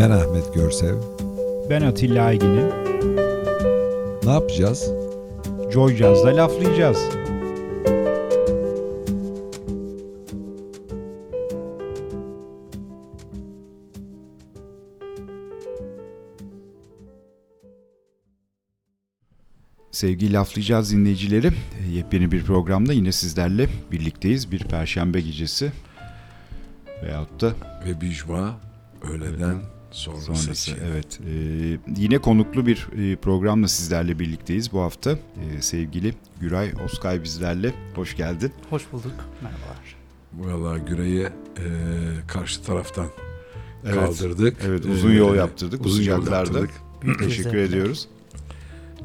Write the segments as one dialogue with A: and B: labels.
A: Ben Ahmet Görsev.
B: Ben Atilla Aygin'im.
A: Ne yapacağız?
B: Joy Jazz'da laflayacağız. Sevgili laflayacağız dinleyicileri. Yepyeni bir programda yine sizlerle birlikteyiz. Bir perşembe gecesi veyahut da
A: Ve bir cuma öğleden sonrası,
B: sonrası.
A: için.
B: Evet. e, yine konuklu bir e, programla sizlerle birlikteyiz bu hafta. E, sevgili Güray Oskay bizlerle. Hoş geldin.
C: Hoş bulduk. Merhabalar.
A: Valla Güre'yi e, karşı taraftan
B: Evet.
A: kaldırdık.
B: Evet, uzun yol
A: E,
B: yaptırdık
A: uzun yol yaptırdık.
C: Büyük
B: Teşekkür ediyoruz.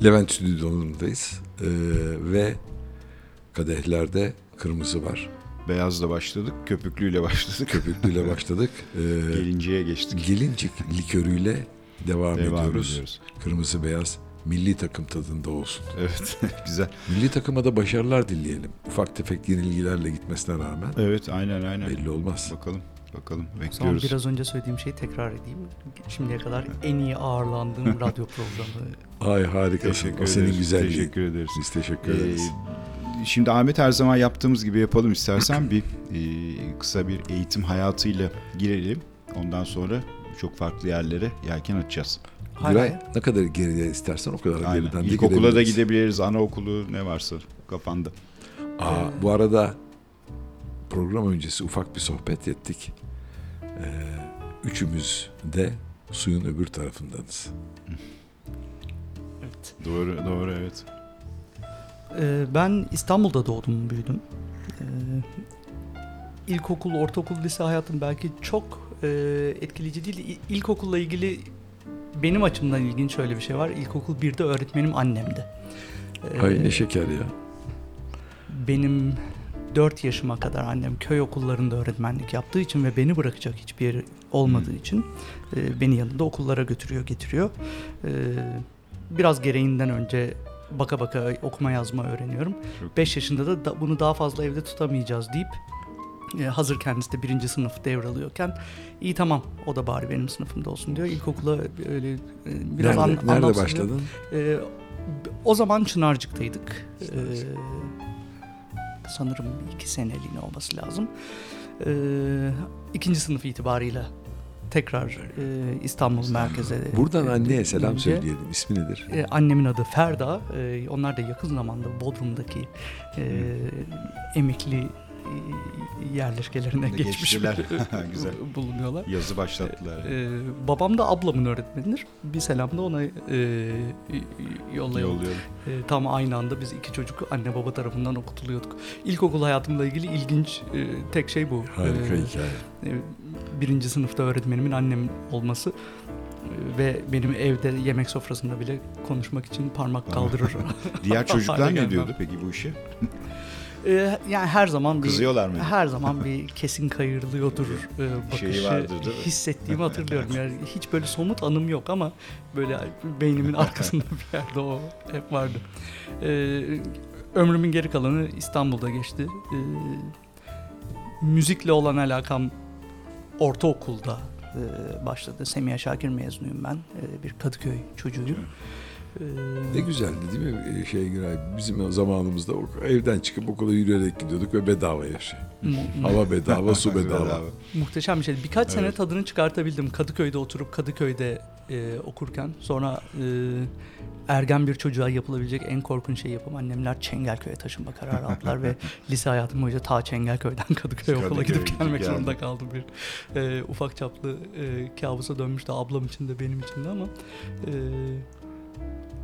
A: Levent stüdyonundayız. E, ve kadehlerde kırmızı var.
B: Beyazla başladık, köpüklüyle başladık.
A: Köpüklüyle başladık. E,
B: Gelinceye geçtik.
A: gelincik likörüyle devam,
B: Devam
A: ediyoruz.
B: ediyoruz.
A: Kırmızı beyaz milli takım tadında olsun.
B: Evet, güzel.
A: Milli takıma da başarılar dileyelim. Ufak tefek yenilgilerle gitmesine rağmen
B: Evet, aynen aynen.
A: belli olmaz.
B: Bakalım, bakalım. Bekliyoruz.
C: biraz önce söylediğim şeyi tekrar edeyim. Şimdiye kadar en iyi ağırlandığım radyo programı.
A: Ay harikasın.
B: Teşekkür
A: o senin
B: ederiz.
A: güzelliğin.
B: Teşekkür ederiz.
A: Biz teşekkür
B: Ee,
A: ederiz.
B: Şimdi Ahmet her zaman yaptığımız gibi yapalım istersen bir e, kısa bir eğitim hayatıyla girelim. Ondan sonra çok farklı yerlere yelken açacağız.
A: Güray ne kadar geride istersen o kadar
B: Aynen.
A: geriden de
B: İlkokula da
A: gidebiliriz.
B: gidebiliriz, anaokulu ne varsa kafanda.
A: Aa, bu arada program öncesi ufak bir sohbet ettik. Ee, üçümüz de suyun öbür tarafındanız.
C: Evet.
B: Doğru, doğru evet.
C: Ee, ben İstanbul'da doğdum, büyüdüm. Ee, ilkokul, ortaokul, lise hayatım belki çok e, etkileyici değil. İ- İlkokulla ilgili benim açımdan ilginç şöyle bir şey var. İlkokul 1'de öğretmenim annemdi. Ee,
A: Ay ne şeker ya.
C: benim 4 yaşıma kadar annem köy okullarında öğretmenlik yaptığı için ve beni bırakacak hiçbir yeri olmadığı
B: Hmm.
C: için e, beni yanında okullara götürüyor, getiriyor. E, biraz gereğinden önce baka baka okuma yazma öğreniyorum.
B: Çok
C: 5 yaşında da, da bunu daha fazla evde tutamayacağız deyip e, hazır kendisi de birinci sınıf devralıyorken iyi tamam o da bari benim sınıfımda olsun diyor. İlkokula öyle e, biraz
A: nerede,
C: an,
A: nerede
C: anlamsız-
A: başladın?
C: ee, o zaman Çınarcık'taydık. Ee, sanırım iki seneliğine olması lazım. Ee, ikinci sınıf itibarıyla tekrar e, İstanbul merkeze.
A: Buradan
C: e,
A: anneye selam
C: dönünce,
A: söyleyelim. İsmi nedir?
C: e, annemin adı Ferda. E, onlar da yakın zamanda Bodrum'daki e, emekli e, yerleşkelerine
B: Da
C: geçmiş
B: geçtiler. Güzel.
C: bulunuyorlar.
B: Yazı başlattılar.
C: Ee, babam da ablamın öğretmenidir. Bir selam da ona e, yollayalım.
B: Yolluyorum.
C: E, tam aynı anda biz iki çocuk anne baba tarafından okutuluyorduk. İlkokul hayatımla ilgili ilginç e, tek şey bu.
A: Harika
C: E,
A: hikaye.
C: e, birinci sınıfta öğretmenimin annem olması e, ve benim evde yemek sofrasında bile konuşmak için parmak kaldırır.
B: Diğer çocuklar ne diyordu peki bu işe?
C: E, yani her zaman bir
B: Kızıyorlar mı?
C: her zaman bir kesin kayırılıyordur e, bakışı
B: Şeyi vardır değil mi?
C: hissettiğimi hatırlıyorum. Yani hiç böyle somut anım yok ama böyle beynimin arkasında bir yerde o hep vardı. E, ömrümün geri kalanı İstanbul'da geçti. E, müzikle olan alakam ortaokulda başladı. Semiha Şakir mezunuyum ben. Bir Kadıköy çocuğuyum. E,
A: Ne güzeldi değil mi Ee, şey Güray? Bizim o zamanımızda evden çıkıp okula yürüyerek gidiyorduk ve bedava yaşa.
C: mu-
A: Hava bedava, su bedava.
C: Muhteşem bir şey. Birkaç sene
B: Evet.
C: tadını çıkartabildim. Kadıköy'de oturup Kadıköy'de e, okurken. Sonra e, ergen bir çocuğa yapılabilecek en korkunç şey yapım. Annemler Çengelköy'e taşınma kararı aldılar ve lise hayatım boyunca ta Çengelköy'den Kadıköy'e okula
B: Kadıköy'e
C: gidip gelmek
B: gidip
C: zorunda kaldım. Bir e, ufak çaplı e, kabusa dönmüştü ablam için de benim için de ama e,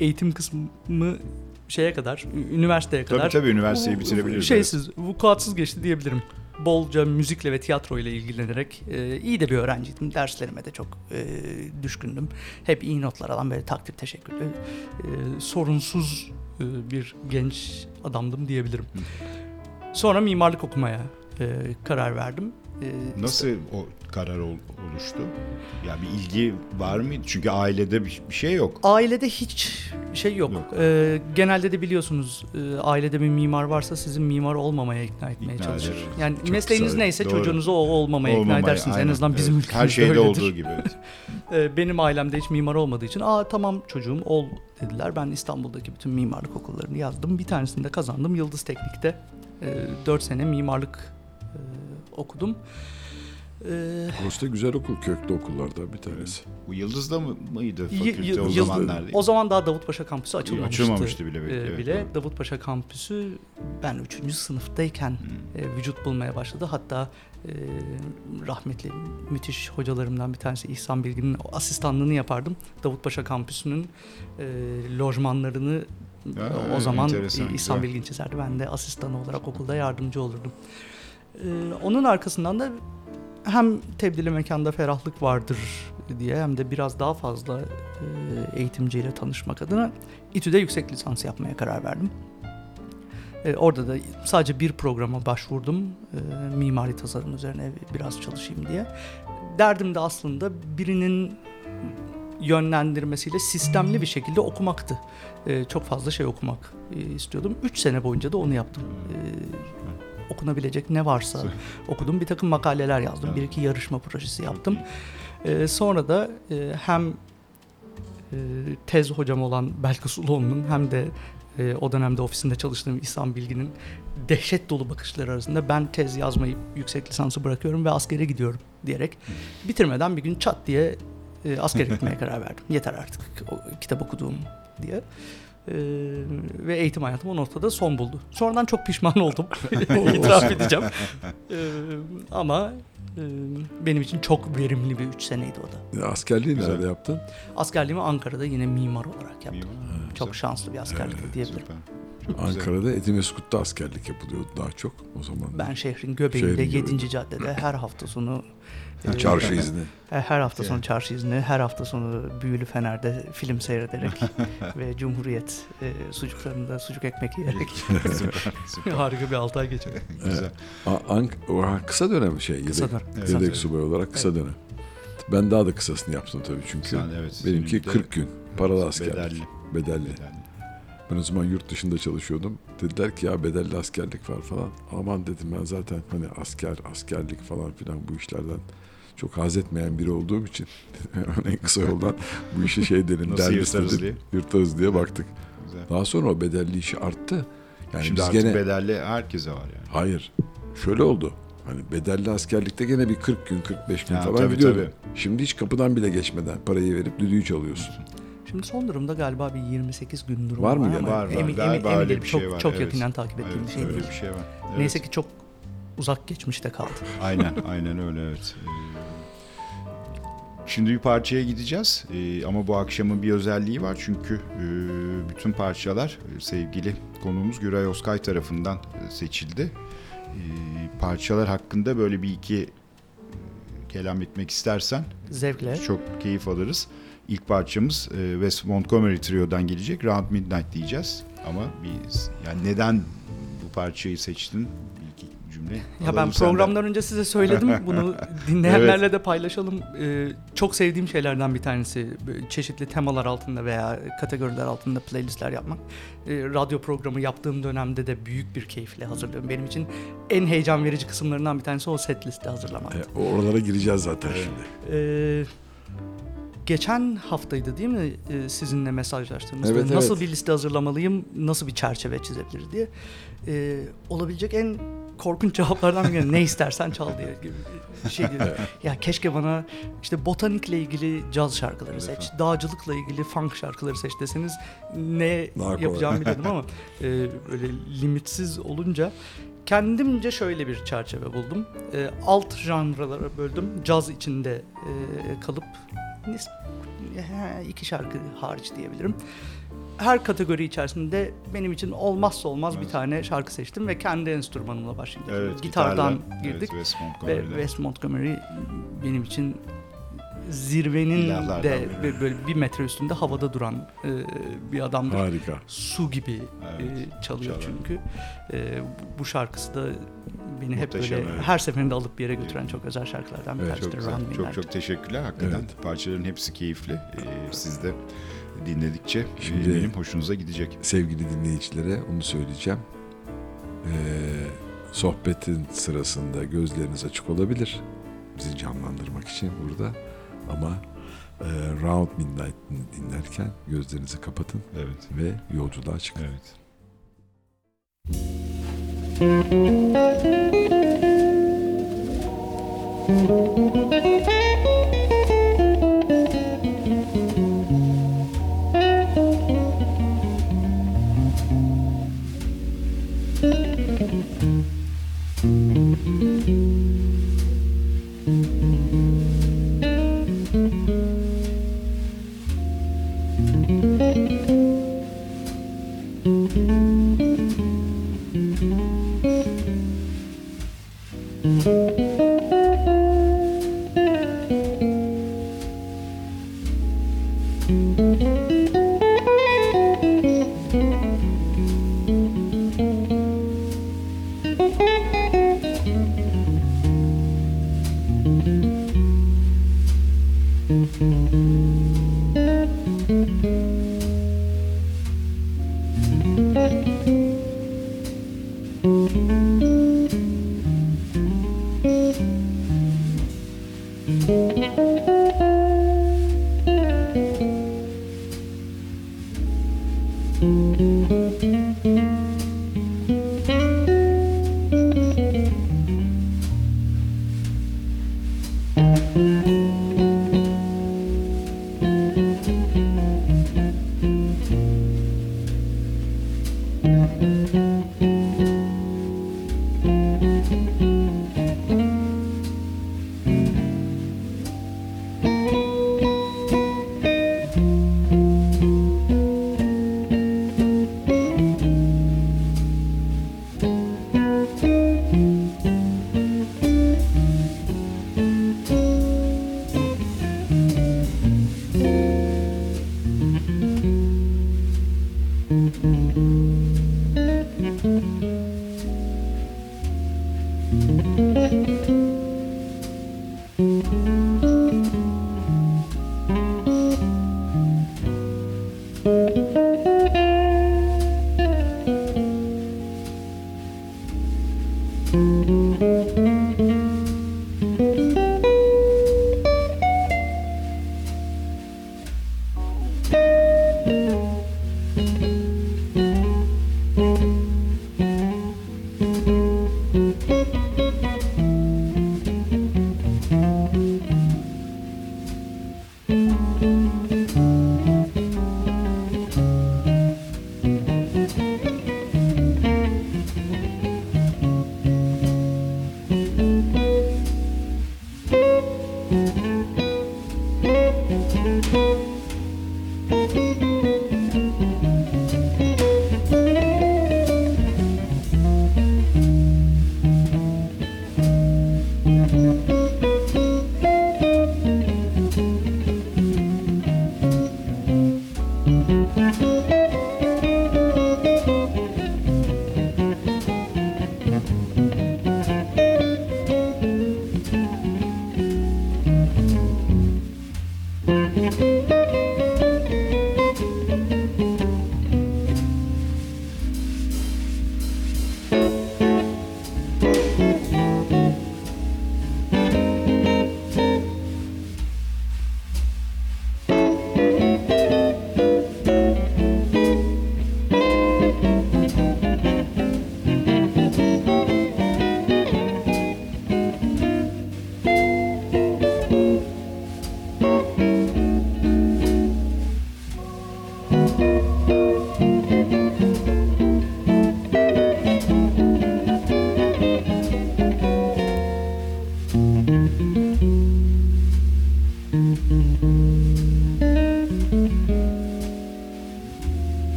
C: eğitim kısmı şeye kadar, üniversiteye kadar
B: Tabii tabii üniversiteyi bitirebiliriz.
C: Şeysiz, vukuatsız geçti diyebilirim. Bolca müzikle ve tiyatro ile ilgilenerek e, iyi de bir öğrenciydim. Derslerime de çok e, düşkündüm. Hep iyi notlar alan böyle takdir teşekkürlü, e, sorunsuz e, bir genç adamdım diyebilirim. Sonra mimarlık okumaya e, karar verdim. E,
B: Nasıl o karar ol- oluştu? Ya bir ilgi var mıydı? Çünkü ailede bir, bir şey yok.
C: Ailede hiç şey yok.
B: Yok.
C: Ee, genelde de biliyorsunuz e, ailede bir mimar varsa sizin mimar olmaya ikna etmeye
B: İkna
C: çalışır.
B: eder.
C: Yani
B: Çok
C: mesleğiniz
B: güzel,
C: neyse
B: doğru.
C: çocuğunuzu o olmamaya ikna
B: Olmamaya,
C: edersiniz. En
B: aynen.
C: azından bizim
B: Evet,
C: ülkemizde
B: Her şeyde
C: öyledir.
B: olduğu gibi. evet.
C: Ee, benim ailemde hiç mimar olmadığı için aa tamam çocuğum ol dediler. Ben İstanbul'daki bütün mimarlık okullarını yazdım. Bir tanesini de kazandım Yıldız Teknik'te. Ee, 4 sene mimarlık e, okudum. Ee,
A: da güzel okul, köklü okullardan bir tanesi.
B: Bu Yıldız'da mı, mıydı
C: y-
B: fakülte
C: y-
B: o
C: Yıldız-
B: zamanlar?
C: o zaman daha Davutpaşa kampüsü açılmamıştı.
B: Açılmamıştı bile. belki,
C: Ee,
B: evet,
C: bile
B: doğru.
C: Davutpaşa kampüsü ben 3. sınıftayken
B: Hı.
C: e, vücut bulmaya başladı. Hatta e, rahmetli müthiş hocalarımdan bir tanesi İhsan Bilgin'in asistanlığını yapardım. Davutpaşa kampüsünün e, lojmanlarını
B: Ha,
C: o
B: evet,
C: zaman İhsan. Bilgin çizerdi. Ben de asistan olarak okulda yardımcı olurdum. E, onun arkasından da hem tebdili mekanda ferahlık vardır diye hem de biraz daha fazla e, eğitimciyle tanışmak adına İTÜ'de yüksek lisans yapmaya karar verdim. E, orada da sadece bir programa başvurdum. E, mimari tasarım üzerine biraz çalışayım diye. Derdim de aslında birinin yönlendirmesiyle sistemli bir şekilde okumaktı. Çok fazla şey okumak istiyordum. Üç sene boyunca da onu yaptım. Okunabilecek ne varsa okudum. Bir takım makaleler yazdım. Bir iki yarışma projesi yaptım. E, sonra da e, hem e, tez hocam olan Belkıs Uluoğlu'nun hem de e, o dönemde ofisinde çalıştığım İhsan Bilgin'in dehşet dolu bakışları arasında ben tez yazmayı yüksek lisansı bırakıyorum ve askere gidiyorum diyerek bitirmeden bir gün çat diye e, askere gitmeye karar verdim. Yeter artık o kitap okuduğum diye. Ve eğitim hayatım o noktada son buldu. Sonradan çok pişman oldum. İtiraf edeceğim. E, ama e, benim için çok verimli bir üç seneydi o da.
A: Ya, Askerliği
B: Güzel.
A: nerede yaptın?
C: Askerliğimi Ankara'da yine mimar olarak yaptım.
B: Mimar,
C: Çok
B: güzel.
C: şanslı bir askerlik diyebilirim.
B: Süper. Çok güzel.
A: Ankara'da Etimeskut'ta askerlik yapılıyordu daha çok o zaman.
C: Ben şehrin göbeğinde
A: Şehrin
C: 7.
A: göbeğinde.
C: caddede her hafta sonu e,
A: Çarşı izni.
C: her hafta sonu
B: Yani.
C: çarşı izni, her hafta sonu Büyülü Fener'de film seyrederek ve Cumhuriyet e, sucuklarında sucuk ekmek yiyerek harika bir 6 ay geçirdim.
B: Güzel.
A: Ank kısa dönem şey. Yedek,
C: Kısa dönem.
B: Evet.
A: yedek subay olarak kısa dönem. Ben daha da kısasını yaptım tabii çünkü.
B: Sen, evet,
A: benimki
B: senin de-
A: 40 gün. Paralı askerlik.
B: Bedelli.
A: Bedelli.
B: Bedelli.
A: Ben o zaman yurt dışında çalışıyordum. Dediler ki ya bedelli askerlik var falan. Aman dedim ben zaten hani asker, askerlik falan filan bu işlerden çok haz etmeyen biri olduğum için en kısa yoldan bu işe şey
B: Nasıl
A: derbi
B: yırtarız diye.
A: yırtarız diye baktık.
B: Güzel.
A: Daha sonra o bedelli işi arttı. Yani
B: Şimdi
A: biz
B: artık
A: gene
B: bedelli herkese var yani.
A: hayır. Şöyle oldu. Hani bedelli askerlikte gene bir 40 gün 45 gün
B: Ha,
A: falan
B: tabii,
A: gidiyordu.
B: tabii.
A: Şimdi hiç kapıdan bile geçmeden parayı verip düdüğü çalıyorsun.
C: Şimdi son durumda galiba bir 28 gün durum
A: Var mı gene?
C: ama
B: Var var.
C: emin, emin,
B: Galiba
C: emin değilim.
B: bir
C: çok,
B: şey var.
C: çok
B: evet.
C: yakından takip ettiğim
B: Evet,
C: bir şey
B: öyle
C: değil.
B: bir şey var. Evet.
C: Neyse ki çok uzak geçmişte kaldı.
B: Aynen, aynen öyle evet. Şimdi bir parçaya gideceğiz Ee, ama bu akşamın bir özelliği var çünkü e, bütün parçalar e, sevgili konuğumuz Güray Oskay tarafından e, seçildi. Ee, parçalar hakkında böyle bir iki e, kelam etmek istersen
C: Zevkle.
B: çok keyif alırız. İlk parçamız e, Wes Montgomery Trio'dan gelecek. Round Midnight diyeceğiz. Ama biz yani neden bu parçayı seçtin? Cümle
C: Ya ben
B: senden.
C: programdan önce size söyledim. Bunu dinleyenlerle de paylaşalım. Ee, çok sevdiğim şeylerden bir tanesi. Böyle Çeşitli temalar altında veya kategoriler altında playlistler yapmak. Ee, radyo programı yaptığım dönemde de büyük bir keyifle hazırlıyorum. Benim için en heyecan verici kısımlarından bir tanesi o set listi hazırlamak.
A: E, oralara gireceğiz zaten şimdi.
C: Ee, geçen haftaydı değil mi e, sizinle mesajlaştığımız?
A: Evet,
C: Nasıl
A: evet.
C: bir liste hazırlamalıyım, nasıl bir çerçeve çizebiliriz diye. Ee, olabilecek en korkunç cevaplardan biri ne istersen çal diye gibi bir şey diyor. ya keşke bana işte botanikle ilgili caz şarkıları seç, dağcılıkla ilgili funk şarkıları seç deseniz ne
A: Daha
C: yapacağımı bilirdim ama e, böyle limitsiz olunca kendimce şöyle bir çerçeve buldum. E, alt janralara böldüm. Caz içinde e, kalıp he, iki şarkı hariç diyebilirim. Her kategori içerisinde benim için olmazsa olmaz bir
B: Evet.
C: tane şarkı seçtim ve kendi enstrümanımla başladım.
B: Evet,
C: Gitardan
B: gitarla.
C: girdik
B: Evet, Wes
C: ve
B: Montgomery'den.
C: Wes Montgomery benim için zirvenin
B: İlahlardan
C: de
B: biri.
C: ve böyle bir metre üstünde havada duran e, bir adamdır.
A: Harika.
C: Su gibi
B: Evet,
C: e, çalıyor
B: çalar.
C: çünkü. E, bu- şarkısı da beni hep
B: Muhteşem,
C: böyle
B: evet.
C: her seferinde alıp bir yere götüren çok özel şarkılardan bir
A: Evet.
B: Çok güzel. Çok çok teşekkürler. Hakikaten
A: Evet.
B: parçaların hepsi keyifli. Ee, siz de dinledikçe
A: Şimdi,
B: eminim hoşunuza gidecek.
A: Sevgili dinleyicilere onu söyleyeceğim. Ee, sohbetin sırasında gözleriniz açık olabilir. Bizi canlandırmak için burada. Ama e, Round Midnight dinlerken gözlerinizi kapatın
B: evet.
A: ve yolculuğa çıkın.
B: Evet.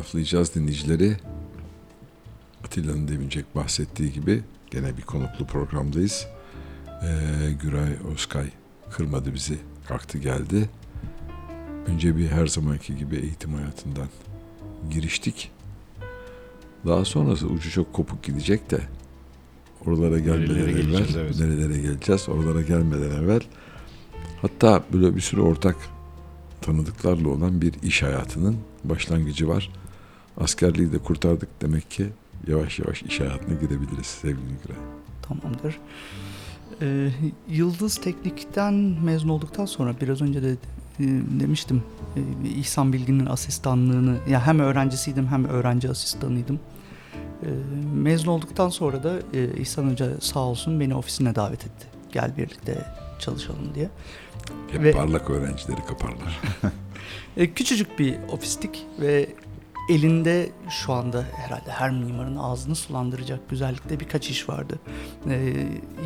A: Laflayacağız dinleyicileri. Atilla'nın demince bahsettiği gibi gene bir konuklu programdayız. Ee, Güray Özkay kırmadı bizi. Kalktı geldi. Önce bir her zamanki gibi eğitim hayatından giriştik. Daha sonrası ucu çok kopuk gidecek de oralara gelmeden
B: Nerelere
A: evvel
B: evet.
A: nerelere geleceğiz oralara gelmeden evvel hatta böyle bir sürü ortak tanıdıklarla olan bir iş hayatının başlangıcı var. Askerliği de kurtardık demek ki yavaş yavaş iş hayatına girebiliriz sevgili Güray.
C: Tamamdır. Ee, Yıldız Teknik'ten mezun olduktan sonra biraz önce de e, demiştim e, İhsan Bilgin'in asistanlığını ya hem öğrencisiydim hem öğrenci asistanıydım. E, mezun olduktan sonra da e, İhsan Hoca sağ olsun beni ofisine davet etti. Gel birlikte çalışalım diye.
A: Hep
C: Ve-
A: parlak öğrencileri kaparlar.
C: E, küçücük bir ofistik ve elinde şu anda herhalde her mimarın ağzını sulandıracak güzellikte birkaç iş vardı. E,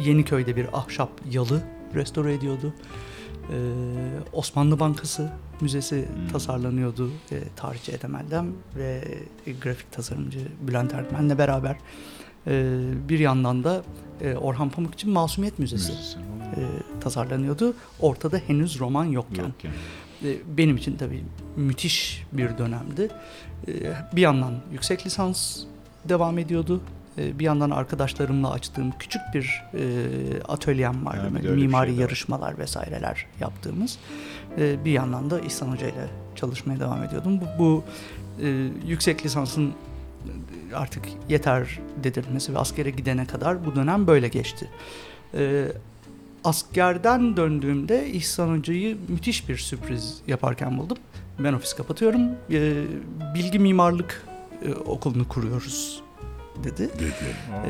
C: Yeniköy'de bir ahşap yalı restore ediyordu. E, Osmanlı Bankası Müzesi
B: Hmm.
C: tasarlanıyordu. E, tarihçi Edem Eldem ve e, grafik tasarımcı Bülent Erkmen'le beraber. E, bir yandan da e, Orhan Pamuk için Masumiyet Müzesi
B: Müzesi.
C: e, tasarlanıyordu. Ortada henüz roman yokken.
B: Yok yani.
C: E, benim için tabii müthiş bir dönemdi. E, Bir yandan yüksek lisans devam ediyordu. E, Bir yandan arkadaşlarımla açtığım küçük bir e, atölyem vardı.
B: Öyle bir
C: mimari
B: şey
C: yarışmalar vesaireler yaptığımız. E, Bir yandan da İhsan Hoca ile çalışmaya devam ediyordum. Bu, bu e, yüksek lisansın artık yeter dedirtmesi ve askere gidene kadar bu dönem böyle geçti. Askerden döndüğümde İhsan Hoca'yı müthiş bir sürpriz yaparken buldum. Ben ofis kapatıyorum. e, bilgi mimarlık e, okulunu kuruyoruz dedi.
A: dedi.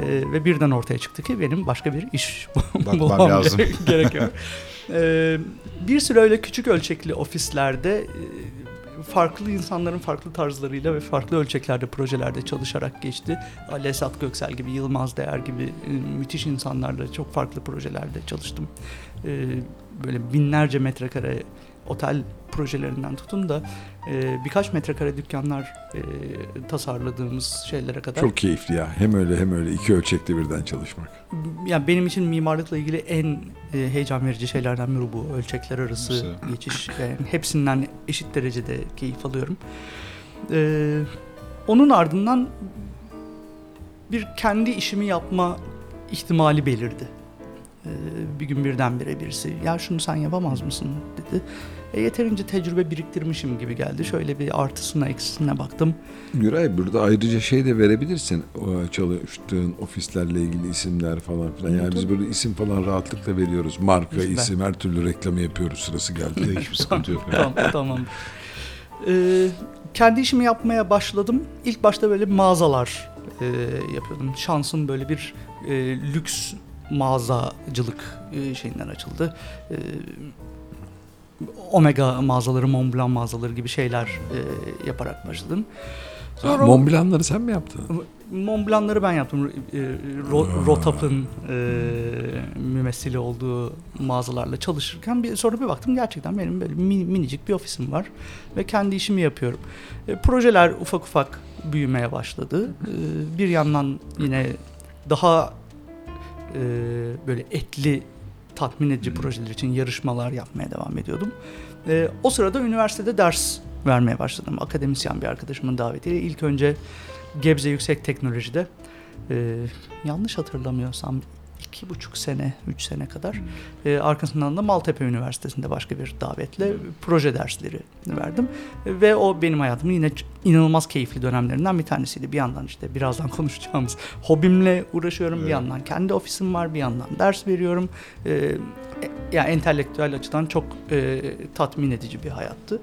C: E, ve birden ortaya çıktı ki benim başka bir iş bulmam
B: lazım.
C: gere- gerekiyor. E, bir süre öyle küçük ölçekli ofislerde e, farklı insanların farklı tarzlarıyla ve farklı ölçeklerde projelerde çalışarak geçti. Ali Esat Göksel gibi, Yılmaz Değer gibi e, müthiş insanlarla çok farklı projelerde çalıştım. E, böyle binlerce metrekare otel projelerinden tutun da e, birkaç metrekare dükkanlar e, tasarladığımız şeylere kadar.
A: Çok keyifli ya. Hem öyle hem öyle iki ölçekte birden çalışmak.
C: yani benim için mimarlıkla ilgili en e, heyecan verici şeylerden biri bu ölçekler arası
B: Nasıl?
C: geçiş. Yani hepsinden eşit derecede keyif alıyorum. Ee, onun ardından bir kendi işimi yapma ihtimali belirdi. Ee, bir gün birdenbire birisi ya şunu sen yapamaz mısın dedi. E, yeterince tecrübe biriktirmişim gibi geldi. Şöyle bir artısına eksisine baktım.
A: Güray burada ayrıca şey de verebilirsin. O çalıştığın ofislerle ilgili isimler falan filan. Yani biz böyle isim falan rahatlıkla veriyoruz. Marka,
C: Güzel.
A: isim her türlü reklamı yapıyoruz sırası geldi.
B: Hiçbir sıkıntı yok.
C: tamam, tamam. Ee, kendi işimi yapmaya başladım. İlk başta böyle mağazalar e, yapıyordum. Şansım böyle bir e, lüks mağazacılık e, şeyinden açıldı. E, Omega mağazaları, Montblanc mağazaları gibi şeyler e, yaparak başladım. Sonra o-
A: Mont Blanc'ları sen mi yaptın?
C: Mont Blanc'ları ben yaptım. Ro- Rotap'ın e, mümessili olduğu mağazalarla çalışırken bir, sonra bir baktım gerçekten benim böyle mi- minicik bir ofisim var ve kendi işimi yapıyorum. E, projeler ufak ufak büyümeye başladı. E, bir yandan yine daha e, böyle etli tatmin edici
B: Hmm.
C: projeler için yarışmalar yapmaya devam ediyordum. E, o sırada üniversitede ders vermeye başladım. Akademisyen bir arkadaşımın davetiyle. İlk önce Gebze Yüksek Teknoloji'de e, yanlış hatırlamıyorsam iki buçuk sene, üç sene kadar. E, arkasından da Maltepe Üniversitesi'nde başka bir davetle proje dersleri verdim. Ve o benim hayatımın yine inanılmaz keyifli dönemlerinden bir tanesiydi. Bir yandan işte birazdan konuşacağımız hobimle uğraşıyorum. Bir
B: Evet.
C: yandan kendi ofisim var, bir yandan ders veriyorum. E, e, yani entelektüel açıdan çok e, tatmin edici bir hayattı.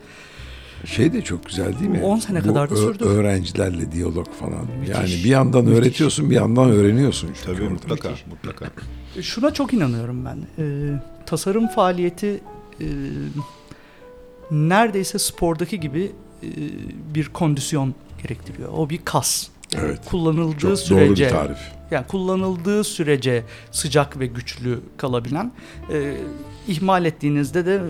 A: Şey de çok güzel değil mi?
C: 10 sene
A: Bu
C: kadar da sürdü.
A: Öğrencilerle diyalog falan.
C: Müthiş,
A: Yani bir yandan
C: müthiş.
A: öğretiyorsun bir yandan öğreniyorsun. çünkü
B: Tabii
A: orada.
B: mutlaka,
C: Müthiş.
B: mutlaka.
C: E, Şuna çok inanıyorum ben. Ee, tasarım faaliyeti e, neredeyse spordaki gibi e, bir kondisyon gerektiriyor. O bir kas.
A: Evet.
C: Kullanıldığı
A: Çok doğru
C: sürece
A: bir tarif.
C: Yani kullanıldığı sürece sıcak ve güçlü kalabilen. E, ihmal ettiğinizde de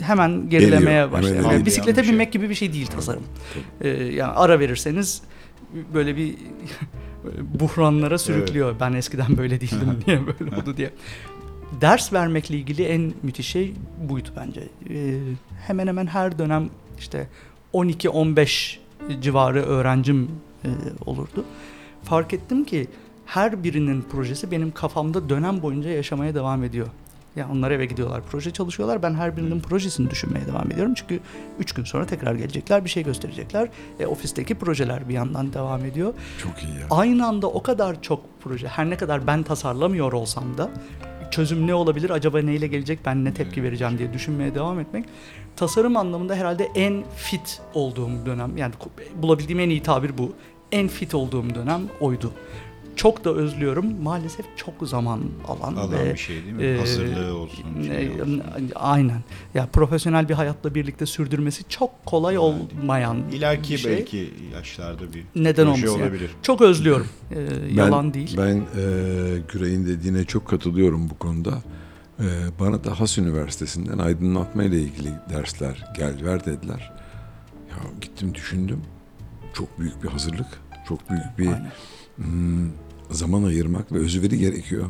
C: hemen gerilemeye
A: Geliyor,
C: başlıyor.
A: hemen
C: Yani bisiklete
B: Yanlış
C: binmek gibi bir şey değil tasarım. E, yani ara verirseniz böyle bir buhranlara sürüklüyor. Ben eskiden böyle değildim niye böyle oldu diye. Ders vermekle ilgili en müthiş şey buydu bence. Ee, hemen hemen her dönem işte 12-15 civarı öğrencim e, olurdu. Fark ettim ki her birinin projesi benim kafamda dönem boyunca yaşamaya devam ediyor. Yani onlar eve gidiyorlar, proje çalışıyorlar. Ben her birinin projesini düşünmeye devam ediyorum. Çünkü üç gün sonra tekrar gelecekler, bir şey gösterecekler. E, ofisteki projeler bir yandan devam ediyor.
A: Çok iyi ya.
C: Aynı anda o kadar çok proje, her ne kadar ben tasarlamıyor olsam da çözüm ne olabilir, acaba neyle gelecek, ben ne tepki vereceğim diye düşünmeye devam etmek. Tasarım anlamında herhalde en fit olduğum dönem, yani bulabildiğim en iyi tabir bu. En fit olduğum dönem oydu. Çok da özlüyorum. Maalesef çok zaman alan,
B: Alan
C: ve
B: bir şey değil mi?
C: e,
B: Hazırlığı olsun. Şey
C: e,
B: olsun.
C: Aynen. Ya profesyonel bir hayatla birlikte sürdürmesi çok kolay
B: Yani
C: olmayan
B: İleriki
C: bir şey.
B: belki yaşlarda bir
C: Neden olmasın? yani?
B: olabilir.
C: Çok özlüyorum. Ee, yalan değil.
A: Ben e, Güray'ın dediğine çok katılıyorum bu konuda. E, bana da Has Üniversitesi'nden aydınlatma ile ilgili dersler gel ver dediler. Ya gittim düşündüm. Çok büyük bir hazırlık. Çok büyük bir hmm, zaman ayırmak ve özveri gerekiyor.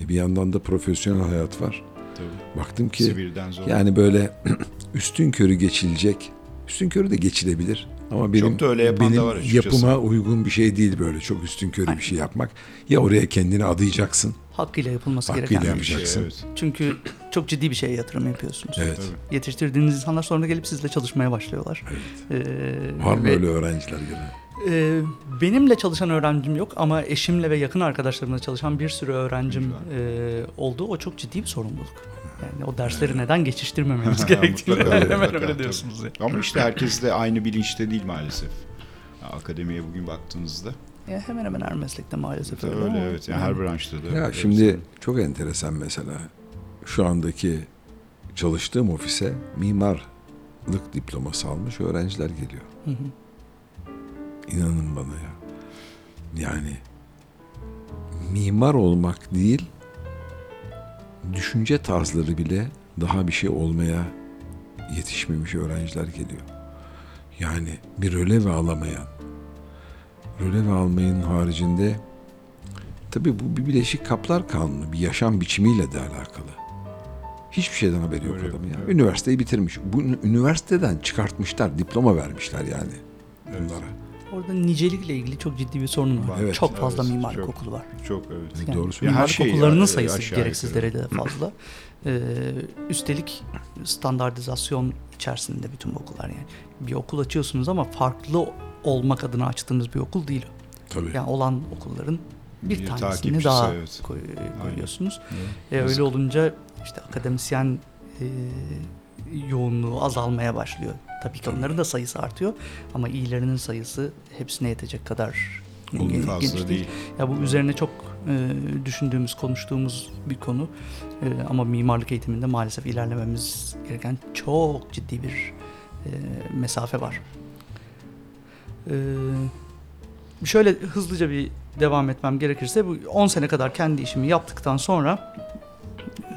A: E, bir yandan da profesyonel hayat var.
B: Tabii.
A: Baktım ki yani böyle üstün körü geçilecek. Üstün körü de geçilebilir. Ama benim,
B: Çok da öyle yapan da
A: benim
B: var açıkçası.
A: yapıma uygun bir şey değil böyle çok üstün körü
C: Aynen.
A: bir şey yapmak. Ya oraya kendini adayacaksın.
C: Hakkıyla yapılması
A: Hakkıyla
C: gereken bir şey.
A: yapacaksın.
B: evet.
C: Çünkü çok ciddi bir şeye yatırım yapıyorsunuz.
A: Evet.
B: Tabii.
C: Yetiştirdiğiniz insanlar sonra gelip sizle çalışmaya başlıyorlar.
A: Evet.
C: Ee,
A: Var mı
C: ve,
A: öyle öğrenciler gene?
C: e, benimle çalışan öğrencim yok ama eşimle ve yakın arkadaşlarımla çalışan bir sürü öğrencim e, oldu. O çok ciddi bir sorumluluk. Yani o dersleri neden geçiştirmememiz gerektiğini
B: Mutlaka,
C: hemen
B: mutlaka,
C: öyle
B: tabii.
C: diyorsunuz. ya.
B: Ama işte herkes de aynı bilinçte değil maalesef. Akademiye bugün baktığınızda
C: Ya hemen hemen her meslekte maalesef öyle.
B: öyle evet yani her branşta da.
A: Ya
B: öyle
A: şimdi
B: sanırım.
A: çok enteresan mesela. Şu andaki çalıştığım ofise mimarlık diploması almış öğrenciler geliyor.
C: Hı hı.
A: İnanın bana ya. Yani mimar olmak değil, düşünce tarzları bile daha bir şey olmaya yetişmemiş öğrenciler geliyor. Yani bir rölev alamayan, rölev almayın haricinde tabii bu bir bileşik kaplar kanunu, bir yaşam biçimiyle de alakalı. Hiçbir şeyden haberi yok adamın ya.
B: evet.
A: Üniversiteyi bitirmiş. Bu üniversiteden çıkartmışlar, diploma vermişler yani bunlara.
C: Orada nicelikle ilgili çok ciddi bir sorun var.
A: Evet,
C: çok fazla
B: evet,
C: mimarlık
B: çok.
C: okulu var.
B: çok evet.
C: Yani
A: Doğru
C: mimarlık
B: her şey
C: okullarının
B: ya-
C: sayısı gereksiz
B: yukarı.
C: derecede fazla. Ee, üstelik standartizasyon içerisinde bütün bu okullar yani. Bir okul açıyorsunuz ama farklı olmak adına açtığınız bir okul değil. o.
A: Tabii.
C: Yani olan okulların bir,
B: Bir
C: tanesini daha
B: evet.
C: koy- koyuyorsunuz.
B: Evet.
C: E,
B: Yazık.
C: öyle olunca işte akademisyen e, yoğunluğu azalmaya başlıyor. Tabii ki onların da sayısı artıyor ama iyilerinin sayısı hepsine yetecek kadar geniş
B: Fazla değil.
C: Ya bu üzerine çok e, düşündüğümüz, konuştuğumuz bir konu. E, ama mimarlık eğitiminde maalesef ilerlememiz gereken çok ciddi bir e, mesafe var. E, şöyle hızlıca bir devam etmem gerekirse bu 10 sene kadar kendi işimi yaptıktan sonra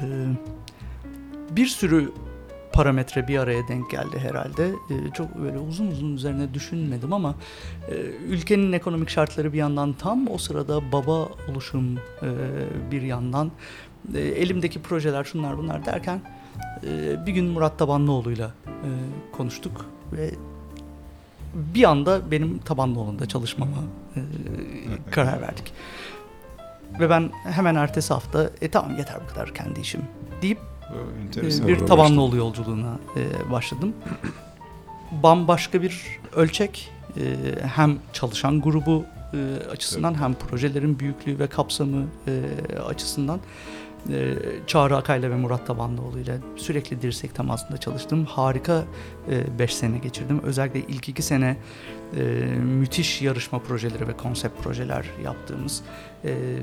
C: e, bir sürü parametre bir araya denk geldi herhalde. E, çok böyle uzun uzun üzerine düşünmedim ama e, ülkenin ekonomik şartları bir yandan tam o sırada baba oluşum e, bir yandan e, elimdeki projeler şunlar bunlar derken e, bir gün Murat Tabanlıoğlu'yla e, konuştuk ve bir anda benim Tabanlıoğlu'nda çalışmama e, karar verdik. Ve ben hemen ertesi hafta e tamam yeter bu kadar kendi işim deyip
B: enteresan.
C: bir
A: Orada
C: Tabanlıoğlu yolculuğuna e, başladım. Bambaşka bir ölçek e, hem çalışan grubu e, açısından hem projelerin büyüklüğü ve kapsamı e, açısından e, Çağrı Akay'la ve Murat Tabanlıoğlu ile sürekli dirsek temasında çalıştım. Harika 5 sene geçirdim. Özellikle ilk 2 sene e, müthiş yarışma projeleri ve konsept projeler yaptığımız e,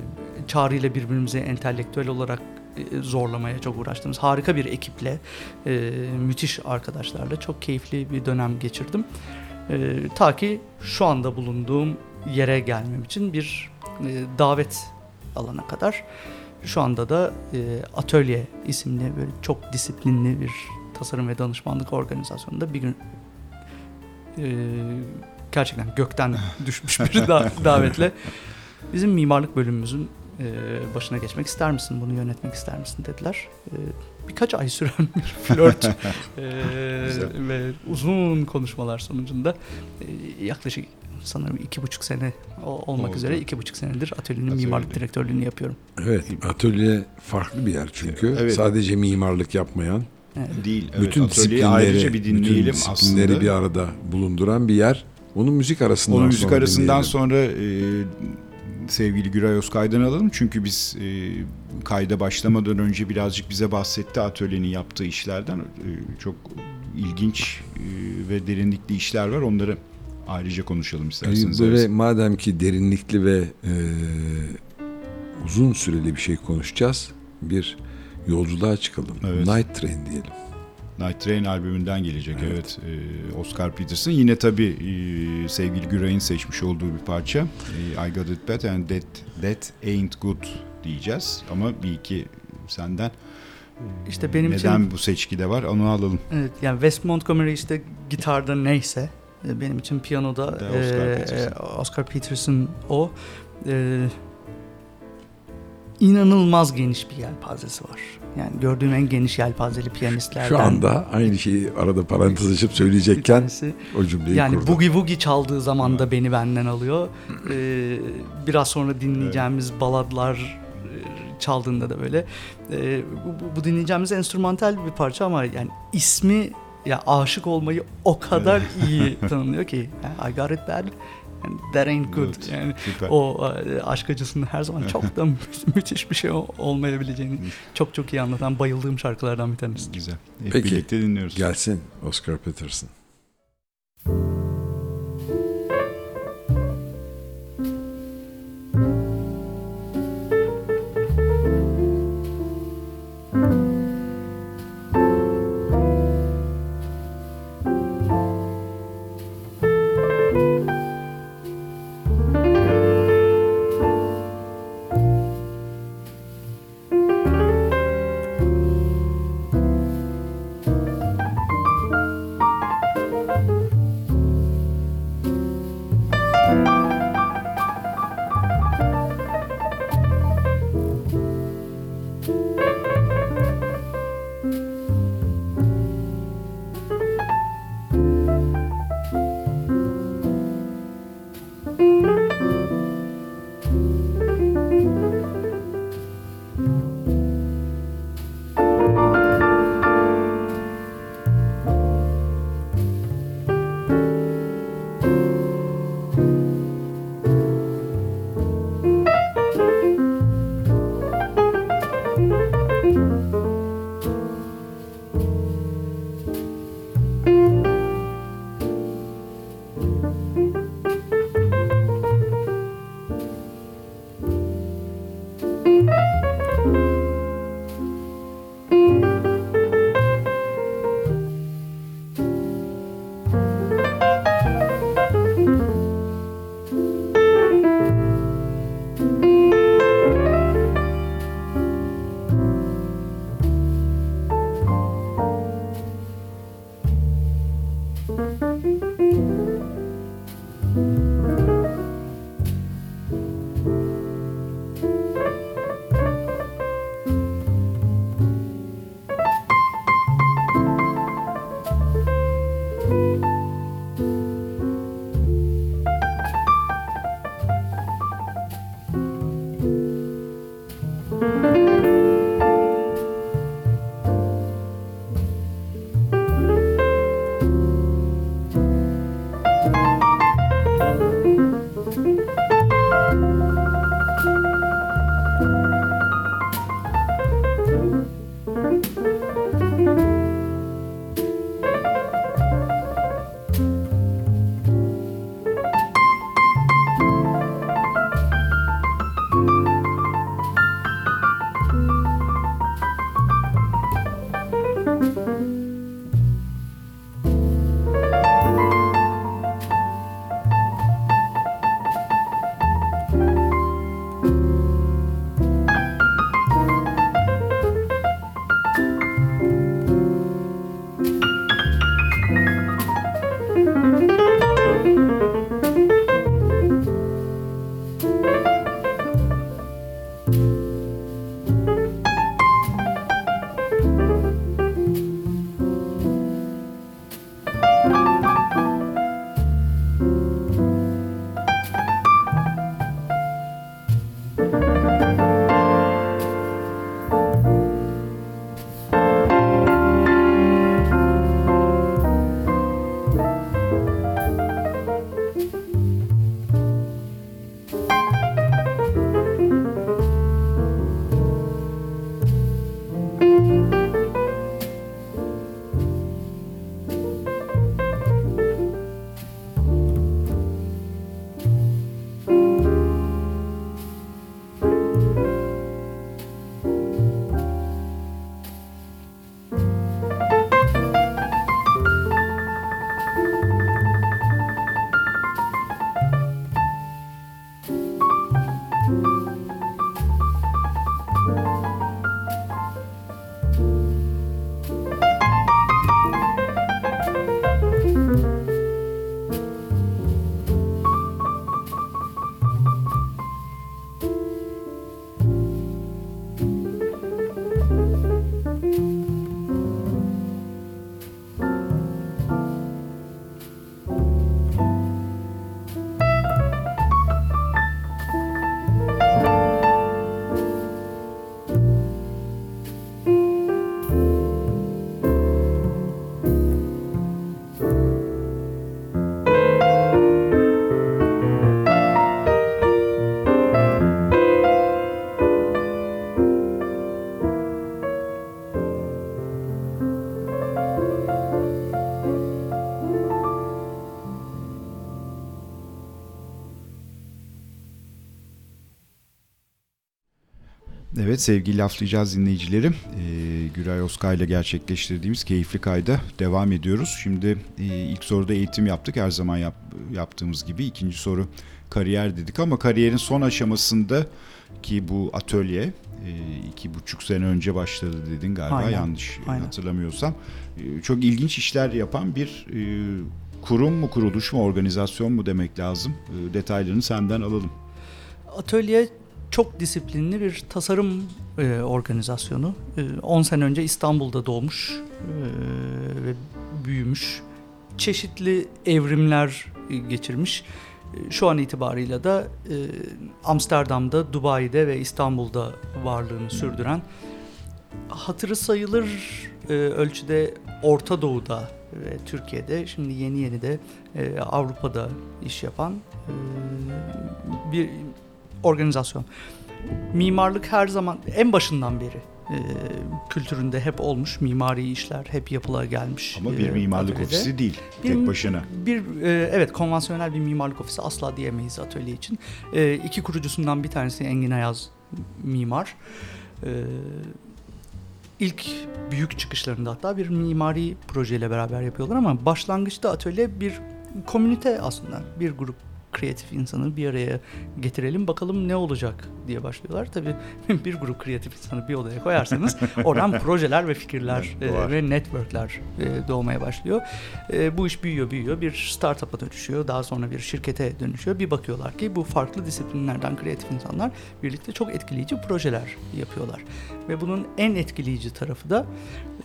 C: Çağrı ile birbirimizi entelektüel olarak e, zorlamaya çok uğraştığımız harika bir ekiple, e, müthiş arkadaşlarla çok keyifli bir dönem geçirdim. E, ta ki şu anda bulunduğum yere gelmem için bir e, davet alana kadar. Şu anda da e, Atölye isimli böyle çok disiplinli bir tasarım ve danışmanlık organizasyonunda bir gün e, gerçekten gökten düşmüş bir da- davetle bizim mimarlık bölümümüzün e, başına geçmek ister misin, bunu yönetmek ister misin dediler. E, birkaç ay süren bir flört e, ve uzun konuşmalar sonucunda e, yaklaşık sanırım iki buçuk sene olmak
B: Oldu.
C: üzere iki buçuk senedir atölyenin
B: Atölye.
C: mimarlık direktörlüğünü yapıyorum.
A: Evet, atölye farklı bir yer çünkü.
B: Evet.
A: Sadece mimarlık yapmayan,
C: Evet.
B: Değil. Evet,
A: bütün disiplinleri,
B: ayrıca bir
A: bütün disiplinleri
B: aslında.
A: bir arada bulunduran bir yer. Onun müzik arasından
B: Onun müzik
A: sonra
B: arasından
A: dinleyelim.
B: sonra e, sevgili Güray Özkay'dan alalım. Çünkü biz e, kayda başlamadan önce birazcık bize bahsetti atölyenin yaptığı işlerden. E, çok ilginç e, ve derinlikli işler var. Onları ayrıca konuşalım isterseniz.
A: Böyle
B: Evet.
A: madem ki derinlikli ve e, uzun süreli bir şey konuşacağız, bir yolculuğa çıkalım.
B: Evet.
A: Night Train diyelim.
B: Night Train albümünden gelecek evet.
A: Evet.
B: E, Oscar Peterson. Yine tabii e, sevgili Güray'ın seçmiş olduğu bir parça. E, I Got It Bad and That, that Ain't Good diyeceğiz. Ama bir iki senden e,
C: İşte benim
B: neden
C: için-
B: bu seçkide var onu alalım.
C: Evet, yani Wes Montgomery işte gitarda neyse e, benim için piyanoda
B: De Oscar
C: e,
B: Peterson.
C: Oscar Peterson o E, inanılmaz geniş bir yelpazesi var. Yani gördüğüm en geniş yelpazeli piyanistlerden.
A: Şu anda aynı şeyi arada parantez açıp söyleyecekken
C: tanesi.
A: o cümleyi
C: Yani
A: kurdum.
C: Boogie Woogie çaldığı zaman da beni benden alıyor. Ee, biraz sonra dinleyeceğimiz baladlar e, çaldığında da böyle. Ee, bu, bu- bu dinleyeceğimiz enstrümantal bir parça ama yani ismi ya aşık olmayı o kadar iyi tanımlıyor ki. Yani I got it bad and that ain't good.
B: Evet,
C: Yani
B: Süper.
C: o e, aşk acısının her zaman çok da mü- müthiş bir şey ol- olmayabileceğini çok çok iyi anlatan bayıldığım şarkılardan bir tanesi.
B: Güzel. Hep
A: Peki,
B: birlikte dinliyoruz.
A: Gelsin Oscar Peterson.
B: Evet sevgili laflayacağız dinleyicilerim. Ee, Güray Oskay ile gerçekleştirdiğimiz keyifli kayda devam ediyoruz. Şimdi e, ilk soruda eğitim yaptık her zaman yap, yaptığımız gibi. İkinci soru kariyer dedik ama kariyerin son aşamasında ki bu atölye e, iki buçuk sene önce başladı dedin galiba
C: Aynen,
B: yanlış
C: aynen.
B: hatırlamıyorsam. E, çok ilginç işler yapan bir e, kurum mu kuruluş mu organizasyon mu demek lazım. E, detaylarını senden alalım.
C: Atölye çok disiplinli bir tasarım e, organizasyonu. E, 10 sene önce İstanbul'da doğmuş e, ve büyümüş. Çeşitli evrimler e, geçirmiş. E, Şu an itibarıyla da e, Amsterdam'da, Dubai'de ve İstanbul'da varlığını sürdüren hatırı sayılır e, ölçüde Orta Doğu'da ve Türkiye'de şimdi yeni yeni de e, Avrupa'da iş yapan e, bir organizasyon. Mimarlık her zaman en başından beri e, kültüründe hep olmuş. Mimari işler hep yapıla gelmiş.
B: Ama bir
C: e,
B: mimarlık
C: atölyede.
B: ofisi değil
C: Bir-
B: tek başına.
C: Bir e, evet konvansiyonel bir mimarlık ofisi asla diyemeyiz atölye için. E, iki kurucusundan bir tanesi Engin Ayaz mimar. E, ilk büyük çıkışlarında hatta bir mimari projeyle beraber yapıyorlar ama başlangıçta atölye bir komünite aslında. Bir grup kreatif insanı bir araya getirelim bakalım ne olacak diye başlıyorlar. Tabii bir grup kreatif insanı bir odaya koyarsanız oradan projeler ve fikirler e, ve networkler e, doğmaya başlıyor. E, bu iş büyüyor büyüyor bir startup'a dönüşüyor daha sonra bir şirkete dönüşüyor. Bir bakıyorlar ki bu farklı disiplinlerden kreatif insanlar birlikte çok etkileyici projeler yapıyorlar. Ve bunun en etkileyici tarafı da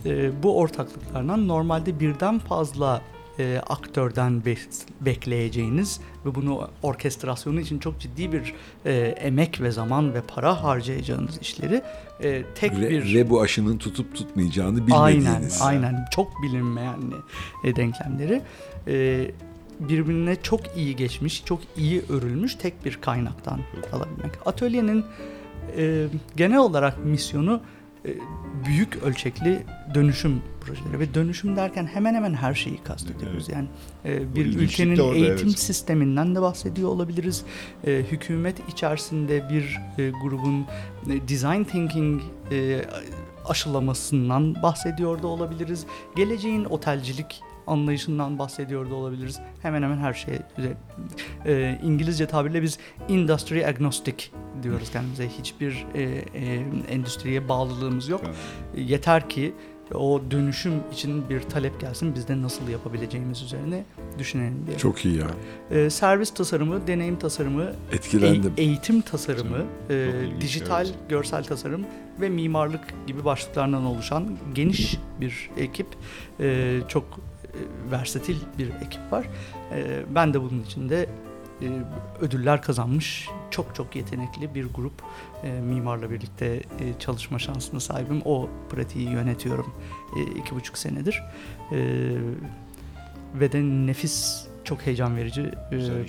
C: e, bu ortaklıklardan normalde birden fazla e, aktörden be- bekleyeceğiniz ve bunu orkestrasyonu için çok ciddi bir e, emek ve zaman ve para harcayacağınız işleri e, tek
A: Ve,
C: bir
A: ve bu aşının tutup tutmayacağını
C: aynen
A: bilmediğiniz.
C: aynen çok bilinmeyen e, denklemleri e, birbirine çok iyi geçmiş, çok iyi örülmüş tek bir kaynaktan alabilmek. Atölyenin e, genel olarak misyonu e, büyük ölçekli dönüşüm projeleri ve dönüşüm derken hemen hemen her şeyi kastediyoruz.
B: Evet.
C: Yani e, bir ülkenin
B: orada,
C: eğitim
B: evet.
C: sisteminden de bahsediyor olabiliriz. E, hükümet içerisinde bir e, grubun e, design thinking e, aşılamasından bahsediyor da olabiliriz. Geleceğin otelcilik anlayışından bahsediyor da olabiliriz. Hemen hemen her şey. E, İngilizce tabirle biz industry agnostic diyoruz kendimize. Hiçbir e, e, endüstriye bağlılığımız yok. Yeter ki o dönüşüm için bir talep gelsin. Biz de nasıl yapabileceğimiz üzerine düşünelim diye.
A: Çok iyi ya.
C: E, servis tasarımı, deneyim tasarımı,
A: Etkilendim.
C: e- eğitim tasarımı, e,
B: ilginç,
C: dijital
B: evet.
C: görsel tasarım ve mimarlık gibi başlıklardan oluşan geniş bir ekip. E, çok e, versatil bir ekip var. E, ben de bunun içinde e, ödüller kazanmış çok çok yetenekli bir grup e, mimarla birlikte e, çalışma şansına sahibim. O pratiği yönetiyorum e, iki buçuk senedir. E, ve de nefis çok heyecan verici e,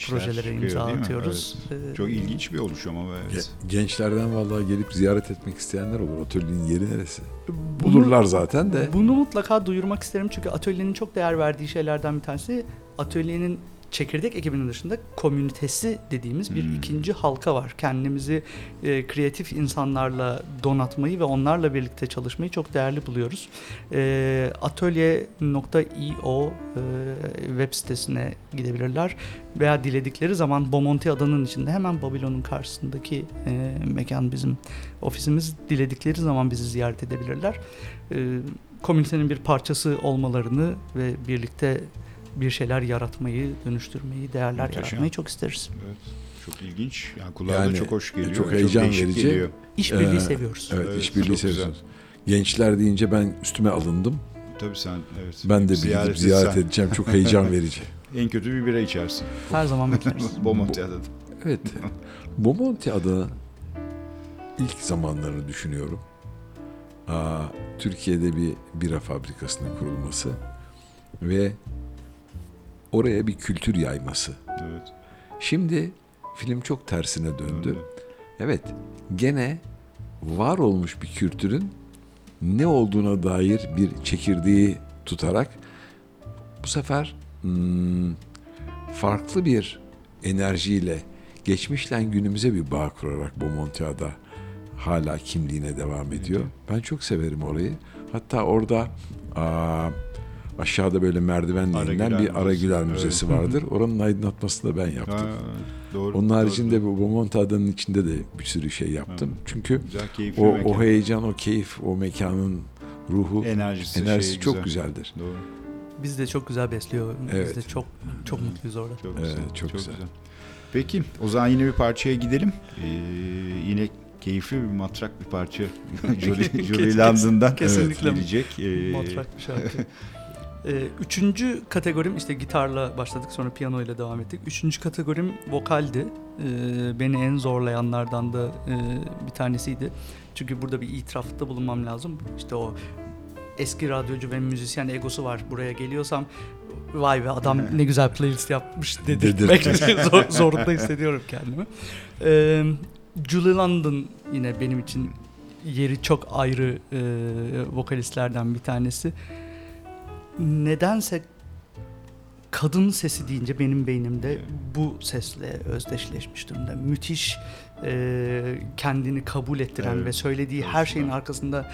C: projelere
B: çıkıyor,
C: imza atıyoruz. E,
B: Çok ilginç bir oluşum ama evet.
A: Ge- Gençlerden vallahi gelip ziyaret etmek isteyenler olur. Atölyenin yeri neresi?
C: bunu-
A: Bulurlar zaten de.
C: Bunu mutlaka duyurmak isterim çünkü atölyenin çok değer verdiği şeylerden bir tanesi atölyenin çekirdek ekibinin dışında komünitesi dediğimiz bir
B: Hmm.
C: ikinci halka var. Kendimizi e, kreatif insanlarla donatmayı ve onlarla birlikte çalışmayı çok değerli buluyoruz. E, atölye.io e, web sitesine gidebilirler veya diledikleri zaman Bomonti adanın içinde hemen Babilon'un karşısındaki e, mekan bizim ofisimiz. Diledikleri zaman bizi ziyaret edebilirler. E, komünitenin bir parçası olmalarını ve birlikte bir şeyler yaratmayı, dönüştürmeyi, değerler
B: Muhteşem.
C: yaratmayı çok isteriz.
B: Evet. Çok ilginç. Yani kulağa da
A: Yani,
B: çok hoş geliyor.
A: çok heyecan
B: değişik
A: verici.
B: geliyor.
C: İşbirliği
A: Ee,
C: seviyoruz.
A: Evet,
B: Evet,
A: işbirliği
B: çok güzel.
A: seviyorsunuz. Gençler deyince ben üstüme alındım.
B: Tabii sen evet.
A: Ben de bir
B: Ziyaret
A: gidip ziyaret edeceğim. Çok heyecan verici.
B: En kötü bir bira içersin.
C: Her zaman bekleriz.
B: Bomontia'da.
A: Evet. Bomonti adına ilk zamanlarını düşünüyorum. Aa, Türkiye'de bir bira fabrikasının kurulması ve oraya bir kültür yayması.
B: Evet.
A: Şimdi film çok tersine döndü.
B: Döndü.
A: Evet, gene var olmuş bir kültürün ne olduğuna dair bir çekirdeği tutarak bu sefer hmm, farklı bir enerjiyle geçmişle günümüze bir bağ kurarak bu Monteada hala kimliğine devam ediyor. Ben çok severim orayı. Hatta orada aa, aşağıda böyle
B: Aragüler
A: inilen bir
B: Müzesi.
A: Aragüler
B: Evet.
A: Müzesi vardır. Oranın aydınlatmasını da ben yaptım.
B: Ha, doğru.
A: Onun
B: doğru,
A: haricinde
B: doğru.
A: bu Beaumont Adanın içinde de bir sürü şey yaptım. Çünkü
B: güzel
A: o,
B: mekan.
A: o heyecan, o keyif, o mekanın ruhu,
B: enerjisi,
A: enerjisi
B: şeyi
A: çok
B: güzel.
A: güzeldir.
B: Doğru.
C: Biz de çok güzel besliyor. Biz
A: Evet.
C: de çok çok mutluyuz orada.
B: Çok
A: Evet,
B: güzel.
A: çok güzel.
B: Peki o zaman yine bir parçaya gidelim. Ee, yine keyifli bir matrak bir parça. Julie,
C: Kesinlikle.
B: evet, gelecek. Ee,
C: Matrak bir şarkı. Ee, üçüncü kategorim işte gitarla başladık sonra piyano ile devam ettik. Üçüncü kategorim vokaldi. Ee, beni en zorlayanlardan da e, bir tanesiydi. Çünkü burada bir itirafta bulunmam lazım. İşte o eski radyocu ve müzisyen egosu var. Buraya geliyorsam vay be adam ne güzel playlist yapmış dedirtmek zor, zorunda hissediyorum kendimi. Ee, Julie London yine benim için yeri çok ayrı e, vokalistlerden bir tanesi. Nedense kadın sesi deyince benim beynimde bu sesle özdeşleşmiş durumda. Müthiş e, kendini kabul ettiren
B: Evet.
C: ve söylediği her şeyin arkasında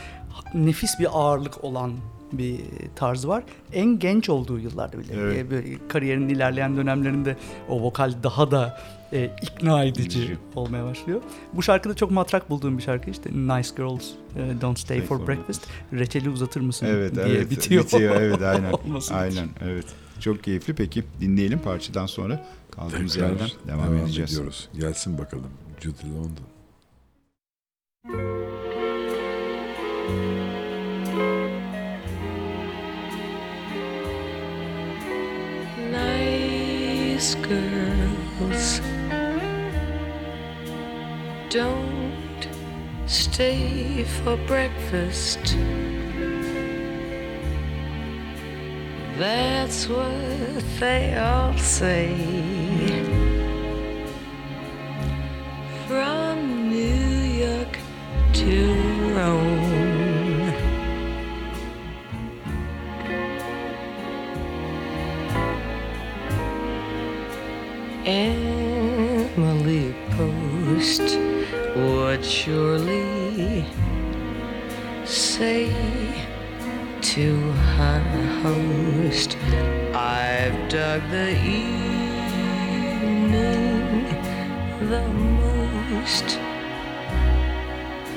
C: nefis bir ağırlık olan bir tarzı var. En genç olduğu yıllarda bile
B: Evet.
C: e, böyle kariyerin ilerleyen dönemlerinde o vokal daha da e, ikna edici olmaya başlıyor. Bu şarkıda çok matrak bulduğum bir şarkı işte Nice Girls e, Don't Stay for Breakfast. Reçeli uzatır mısın
B: Evet,
C: diye
B: evet.
C: bitiyor.
B: evet, aynen. Aynen, evet. Çok keyifli. Peki dinleyelim parçadan sonra kaldığımız
A: Tekrar
B: yerden devam, edeceğiz.
A: ediyoruz. Gelsin bakalım Judy London.
D: Nice girls don't stay for breakfast. That's what they all say. From New York to Rome. Emily Post would surely say to her host, I've dug the evening the most,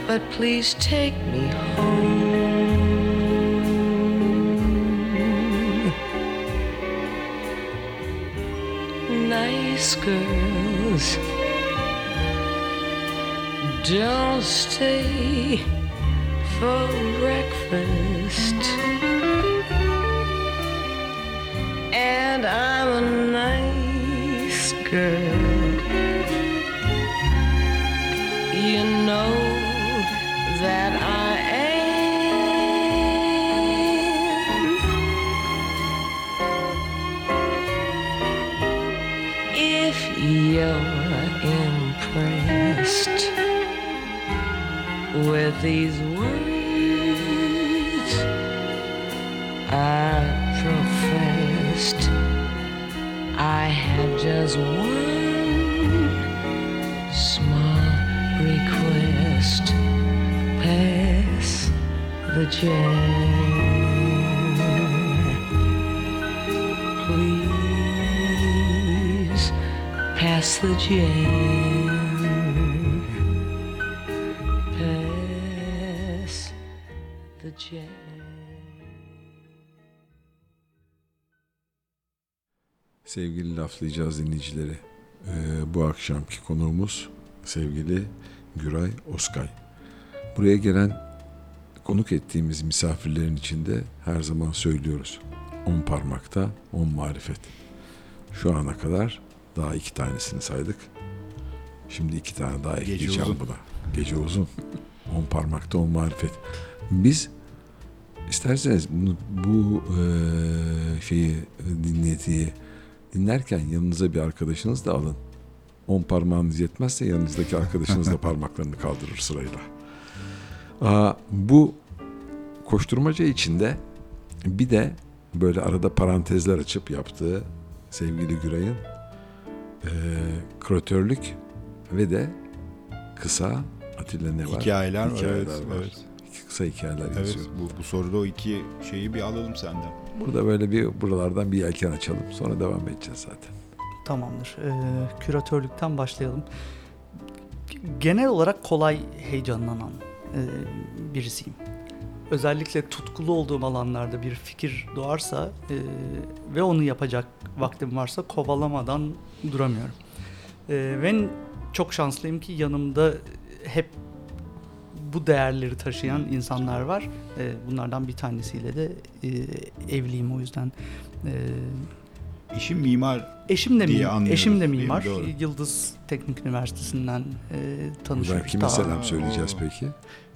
D: but please take me home. Nice girls don't stay for breakfast. And I'm a nice girl. These words I professed, I have just one small request. Pass the jam. Please pass the jam. The jam.
A: Sevgili laflayacağız dinleyicileri. Ee, bu akşamki konuğumuz sevgili Güray Oskay. Buraya gelen konuk ettiğimiz misafirlerin içinde her zaman söylüyoruz. On parmakta on marifet. Şu ana kadar daha iki tanesini saydık. Şimdi iki tane daha
B: Gece
A: ekleyeceğim
B: uzun.
A: buna. Gece uzun. On parmakta on marifet. Biz isterseniz bunu, bu eee, şeyi dinletiyi dinlerken yanınıza bir arkadaşınız da alın. On parmağınız yetmezse yanınızdaki arkadaşınız da parmaklarını kaldırır sırayla. Aa, bu koşturmaca içinde bir de böyle arada parantezler açıp yaptığı sevgili Güray'ın eee krotörlük ve de kısa Atilla ne var?
B: Hikayeler,
A: Hikayeler
B: evet,
A: var.
B: evet.
A: Kısa hikayeler
B: Evet,
A: yazıyor.
B: bu, bu soruda o iki şeyi bir alalım senden.
A: Burada böyle bir buralardan bir yelken açalım. Sonra devam edeceğiz zaten.
C: Tamamdır. Ee, küratörlükten başlayalım. Genel olarak kolay heyecanlanan e, birisiyim. Özellikle tutkulu olduğum alanlarda bir fikir doğarsa e, ve onu yapacak vaktim varsa kovalamadan duramıyorum. E, ve çok şanslıyım ki yanımda hep bu değerleri taşıyan insanlar var. E, bunlardan bir tanesiyle de e, evliyim o yüzden. E,
B: İşin mimar
C: Eşim de
B: diye
C: mimar.
B: anlıyoruz,
C: Eşim de
B: mi?
C: mimar.
B: Doğru.
C: Yıldız Teknik Üniversitesi'nden e.
A: Buradan kime
C: daha,
A: selam söyleyeceğiz
B: o-
A: peki?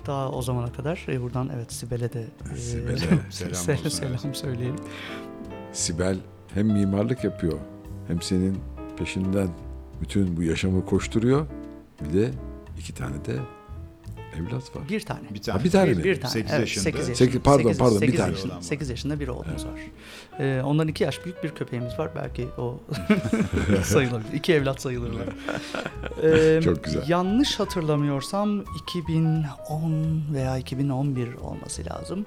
C: daha o zamana kadar. E, buradan evet Sibel'e de e,
A: Sibel'e
B: selam
C: selam, selam söyleyelim.
A: Sibel hem mimarlık yapıyor hem senin peşinden bütün bu yaşamı koşturuyor. Bir de iki tane de evlat var.
C: Bir tane.
B: bir tane.
A: Ha, bir tane
C: bir,
A: mi?
C: bir tane.
B: Sekiz
C: evet,
B: yaşında.
C: sekiz
B: Sekiz-
C: yaşında.
A: pardon,
C: Sekiz-
A: pardon, bir
C: sekiz
A: tane.
C: Yaşında,
B: Olan var.
C: 8 yaşında bir oğlumuz var. E, ondan iki yaş büyük bir köpeğimiz var. Belki o sayılabilir. İki evlat sayılırlar. E,
A: Çok güzel.
C: Yanlış hatırlamıyorsam 2010 veya 2011 olması lazım.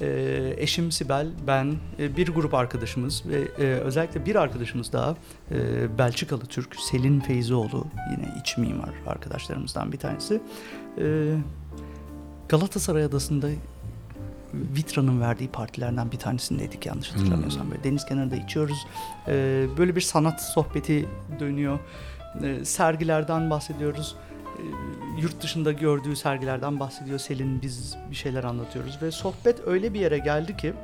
C: Ee, eşim Sibel, ben, e, bir grup arkadaşımız ve e, özellikle bir arkadaşımız daha e, Belçikalı Türk Selin Feyzioğlu yine iç mimar arkadaşlarımızdan bir tanesi. Ee, Galatasaray Adası'nda Vitra'nın verdiği partilerden bir tanesindeydik yanlış hatırlamıyorsam. Böyle deniz kenarında içiyoruz. Ee, böyle bir sanat sohbeti dönüyor. Ee, sergilerden bahsediyoruz. Ee, yurt dışında gördüğü sergilerden bahsediyor Selin. Biz bir şeyler anlatıyoruz ve sohbet öyle bir yere geldi ki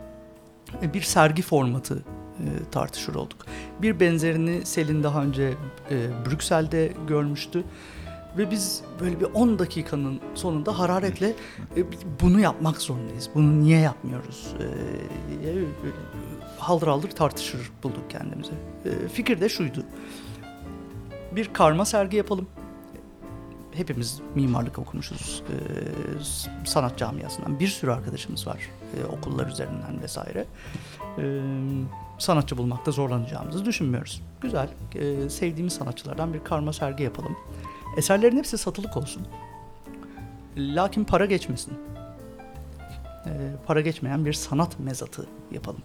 C: e, bir sergi formatı e, tartışır olduk. Bir benzerini Selin daha önce e, Brüksel'de görmüştü. Ve biz böyle bir 10 dakikanın sonunda hararetle e, bunu yapmak zorundayız. Bunu niye yapmıyoruz? E, e, haldır haldır tartışır bulduk kendimizi. E, fikir de şuydu. Bir karma sergi yapalım. Hepimiz mimarlık okumuşuz. E, sanat camiasından bir sürü arkadaşımız var. E, okullar üzerinden vesaire. E, sanatçı bulmakta zorlanacağımızı düşünmüyoruz. Güzel. E, sevdiğimiz sanatçılardan bir karma sergi yapalım. Eserlerin hepsi satılık olsun. Lakin para geçmesin. Ee, para geçmeyen bir sanat mezatı yapalım.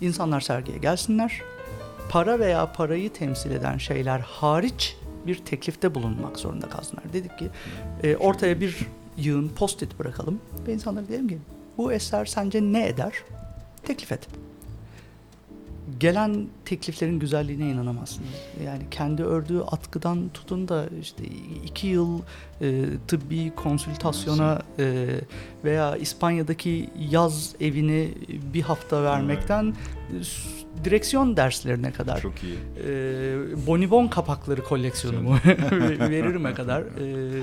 C: İnsanlar sergiye gelsinler. Para veya parayı temsil eden şeyler hariç bir teklifte bulunmak zorunda kalsınlar. Dedik ki e, ortaya bir yığın post-it bırakalım ve insanlara diyelim ki bu eser sence ne eder? Teklif et gelen tekliflerin güzelliğine inanamazsınız. Yani kendi ördüğü atkıdan tutun da işte iki yıl e, tıbbi konsültasyona e, veya İspanya'daki yaz evini bir hafta vermekten direksiyon derslerine kadar
B: Çok iyi.
C: e, bonibon kapakları koleksiyonumu veririme kadar e,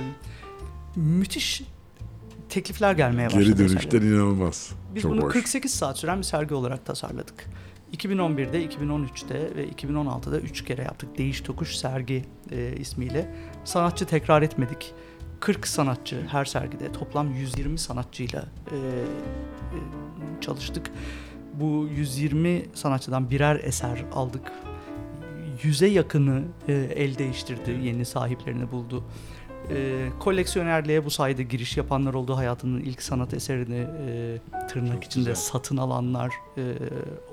C: müthiş teklifler gelmeye başladı.
A: Geri dönüşler inanılmaz.
C: Biz
A: Çok
C: bunu
A: hoş.
C: 48 saat süren bir sergi olarak tasarladık. 2011'de, 2013'te ve 2016'da 3 kere yaptık. Değiş Tokuş Sergi e, ismiyle. Sanatçı tekrar etmedik. 40 sanatçı her sergide toplam 120 sanatçıyla e, e, çalıştık. Bu 120 sanatçıdan birer eser aldık. Yüze yakını e, el değiştirdi, yeni sahiplerini buldu. E, koleksiyonerliğe bu sayede giriş yapanlar oldu. Hayatının ilk sanat eserini e, tırnak
B: Çok
C: içinde
B: güzel.
C: satın alanlar e,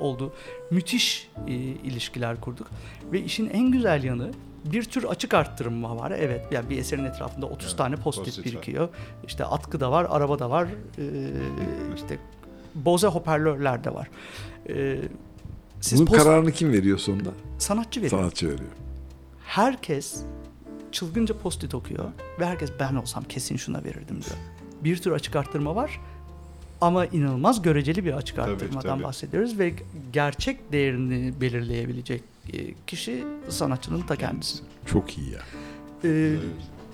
C: oldu. Müthiş e, ilişkiler kurduk. Ve işin en güzel yanı bir tür açık arttırma var. Evet yani bir eserin etrafında 30
B: Evet,
C: tane post-it
B: var.
C: birikiyor. İşte atkı da var, araba da var. e, işte Bose hoparlörler de var. E, siz
A: Bunun
C: post-
A: kararını kim veriyor sonunda?
C: sanatçı veriyor
A: Sanatçı veriyor.
C: herkes çılgınca post-it okuyor ve herkes ben olsam kesin şuna verirdim diyor. Bir tür açık arttırma var ama inanılmaz göreceli bir açık
B: Tabii,
C: arttırmadan
B: tabii.
C: bahsediyoruz ve gerçek değerini belirleyebilecek e, kişi sanatçının ta kendisi.
A: Çok iyi ya.
C: Ee,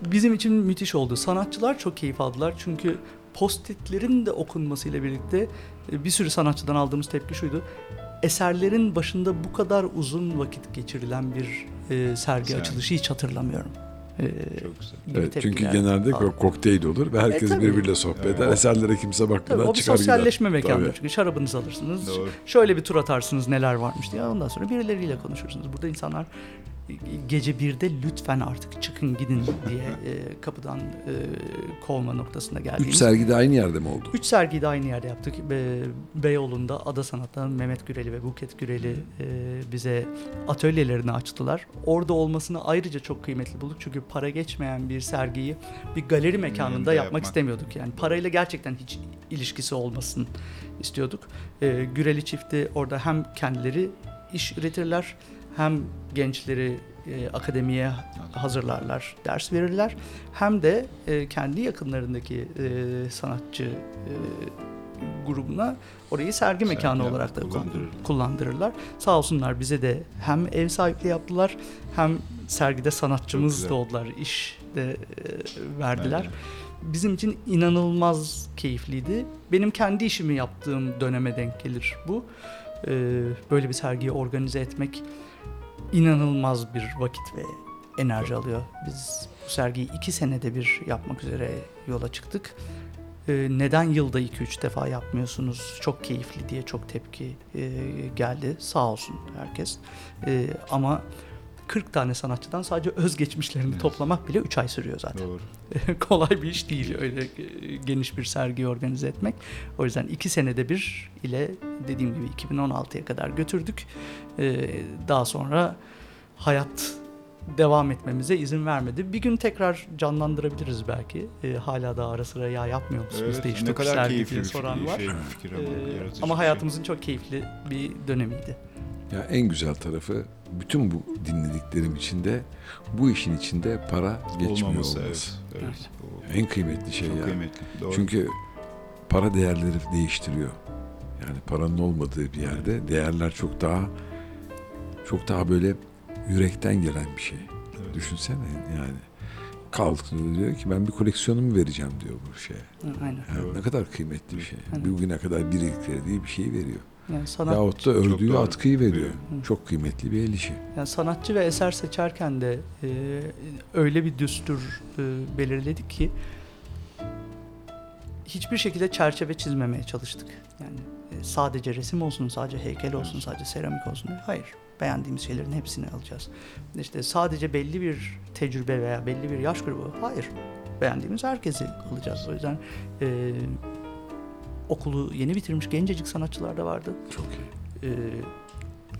C: bizim için müthiş oldu. Sanatçılar çok keyif aldılar çünkü post-itlerin de okunmasıyla birlikte e, bir sürü sanatçıdan aldığımız tepki şuydu. Eserlerin başında bu kadar uzun vakit geçirilen bir e, sergi
B: Sergi.
C: açılışı hiç hatırlamıyorum. Ee,
B: Çok güzel.
C: gibi
A: Evet, çünkü genelde ko- kokteyl olur ve herkes
C: E, tabii.
A: birbiriyle sohbet eder.
B: Evet.
A: Eserlere kimse
C: Tabii,
A: bakmadan
C: o bir
A: çıkar
C: sosyalleşme
A: gider. Tabii.
C: Çünkü şarabınızı alırsınız.
B: Doğru.
C: Şöyle bir tur atarsınız neler varmış diye. Ondan sonra birileriyle konuşursunuz. Burada insanlar gece birde lütfen artık çıkın gidin diye e, kapıdan e, kovma noktasına
A: Üç
C: geldiğimiz.
A: sergi de aynı yerde mi oldu?
C: Üç sergiyi de aynı yerde yaptık. Be- Beyoğlu'nda Ada Sanat'ta Mehmet Güreli ve Buket Güreli e, bize atölyelerini açtılar. Orada olmasını ayrıca çok kıymetli bulduk. Çünkü para geçmeyen bir sergiyi bir galeri mekanında yapmak,
B: yapmak.
C: istemiyorduk. Yani parayla gerçekten hiç ilişkisi olmasın istiyorduk. E, Güreli çifti orada hem kendileri iş üretirler hem gençleri e, akademiye hazırlarlar, ders verirler. Hem de e, kendi yakınlarındaki e, sanatçı e, grubuna orayı sergi mekanı
B: Sergi
C: olarak da
B: kullandırır.
C: kullandırırlar. Sağ olsunlar bize de hem ev sahipliği yaptılar hem sergide sanatçımız da oldular, iş de e, verdiler. Bizim için inanılmaz keyifliydi. Benim kendi işimi yaptığım döneme denk gelir bu. Ee, böyle bir sergiyi organize etmek inanılmaz bir vakit ve enerji alıyor. Biz bu sergiyi iki senede bir yapmak üzere yola çıktık. Ee, neden yılda 2-3 defa yapmıyorsunuz? Çok keyifli diye çok tepki e, geldi. Sağ olsun herkes. Ee, ama 40 tane sanatçıdan sadece özgeçmişlerini
B: Evet.
C: toplamak bile 3 ay sürüyor zaten.
B: Doğru.
C: kolay bir iş değil öyle e, geniş bir sergiyi organize etmek. O yüzden iki senede bir ile dediğim gibi 2016'ya kadar götürdük. Ee, daha sonra hayat devam etmemize izin vermedi. Bir gün tekrar canlandırabiliriz belki. Ee, hala da ara sıra ya yapmıyor musunuz
B: Evet,
C: değiş
B: ne
C: tokuş
B: kadar
C: sergi diye soran var.
B: şey, bir fikir ama, bir
C: ama
B: şey.
C: hayatımızın çok keyifli bir dönemiydi.
A: Ya en güzel tarafı bütün bu dinlediklerim içinde bu işin içinde para geçmiyor
B: Olmaması,
A: olması.
B: evet. evet.
A: En kıymetli şey
B: çok
A: ya.
B: kıymetli. Doğru.
A: Çünkü para değerleri değiştiriyor. Yani paranın olmadığı bir yerde değerler çok daha çok daha böyle yürekten gelen bir şey.
B: Evet.
A: Düşünsene yani. Kalkıyor diyor ki ben bir koleksiyonumu vereceğim diyor bu şeye.
C: Aynen.
A: Yani
B: Doğru.
A: ne kadar kıymetli bir şey.
C: Aynen.
A: Bugüne kadar biriktirdiği bir şeyi veriyor.
C: Yani sanat,
A: Yahut da ördüğü atkıyı veriyor.
C: Hı.
A: Çok kıymetli bir el işi.
C: Yani sanatçı ve eser seçerken de e, öyle bir düstur e, belirledik ki hiçbir şekilde çerçeve çizmemeye çalıştık. Yani e, sadece resim olsun, sadece heykel olsun, sadece seramik olsun. diye. Hayır. Beğendiğimiz şeylerin hepsini alacağız. İşte sadece belli bir tecrübe veya belli bir yaş grubu. Hayır. Beğendiğimiz herkesi alacağız. O yüzden e, okulu yeni bitirmiş gencecik sanatçılar da vardı
A: Çok iyi.
C: e,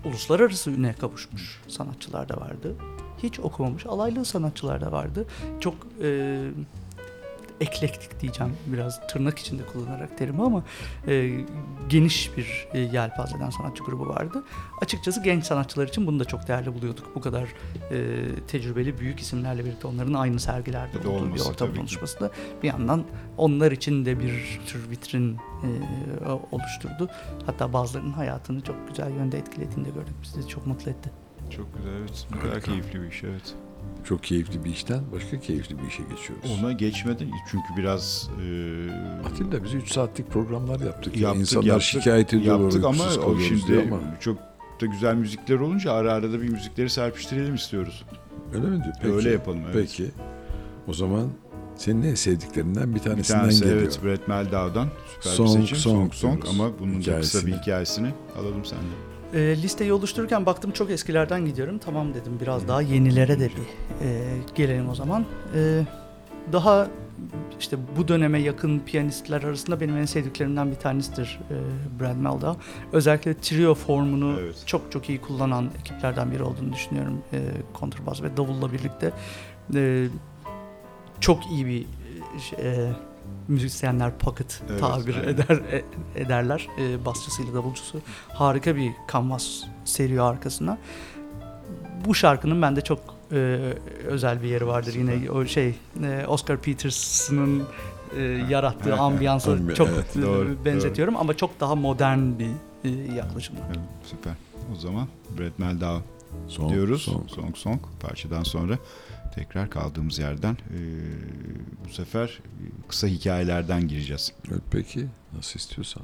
C: uluslararası üne kavuşmuş sanatçılar da vardı. Hiç okumamış alaylı sanatçılar da vardı. Çok e, eklektik diyeceğim biraz tırnak içinde kullanarak terimi ama e, geniş bir e, yelpazeden sanatçı grubu vardı. Açıkçası genç sanatçılar için bunu da çok değerli buluyorduk. Bu kadar e, tecrübeli büyük isimlerle birlikte onların aynı sergilerde
B: Bir
C: olduğu bir
B: olması
C: ortam
B: tabii ki.
C: oluşması da bir yandan onlar için de bir tür vitrin e, oluşturdu. Hatta bazılarının hayatını çok güzel yönde etkilediğini de gördük. Bizi de çok mutlu etti.
B: Çok güzel evet. Ne kadar keyifli bir iş evet.
A: Çok keyifli bir işten başka keyifli bir işe geçiyoruz.
B: Ona geçmeden çünkü biraz e,
A: Atilla biz 3 saatlik programlar yaptık. ya.
B: Yaptık,
A: İnsanlar
B: yaptık,
A: şikayet ediyorlar.
B: yaptık ama o şimdi
A: ama.
B: çok da güzel müzikler olunca ara ara da bir müzikleri serpiştirelim istiyoruz.
A: Öyle mi diyor? Peki.
B: Öyle yapalım evet.
A: Peki. O zaman senin en sevdiklerinden bir
B: Bir
A: tanesinden
B: tanesi
A: geliyor.
B: evet Brett Meldau'dan süper
A: Song,
B: bir seçim.
A: Song
B: Song Song ama bunun da kısa bir hikayesini alalım senden.
C: E, listeyi oluştururken baktım çok eskilerden gidiyorum. Tamam dedim biraz daha yenilere de bir e, gelelim o zaman. E, daha işte bu döneme yakın piyanistler arasında benim en sevdiklerimden bir tanesidir e, Brad Meldau. Özellikle trio formunu
B: Evet.
C: çok çok iyi kullanan ekiplerden biri olduğunu düşünüyorum. E, kontrbas ve davulla birlikte. E, çok iyi bir e, müzisyenler pocket
B: Evet,
C: tabir
B: aynen.
C: eder e- ederler. E, basçısıyla davulcusu harika bir kanvas seriyor arkasına. Bu şarkının bende çok e, özel bir yeri vardır. Yine o şey e, Oscar Peterson'ın e, yarattığı ambiyansa
A: Ambi-
C: çok
A: evet,
C: e,
B: doğru,
C: benzetiyorum ama çok daha modern bir e, yaklaşım.
B: Evet, süper. O zaman Brett Meldau
A: Song,
B: diyoruz.
A: song.
B: Song Song parçadan sonra tekrar kaldığımız yerden e, bu sefer e, kısa hikayelerden gireceğiz.
A: Evet, peki. Nasıl istiyorsan.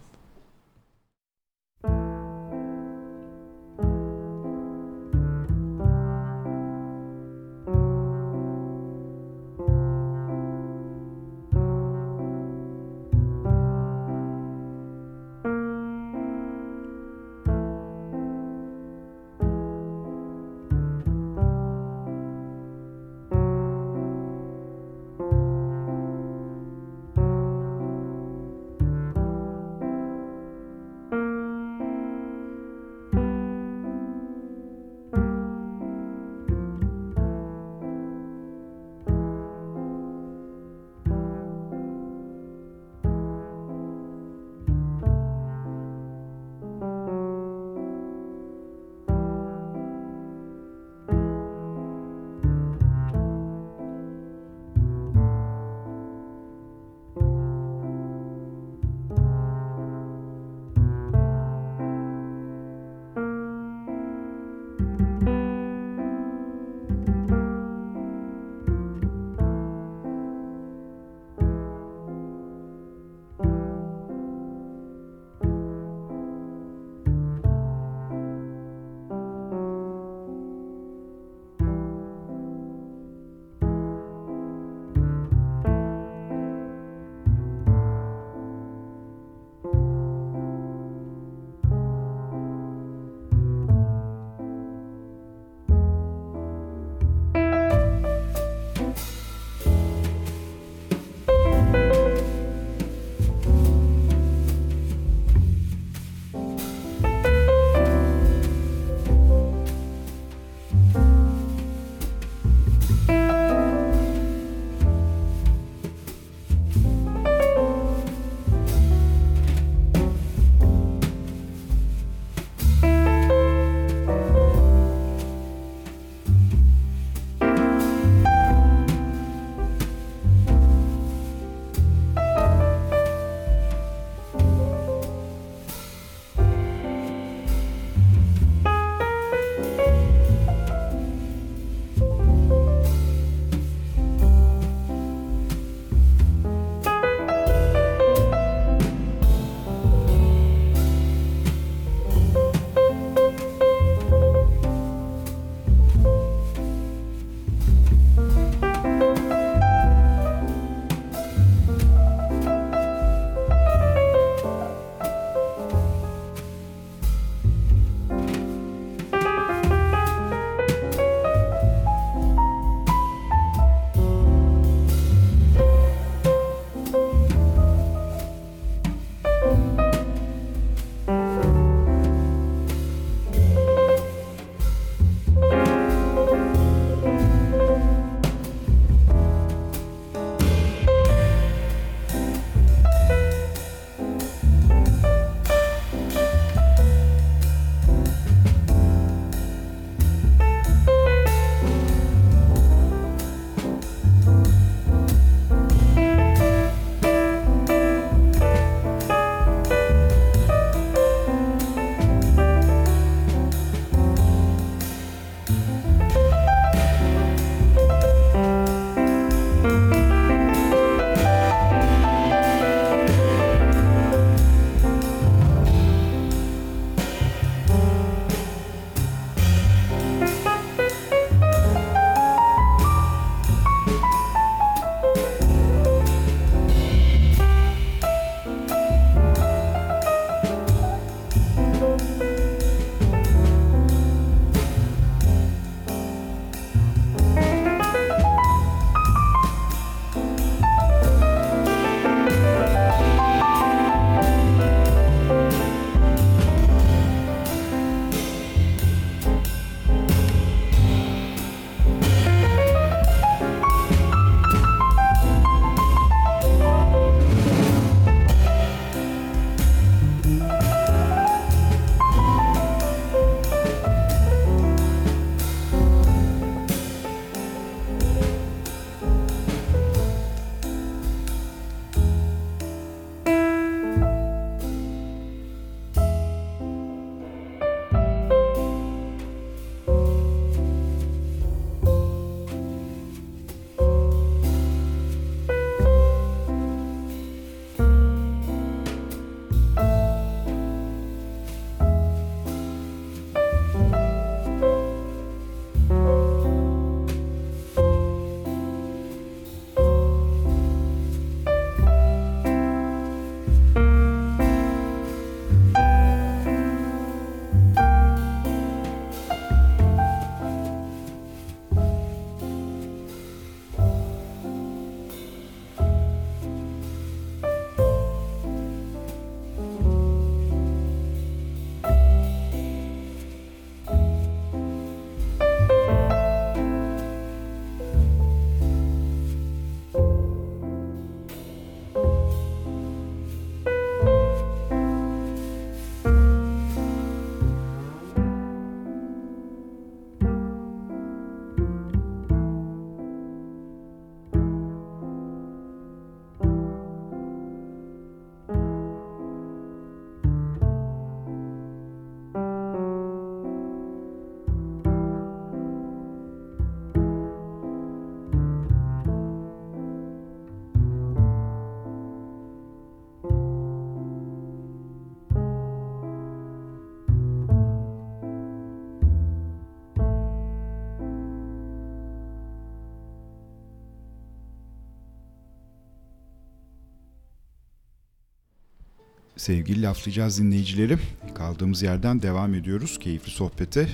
B: Sevgili laflayacağız dinleyicileri. Kaldığımız yerden devam ediyoruz keyifli sohbete. Ee,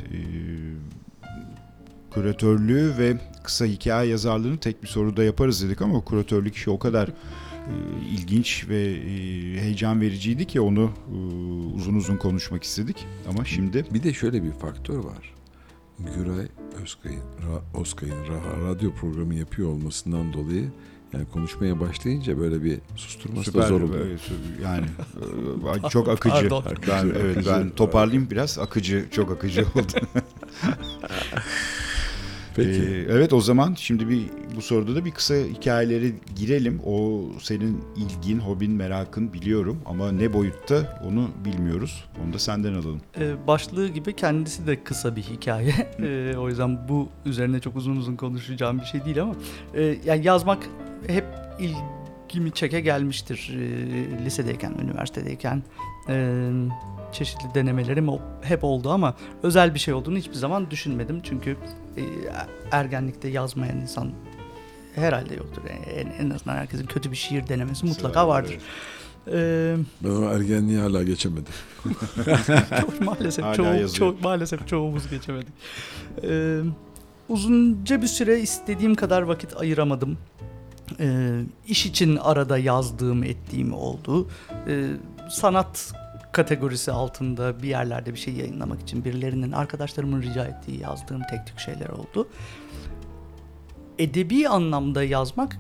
B: küratörlüğü ve kısa hikaye yazarlığını tek bir soruda yaparız dedik ama küratörlük işi o kadar e, ilginç ve e, heyecan vericiydi ki onu e, uzun uzun konuşmak istedik. Ama şimdi
A: Bir de şöyle bir faktör var. Güray Özkay'ın, Ra- Özkay'ın ra- radyo programı yapıyor olmasından dolayı yani konuşmaya başlayınca böyle bir susturması da zor oluyor.
B: yani e, çok akıcı.
C: Pardon.
B: Ben,
A: Akıcı,
B: evet
A: akıcı.
B: ben toparlayayım biraz. Akıcı, çok akıcı oldu.
A: Peki.
B: Ee, evet o zaman şimdi bir bu soruda da bir kısa hikayeleri girelim. O senin ilgin, hobin, merakın biliyorum ama ne boyutta onu bilmiyoruz. Onu da senden alalım.
C: Ee, başlığı gibi kendisi de kısa bir hikaye. Ee, o yüzden bu üzerine çok uzun uzun konuşacağım bir şey değil ama e, yani yazmak hep ilgimi çeke gelmiştir. Ee, lisedeyken, üniversitedeyken e, çeşitli denemelerim hep oldu ama özel bir şey olduğunu hiçbir zaman düşünmedim. Çünkü e, ergenlikte yazmayan insan herhalde yoktur. En, en azından herkesin kötü bir şiir denemesi mutlaka vardır. Ee,
A: Ben o ergenliği hala geçemedim.
C: çok maalesef
B: Hala
C: çoğu,
B: yazıyor.
C: çoğu maalesef çoğumuz geçemedik. Ee, uzunca bir süre istediğim kadar vakit ayıramadım. Ee, iş için arada yazdığım, ettiğim oldu. Ee, sanat kategorisi altında bir yerlerde bir şey yayınlamak için birilerinin arkadaşlarımın rica ettiği yazdığım tek tük şeyler oldu. Edebi anlamda yazmak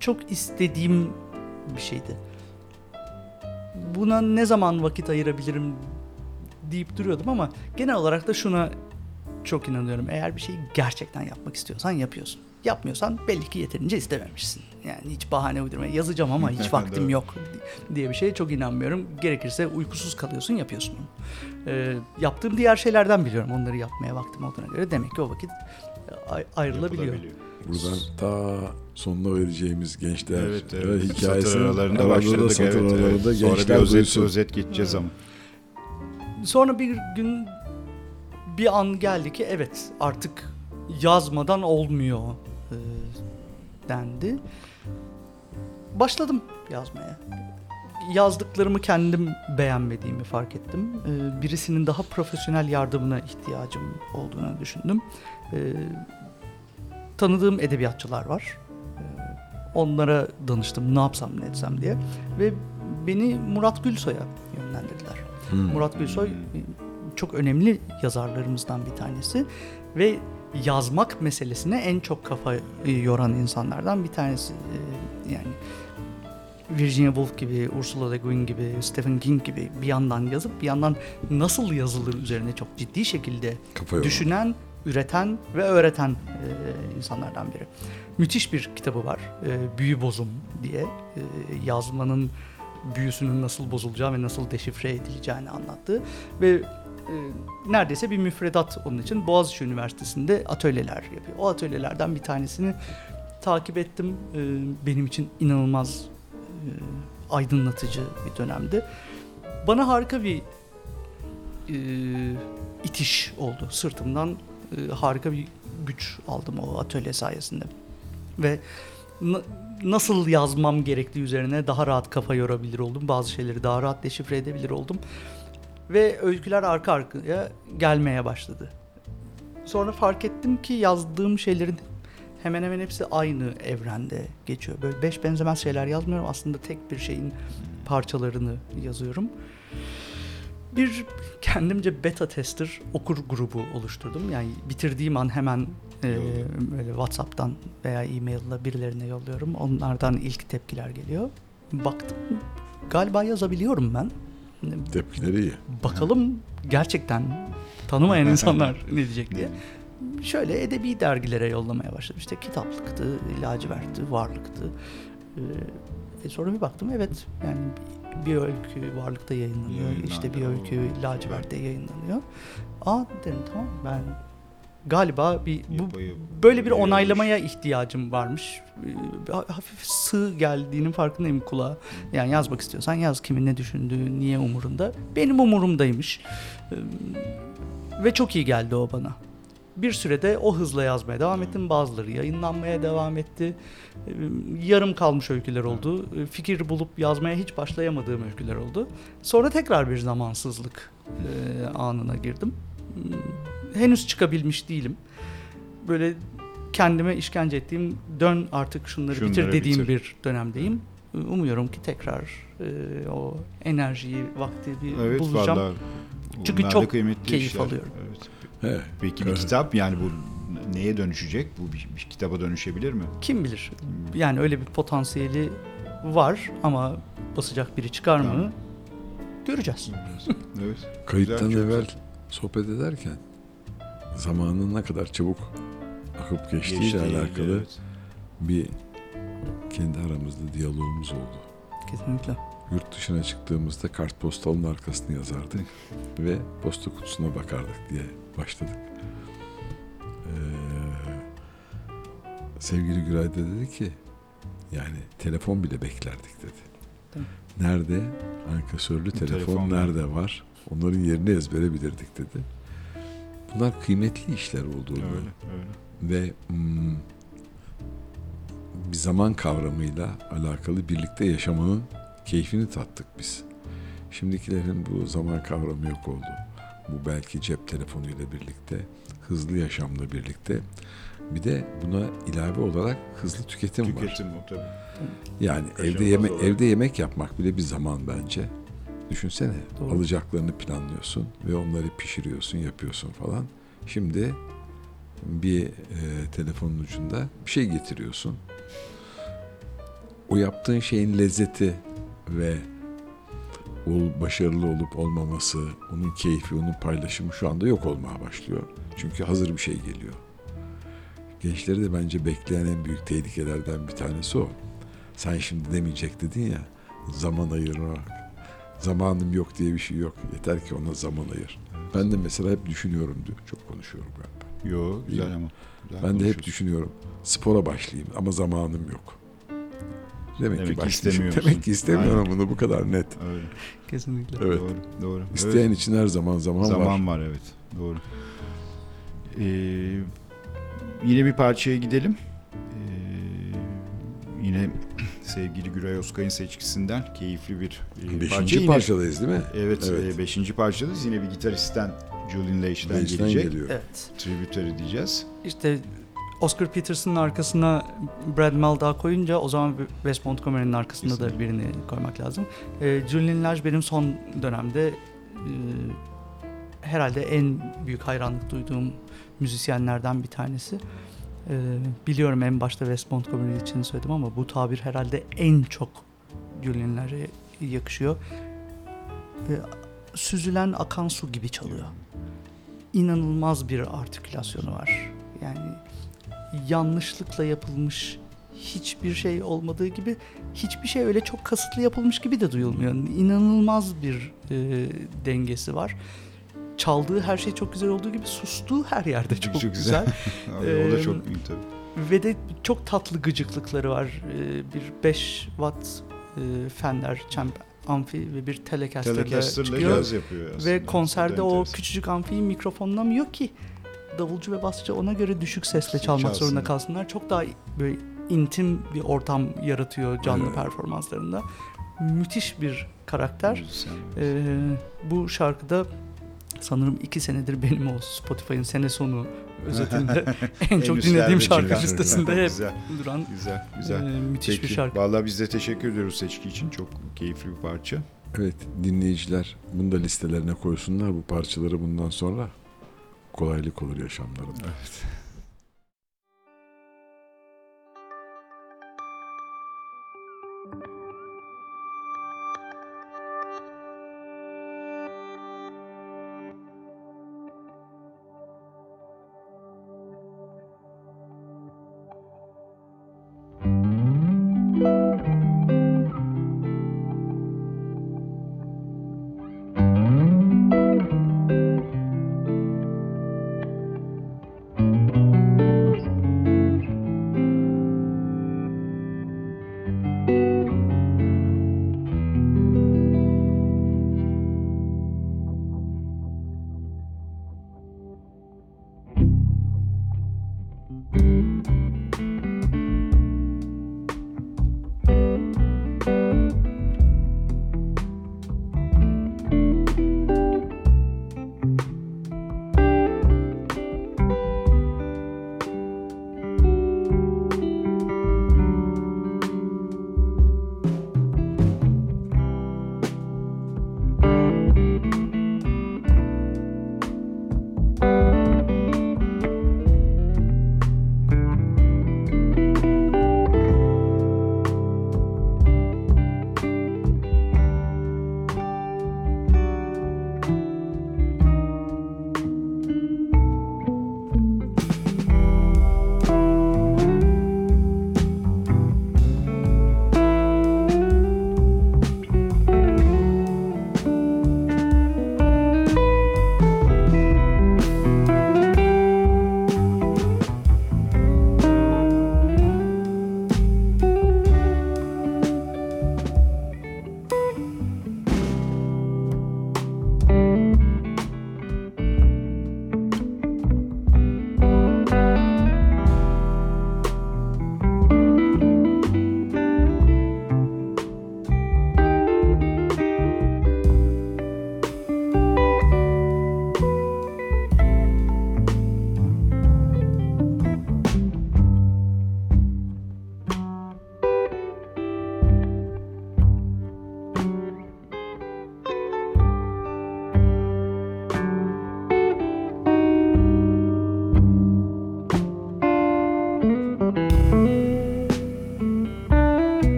C: çok istediğim bir şeydi buna ne zaman vakit ayırabilirim deyip duruyordum ama genel olarak da şuna çok inanıyorum. Eğer bir şeyi gerçekten yapmak istiyorsan yapıyorsun. Yapmıyorsan belli ki yeterince istememişsin. Yani hiç bahane uydurmaya yazacağım ama hiç vaktim yok diye bir şeye çok inanmıyorum. Gerekirse uykusuz kalıyorsun yapıyorsun onu. Ee, yaptığım diğer şeylerden biliyorum. Onları yapmaya vaktim olduğuna göre demek ki o vakit ay- ayrılabiliyor.
A: Buradan ta sonuna vereceğimiz gençler
B: Evet, evet.
A: ve
B: Satır
A: hikayesinin
B: aralarında başladık.
A: satır
B: Evet, evet.
A: aralarında
B: Sonra bir
A: gençler
B: özet,
A: duysun.
B: özet geçeceğiz ama.
C: Sonra bir gün bir an geldi ki evet artık yazmadan olmuyor e, dendi. Başladım yazmaya. Yazdıklarımı kendim beğenmediğimi fark ettim. E, birisinin daha profesyonel yardımına ihtiyacım olduğunu düşündüm. E, tanıdığım edebiyatçılar var. E, onlara danıştım ne yapsam ne etsem diye. Ve beni Murat Gülsoy'a yönlendirdiler.
A: Hmm.
C: Murat Gülsoy çok önemli yazarlarımızdan bir tanesi ve yazmak meselesine en çok kafa yoran insanlardan bir tanesi. E, Yani Virginia Woolf gibi, Ursula Le Guin gibi, Stephen King gibi bir yandan yazıp bir yandan nasıl yazılır üzerine çok ciddi şekilde
A: Kafa
C: düşünen, üreten ve öğreten e, insanlardan biri. Müthiş bir kitabı var. E, Büyü Bozum diye. E, yazmanın büyüsünün nasıl bozulacağı ve nasıl deşifre edileceğini anlattığı ve e, neredeyse bir müfredat onun için Boğaziçi Üniversitesi'nde atölyeler yapıyor. O atölyelerden bir tanesini takip ettim. E, benim için inanılmaz aydınlatıcı bir dönemdi. Bana harika bir e, itiş oldu. Sırtımdan e, harika bir güç aldım o atölye sayesinde. Ve na- nasıl yazmam gerektiği üzerine daha rahat kafa yorabilir oldum. Bazı şeyleri daha rahat deşifre edebilir oldum. Ve öyküler arka arkaya gelmeye başladı. Sonra fark ettim ki yazdığım şeylerin hemen hemen hepsi aynı evrende geçiyor. Böyle beş benzemez şeyler yazmıyorum. Aslında tek bir şeyin parçalarını yazıyorum. Bir kendimce beta tester okur grubu oluşturdum. Yani bitirdiğim an hemen e, böyle WhatsApp'tan veya e-mail'la birilerine yolluyorum. Onlardan ilk tepkiler geliyor. Baktım galiba yazabiliyorum ben.
A: Tepkileri iyi.
C: Bakalım gerçekten tanımayan insanlar ne diyecek diye. Şöyle edebi dergilere yollamaya başladım. İşte kitaplıktı, lacivertti, varlıktı. Ee, e sonra bir baktım evet yani bir- öykü varlıkta yayınlanıyor.
B: Yayınlandı,
C: işte bir öykü
B: oo.
C: lacivertte yayınlanıyor. Aa dedim tamam ben galiba bir bu böyle bir onaylamaya ihtiyacım varmış. Ee, hafif sığ geldiğinin farkındayım kulağa. Yani yazmak istiyorsan yaz kimin ne düşündüğü, niye umurunda. Benim umurumdaymış. Ee, Ve çok iyi geldi o bana. Bir sürede o hızla yazmaya devam ettim. Bazıları yayınlanmaya devam etti. Yarım kalmış öyküler oldu. Ee, Fikir bulup yazmaya hiç başlayamadığım öyküler oldu. Sonra tekrar bir zamansızlık anına girdim. Hmm, Henüz çıkabilmiş değilim. Böyle kendime işkence ettiğim dön artık şunları,
B: Şunları
C: bitir dediğim
B: bitir.
C: bir dönemdeyim. Umuyorum ki tekrar o enerjiyi, vakti bir
B: Evet
C: bulacağım.
B: vallahi.
C: Çünkü
B: bunlar
C: çok
B: kıymetli
C: keyif
B: işler.
C: alıyorum.
B: Evet.
A: He.
B: Peki bir kitap yani bu neye dönüşecek? Bu bir, bir kitaba dönüşebilir mi?
C: Kim bilir? Yani öyle bir potansiyeli var ama basacak biri çıkar mı?
B: Tamam.
C: Göreceğiz.
B: Evet.
A: Kayıttan
B: Güzel,
A: evvel
B: güzel.
A: sohbet ederken zamanın ne kadar çabuk akıp geçtiğiyle
B: Geçtiği,
A: alakalı
B: evet.
A: bir kendi aramızda diyalogumuz oldu.
C: Kesinlikle.
A: Yurt dışına çıktığımızda kartpostalın arkasını yazardık ve posta kutusuna bakardık diye başladık. Ee, sevgili Güray da dedi ki yani telefon bile beklerdik dedi. Nerede? Ankasörlü telefon,
B: Telefon var.
A: nerede var? Onların yerini ezbere bilirdik dedi. Bunlar kıymetli işler olduğunu
B: Öyle, öyle.
A: ve mm, bir zaman kavramıyla alakalı birlikte yaşamanın keyfini tattık biz. Şimdikilerin bu zaman kavramı yok oldu. Bu belki cep telefonuyla birlikte, hızlı yaşamla birlikte. Bir de buna ilave olarak hızlı tüketim, var.
B: Tüketim o tabii.
A: Yani
B: Kaçınılmaz
A: evde yeme
B: olarak.
A: evde yemek yapmak bile bir zaman bence. Düşünsene
C: Doğru.
A: alacaklarını planlıyorsun ve onları pişiriyorsun, yapıyorsun falan. Şimdi bir e, telefonun ucunda bir şey getiriyorsun. O yaptığın şeyin lezzeti ve ol, başarılı olup olmaması, onun keyfi, onun paylaşımı şu anda yok olmaya başlıyor. Çünkü hazır bir şey geliyor. Gençleri de bence bekleyen en büyük tehlikelerden bir tanesi o. Sen şimdi demeyecek dedin ya, zaman ayırmak. Zamanım yok diye bir şey yok. Yeter ki ona zaman ayır. Ben de mesela hep düşünüyorum diyor. Çok konuşuyorum galiba.
B: Yo güzel ama. Güzel
A: Ben de hep düşünüyorum. Spora başlayayım ama zamanım yok. Demek,
B: Demek
A: ki başlayacağım.
B: istemiyorsun.
A: Demek ki istemiyorum bunu bu kadar net.
B: Öyle.
C: Kesinlikle.
A: Evet.
B: Doğru. Doğru.
A: İsteyen
B: Evet.
A: için her zaman zaman,
B: Zaman
A: var.
B: var evet. Doğru. Ee, yine bir parçaya gidelim. Ee, yine sevgili Güray Özkay'ın seçkisinden keyifli bir e,
A: Beşinci
B: parça. Yine-
A: parçadayız değil mi?
B: Evet,
A: Evet.
B: e, beşinci parçadayız. Yine bir gitaristten Julian Leish'ten gelecek.
A: geliyor.
C: Evet.
B: Tributary diyeceğiz.
C: İşte Oscar Peterson'ın arkasına Brad Meldau koyunca o zaman Wes Montgomery'nin arkasında da birini koymak lazım. Ee, Julian Lage benim son dönemde e, herhalde en büyük hayranlık duyduğum müzisyenlerden bir tanesi. Ee, biliyorum en başta Wes Montgomery için söyledim ama bu tabir herhalde en çok Julian Lage'e yakışıyor. Ee, süzülen akan su gibi çalıyor inanılmaz bir artikülasyonu var. Yani yanlışlıkla yapılmış hiçbir şey olmadığı gibi hiçbir şey öyle çok kasıtlı yapılmış gibi de duyulmuyor. İnanılmaz bir e, dengesi var. Çaldığı her şey çok güzel olduğu gibi sustuğu her yerde çok,
B: Çok güzel.
C: güzel.
B: O da çok büyük tabii.
C: Ve de çok tatlı gıcıklıkları var. Ee, bir 5 watt e, Fender Champ amfi ve bir Telecaster'la
B: Telecaster'la
C: çıkıyor.
B: yapıyor aslında.
C: Ve konserde o
B: enteresan.
C: küçücük amfiyi mikrofonlamıyor ki davulcu ve basçı ona göre düşük sesle çalmak
B: Çalsın.
C: zorunda kalsınlar. Çok daha böyle intim bir ortam yaratıyor canlı
A: Evet.
C: performanslarında. Müthiş bir karakter. Ee, bu şarkıda sanırım iki senedir benim o Spotify'ın sene sonu özetinde en çok dinlediğim şarkı listesinde hep
B: Güzel,
C: duran
B: güzel, güzel.
C: e, müthiş
B: Peki.
C: bir şarkı.
B: Vallahi biz de teşekkür ediyoruz seçki için. Çok keyifli bir parça.
A: Evet dinleyiciler bunu da listelerine koysunlar bu parçaları bundan sonra kolaylık olur yaşamlarında.
B: Evet.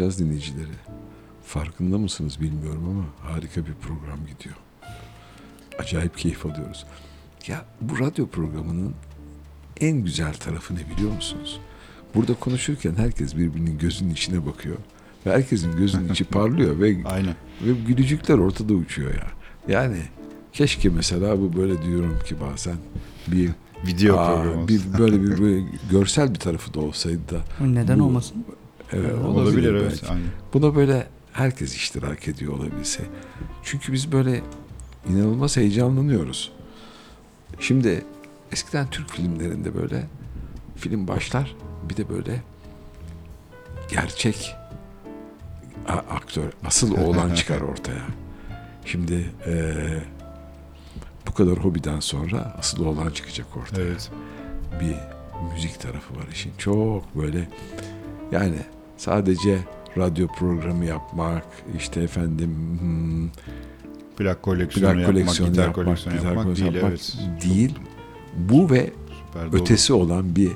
A: Laflayacağız dinleyicileri. Farkında mısınız bilmiyorum ama harika bir program gidiyor. Acayip keyif alıyoruz. Ya bu radyo programının en güzel tarafı ne biliyor musunuz? Burada konuşurken herkes birbirinin gözünün içine bakıyor. Ve herkesin gözünün içi parlıyor ve,
B: Aynen.
A: ve gülücükler ortada uçuyor ya. Yani keşke mesela bu böyle diyorum ki bazen bir
B: Video
A: Aa,
B: programı olsun.
A: bir böyle bir böyle görsel bir tarafı da olsaydı da
C: Neden
A: Bu-
C: olmasın?
A: Evet,
C: Olabilir,
A: olabilir, belki.
B: evet. Aynen.
A: Buna böyle herkes iştirak ediyor olabilse. Çünkü biz böyle inanılmaz heyecanlanıyoruz. Şimdi eskiden Türk filmlerinde böyle film başlar bir de böyle gerçek aktör, asıl oğlan çıkar ortaya. Şimdi eee, bu kadar hobiden sonra asıl oğlan çıkacak ortaya
B: Evet.
A: bir müzik tarafı var işin. Çok böyle yani sadece radyo programı yapmak, işte efendim hmm,
B: Plak koleksiyonu
A: plak
B: yapmak,
A: koleksiyonu
B: gitar
A: yapmak,
B: koleksiyonu
A: gitar
B: yapmak
A: koleksiyonu
B: değil.
A: yapmak
B: evet.
A: değil. Bu ve
B: Süper
A: ötesi olan bir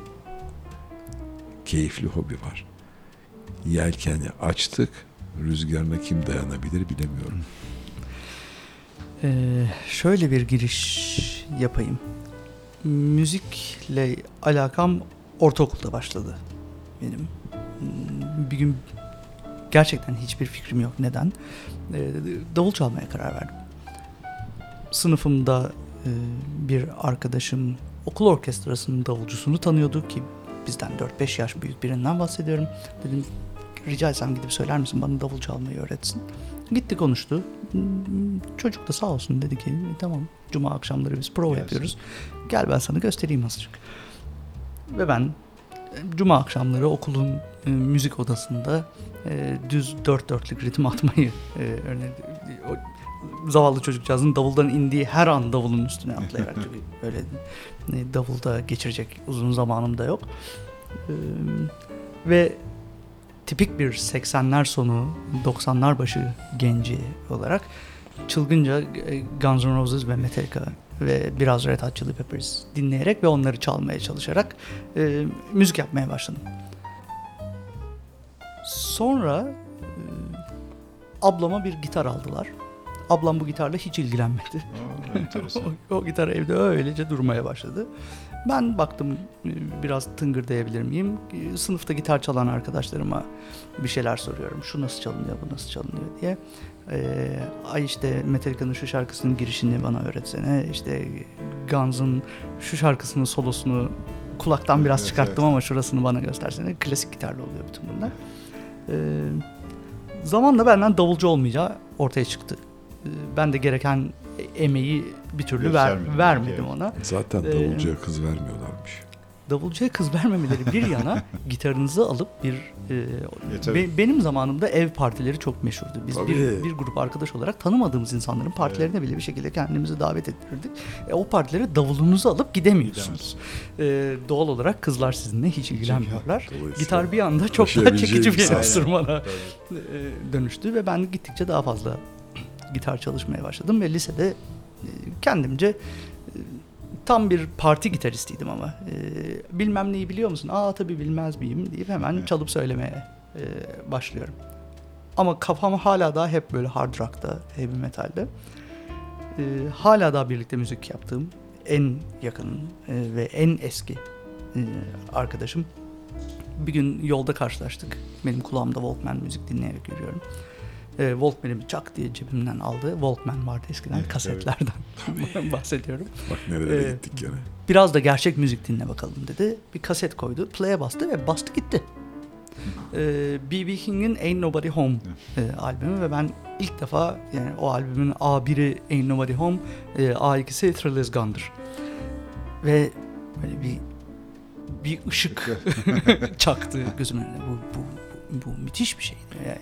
A: keyifli hobi var. Yelkeni açtık, rüzgarına kim dayanabilir bilemiyorum.
C: Ee, şöyle bir giriş yapayım. Müzikle alakam ortaokulda başladı benim. Bir gün gerçekten hiçbir fikrim yok neden. Ee, davul çalmaya karar verdim. Sınıfımda e, bir arkadaşım okul orkestrasının davulcusunu tanıyordu ki bizden 4-5 yaş büyük birinden bahsediyorum. Dedim rica etsem gidip söyler misin bana davul çalmayı öğretsin. Gitti konuştu. Çocuk da sağ olsun dedi ki "E, tamam cuma akşamları biz prova
B: Gelsin.
C: yapıyoruz. Gel ben sana göstereyim azıcık. Ve ben cuma akşamları okulun e, müzik odasında e, düz dört dörtlük ritim atmayı e, örneğin o zavallı çocukcağızın davuldan indiği her an davulun üstüne atlayarak çünkü öyle e, davulda geçirecek uzun zamanım da yok. E, ve tipik bir 80'ler sonu 90'lar başı genci olarak çılgınca e, Guns N' Roses ve Metallica ve biraz Red Hot Chili Peppers dinleyerek ve onları çalmaya çalışarak e, müzik yapmaya başladım. Sonra e, ablama bir gitar aldılar. Ablam bu gitarla hiç ilgilenmedi.
B: Aa,
C: o, o gitar evde öylece durmaya başladı. Ben baktım e, biraz tıngırdayabilir miyim? E, Sınıfta gitar çalan arkadaşlarıma bir şeyler soruyorum. Şu nasıl çalınıyor, bu nasıl çalınıyor diye. Ee, ay işte Metallica'nın şu şarkısının girişini bana öğretsene. İşte Guns'ın şu şarkısının solosunu kulaktan biraz
B: Evet,
C: çıkarttım
B: evet.
C: ama şurasını bana göstersene. Klasik gitarla oluyor bütün bunlar. Ee, zamanla benden davulcu olmayacağı ortaya çıktı. Ee, ben de gereken emeği bir türlü ver, vermedim ona.
A: Zaten
C: Ee,
A: davulcuya kız vermiyorlarmış.
C: Davulcuya kız vermemeleri bir yana gitarınızı alıp bir e,
B: tabii.
C: be- benim zamanımda ev partileri çok meşhurdu. Biz bir,
A: Tabii.
C: bir grup arkadaş olarak tanımadığımız insanların partilerine bile bir şekilde kendimizi davet ettirirdik. E, o partilere davulunuzu alıp gidemiyorsunuz. E, doğal olarak kızlar sizinle hiç ilgilenmiyorlar. Gitar bir anda çok daha çekici bir enstrümana e, dönüştü ve ben gittikçe daha fazla gitar çalışmaya başladım ve lisede e, kendimce e, tam bir parti gitaristiydim ama E, bilmem neyi biliyor musun? Aa tabii bilmez miyim deyip hemen
B: Evet.
C: çalıp söylemeye e, başlıyorum. Ama kafam hala daha hep böyle hard rock'ta, heavy metalde. E, hala daha birlikte müzik yaptığım en yakın e, ve en eski e, arkadaşım. Bir gün yolda karşılaştık. Benim kulağımda Walkman müzik dinleyerek yürüyorum. E, Walkman'imi çak diye cebimden aldı. Walkman vardı eskiden
B: Evet,
C: kasetlerden bahsediyorum.
A: Bak nerelere
C: Ee,
A: gittik gene.
C: Biraz da gerçek müzik dinle bakalım dedi. Bir kaset koydu. Play'e bastı ve bastı gitti. Ee, B.B. King'in Ain't Nobody Home e, albümü ve ben ilk defa yani o albümün A1'i Ain't Nobody Home, e, A2'si Thrill Is Gone'dır. Ve böyle bir bir ışık çaktı gözümün önüne. Bu, bu, bu, bu müthiş bir şeydi. Yani,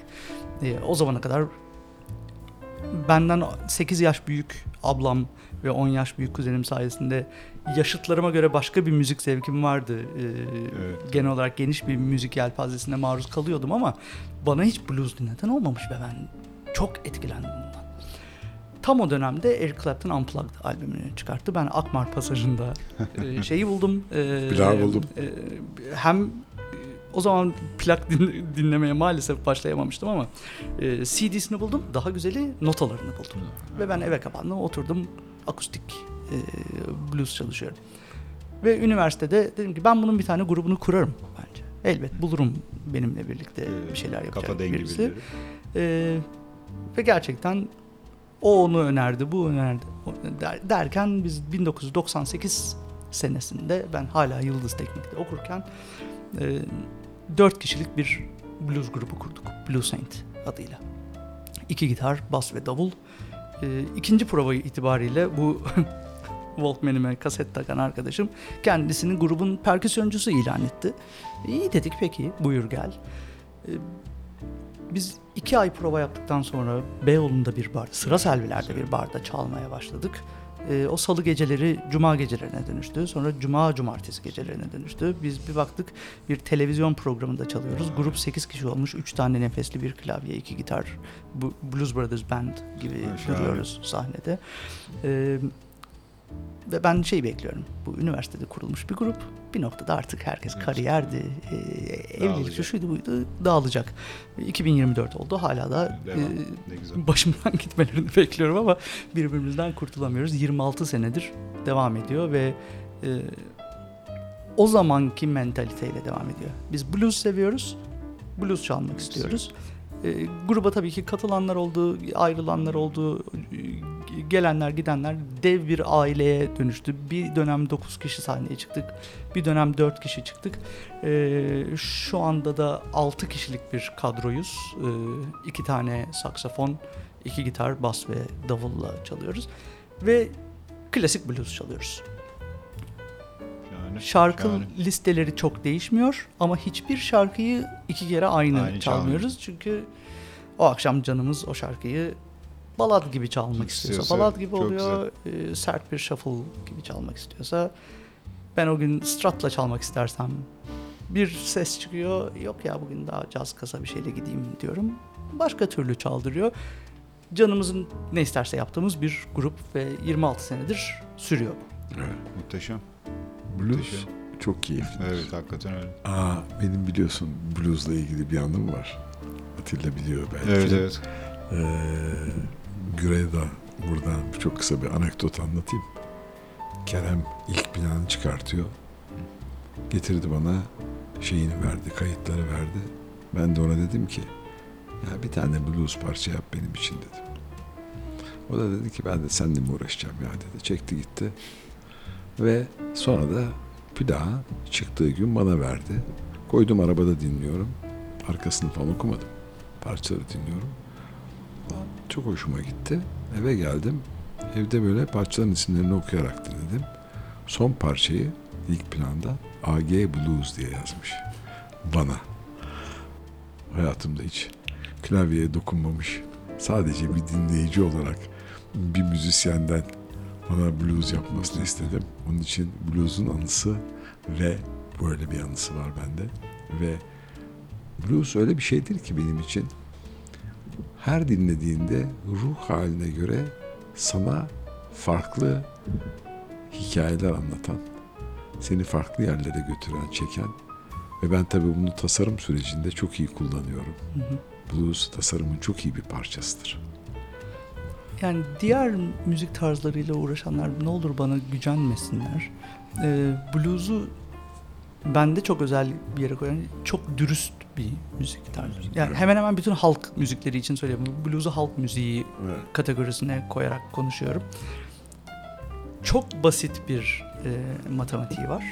C: e, o zamana kadar benden 8 yaş büyük ablam ve 10 yaş büyük kuzenim sayesinde yaşıtlarıma göre başka bir müzik zevkim vardı. Ee,
B: Evet.
C: Genel olarak geniş bir müzik yelpazesine maruz kalıyordum ama bana hiç blues dinleten olmamış ve ben çok etkilendim bundan. Tam o dönemde Eric Clapton Unplugged albümünü çıkarttı. Ben Akmar Pasajı'nda e, şeyi buldum. e,
A: Pilav buldum.
C: e, hem o zaman plak din- dinlemeye maalesef başlayamamıştım ama e, CD'sini buldum. Daha güzeli notalarını buldum. Ve ben eve kapandım oturdum akustik e, blues çalışıyorum. Ve üniversitede dedim ki ben bunun bir tane grubunu kurarım bence. Elbet bulurum benimle birlikte bir şeyler yapacak
B: Kafa dengi
C: birisi.
B: birileri.
C: Ee, ve gerçekten o onu önerdi, bu önerdi der- derken biz 1998 senesinde ben hala Yıldız Teknik'te okurken e, 4 kişilik bir blues grubu kurduk. Blue Saint adıyla. İki gitar, bas ve davul. E, ikinci prova itibariyle bu Walkman'ime kaset takan arkadaşım kendisini grubun perküsyoncusu ilan etti. İyi dedik peki buyur gel. E, biz iki ay prova yaptıktan sonra Beyoğlu'nda bir barda, Sıra Selviler'de bir barda çalmaya başladık. Ee, o salı geceleri cuma gecelerine dönüştü. Sonra cuma cumartesi gecelerine dönüştü. Biz bir baktık bir televizyon programında çalıyoruz. Grup 8 kişi olmuş. 3 tane nefesli bir klavye, iki gitar. Bu Blues Brothers Band gibi
B: şahane.
C: duruyoruz sahnede. Ee, ve ben şey bekliyorum. Bu üniversitede kurulmuş bir grup. Bir noktada artık herkes
B: Evet.
C: kariyerdi, e, evlilikti,
B: Dağılacak.
C: şuydu buydu dağılacak. 2024 oldu. Hala da e, başımdan gitmelerini bekliyorum ama birbirimizden kurtulamıyoruz. 26 senedir devam ediyor ve e, o zamanki mentaliteyle devam ediyor. Biz blues seviyoruz, blues çalmak istiyoruz. E, gruba tabii ki katılanlar oldu, ayrılanlar oldu, gelenler gidenler dev bir aileye dönüştü. Bir dönem 9 kişi sahneye çıktık, bir dönem 4 kişi çıktık. E, şu anda da 6 kişilik bir kadroyuz. E, iki tane saksafon, iki gitar, bas ve davulla çalıyoruz. Ve klasik blues çalıyoruz.
B: Şahane.
C: Şarkı
B: Şahane.
C: listeleri çok değişmiyor ama hiçbir şarkıyı iki kere aynı,
B: Aynı
C: çalmıyoruz. Çünkü o akşam canımız o şarkıyı balad gibi çalmak istiyorsa,
B: İstiyorsa,
C: balad gibi oluyor. e, sert bir shuffle gibi çalmak istiyorsa ben o gün stratla çalmak istersem bir ses çıkıyor. Yok ya bugün daha caz kasa bir şeyle gideyim diyorum. Başka türlü çaldırıyor. Canımızın ne isterse yaptığımız bir grup ve 26 senedir sürüyor bu.
A: Evet.
B: Muhteşem.
A: Blues
B: Muhteşem.
A: çok keyifli.
B: Evet hakikaten öyle.
A: Aa, benim biliyorsun bluesla ilgili bir anım var. Atilla biliyor belki.
B: Evet evet.
A: Ee, Güre'ye de buradan çok kısa bir anekdot anlatayım. Kerem ilk planı çıkartıyor. Getirdi bana şeyini verdi, kayıtları verdi. Ben de ona dedim ki ya bir tane blues parça yap benim için dedim. O da dedi ki ben de seninle mi uğraşacağım ya dedi. Çekti gitti. Ve sonra da plağı çıktığı gün bana verdi. Koydum arabada dinliyorum. Arkasını falan okumadım. Parçaları dinliyorum. Çok hoşuma gitti. Eve geldim. Evde böyle parçaların isimlerini okuyarak dinledim. Son parçayı ilk planda AG Blues diye yazmış. Bana. Hayatımda hiç klavyeye dokunmamış. Sadece bir dinleyici olarak bir müzisyenden bana blues yapmasını istedim. Onun için blues'un anısı ve böyle bir anısı var bende. Ve blues öyle bir şeydir ki benim için her dinlediğinde ruh haline göre sana farklı hikayeler anlatan, seni farklı yerlere götüren, çeken ve ben tabii bunu tasarım sürecinde çok iyi kullanıyorum.
C: Hı hı.
A: Blues tasarımın çok iyi bir parçasıdır.
C: Yani diğer müzik tarzlarıyla uğraşanlar ne olur bana gücenmesinler. Ee, blues'u bende çok özel bir yere koyan çok dürüst bir müzik tarzı. Yani hemen hemen bütün halk müzikleri için söylüyorum. Blues'u halk müziği
A: Evet.
C: kategorisine koyarak konuşuyorum. Çok basit bir e, matematiği var.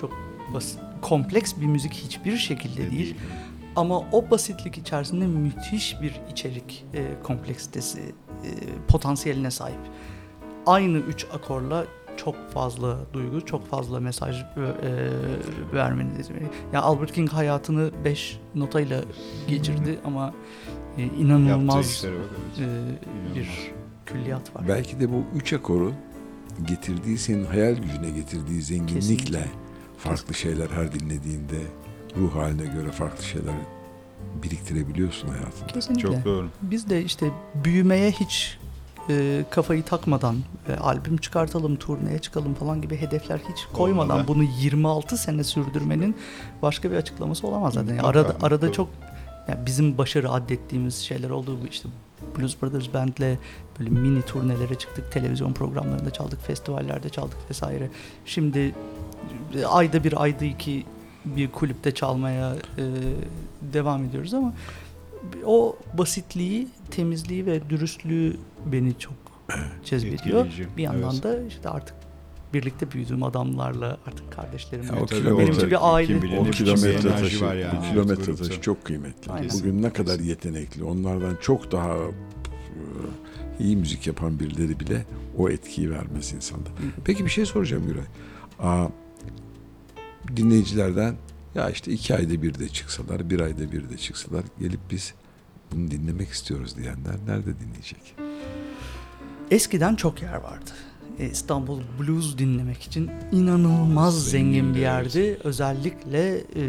C: Çok basit, kompleks bir müzik hiçbir şekilde değil. Ama o basitlik içerisinde müthiş bir içerik e, kompleksitesi, e, potansiyeline sahip. Aynı üç akorla çok fazla duygu, çok fazla mesaj e, vermeni. Ya Albert King hayatını beş notayla geçirdi ama e, inanılmaz e, bir külliyat var.
A: Belki de bu üç akoru getirdiği senin hayal gücüne getirdiği zenginlikle
C: Kesinlikle.
A: farklı şeyler her dinlediğinde ruh haline göre farklı şeyler biriktirebiliyorsun hayatında.
C: Kesinlikle.
B: Çok doğru.
C: Biz de işte büyümeye hiç e, kafayı takmadan e, albüm çıkartalım, turneye çıkalım falan gibi hedefler hiç koymadan
B: Olmadan.
C: bunu 26 sene sürdürmenin başka bir açıklaması olamaz zaten. Yani arada arada çok yani bizim başarı addettiğimiz şeyler oldu. İşte Blues Brothers Band'le böyle mini turnelere çıktık, televizyon programlarında çaldık, festivallerde çaldık vesaire. Şimdi e, ayda bir, ayda iki bir kulüpte çalmaya e, devam ediyoruz ama o basitliği, temizliği ve dürüstlüğü beni çok cezbediyor. Bir yandan
B: evet.
C: da işte artık birlikte büyüdüğüm adamlarla artık kardeşlerimle
A: Ya o kilometre-
C: benim için bir aile.
B: kim bilir
A: O
B: ne biçim
A: kilometre
B: bir enerji
A: taşı,
B: var yani.
A: kilometre
B: Evet,
A: taşı çok kıymetli.
C: Aynen.
A: Bugün ne kadar yetenekli, onlardan çok daha e, iyi müzik yapan birileri bile o etkiyi vermez insanda. Peki bir şey soracağım Güray. Aa, dinleyicilerden ya işte iki ayda bir de çıksalar, bir ayda bir de çıksalar gelip biz bunu dinlemek istiyoruz diyenler nerede dinleyecek?
C: Eskiden çok yer vardı. E, İstanbul Blues dinlemek için inanılmaz
B: Zengindi,
C: zengin bir yerdi. Özellikle e,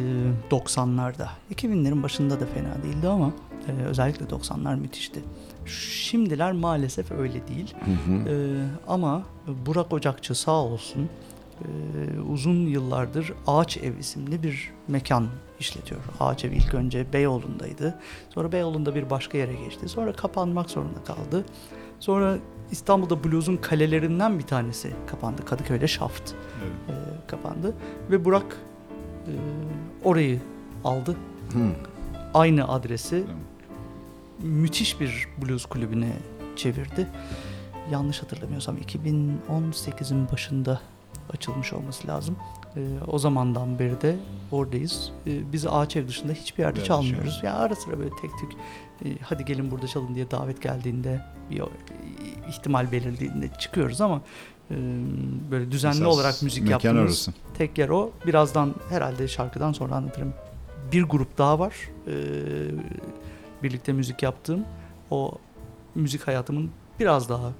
C: 90'larda. 2000'lerin başında da fena değildi ama e, özellikle 90'lar müthişti. Şimdiler maalesef öyle değil.
A: Hı hı.
C: Ee, ama Burak Ocakçı sağ olsun e, uzun yıllardır Ağaç Ev isimli bir mekan işletiyor. Ağaç Ev ilk önce Beyoğlu'ndaydı. Sonra Beyoğlu'nda bir başka yere geçti. Sonra kapanmak zorunda kaldı. Sonra İstanbul'da blues'un kalelerinden bir tanesi kapandı. Kadıköy'de Shaft
B: Evet.
C: e, kapandı. Ve Burak e, orayı aldı.
A: Hı.
C: Aynı adresi
B: Tamam.
C: müthiş bir blues kulübüne çevirdi. Yanlış hatırlamıyorsam 2018'in başında açılmış olması lazım. Ee, o zamandan beri de oradayız. Ee, biz ağaç ev dışında hiçbir yerde
B: Evet,
C: çalmıyoruz.
B: şey.
C: Ya ara sıra böyle tek tük e, hadi gelin burada çalın diye davet geldiğinde bir ihtimal belirlediğinde çıkıyoruz ama e, böyle düzenli
B: Esas
C: olarak müzik yaptığımız
B: orası.
C: tek yer o. Birazdan herhalde şarkıdan sonra anlatırım. Bir grup daha var. Ee, birlikte müzik yaptığım. O müzik hayatımın biraz daha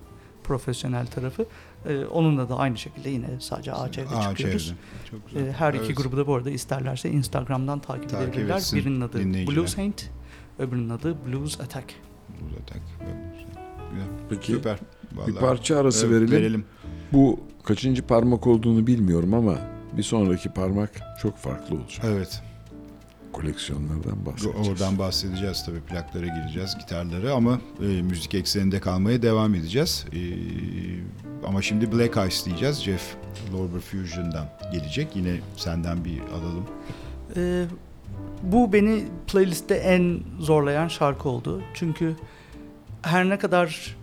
C: profesyonel tarafı. Ee, onunla da aynı şekilde yine sadece ağaç evde
B: Ağaç
C: çıkıyoruz.
B: Çok güzel.
C: Ee, her iki
B: Evet.
C: grubu da bu arada isterlerse Instagram'dan takip,
B: Takip
C: edebilirler.
B: etsin
C: Birinin adı. Blue Saint, öbürünün adı Blues Attack.
B: Blues Attack. Güzel.
A: Peki
B: Süper.
A: bir
B: Vallahi.
A: parça arası
B: Evet,
A: verelim.
B: verelim.
A: Bu kaçıncı parmak olduğunu bilmiyorum ama bir sonraki parmak çok farklı olacak.
B: Evet.
A: Koleksiyonlardan bahsedeceğiz.
B: Oradan bahsedeceğiz tabii plaklara gireceğiz, gitarları ama e, müzik ekseninde kalmaya devam edeceğiz. E, ama şimdi Black Ice diyeceğiz. Jeff Lorber Fusion'dan gelecek. Yine senden bir alalım.
C: Ee, bu beni playlistte en zorlayan şarkı oldu. Çünkü her ne kadar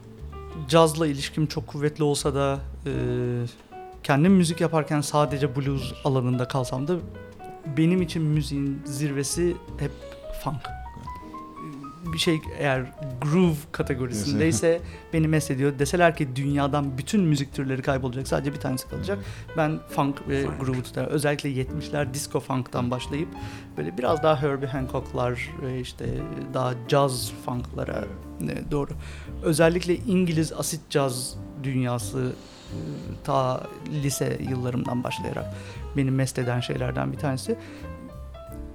C: cazla ilişkim çok kuvvetli olsa da e, kendim müzik yaparken sadece blues alanında kalsam da benim için müziğin zirvesi hep funk. Bir şey eğer groove kategorisindeyse beni meslediyor. Deseler ki dünyadan bütün müzik türleri kaybolacak sadece bir tanesi kalacak. Ben funk ve
A: Funk.
C: groove tutarım. Özellikle 70'ler disco funk'tan başlayıp böyle biraz daha Herbie Hancock'lar işte daha jazz funk'lara doğru. Özellikle İngiliz asit caz dünyası ta lise yıllarımdan başlayarak beni mest eden şeylerden bir tanesi.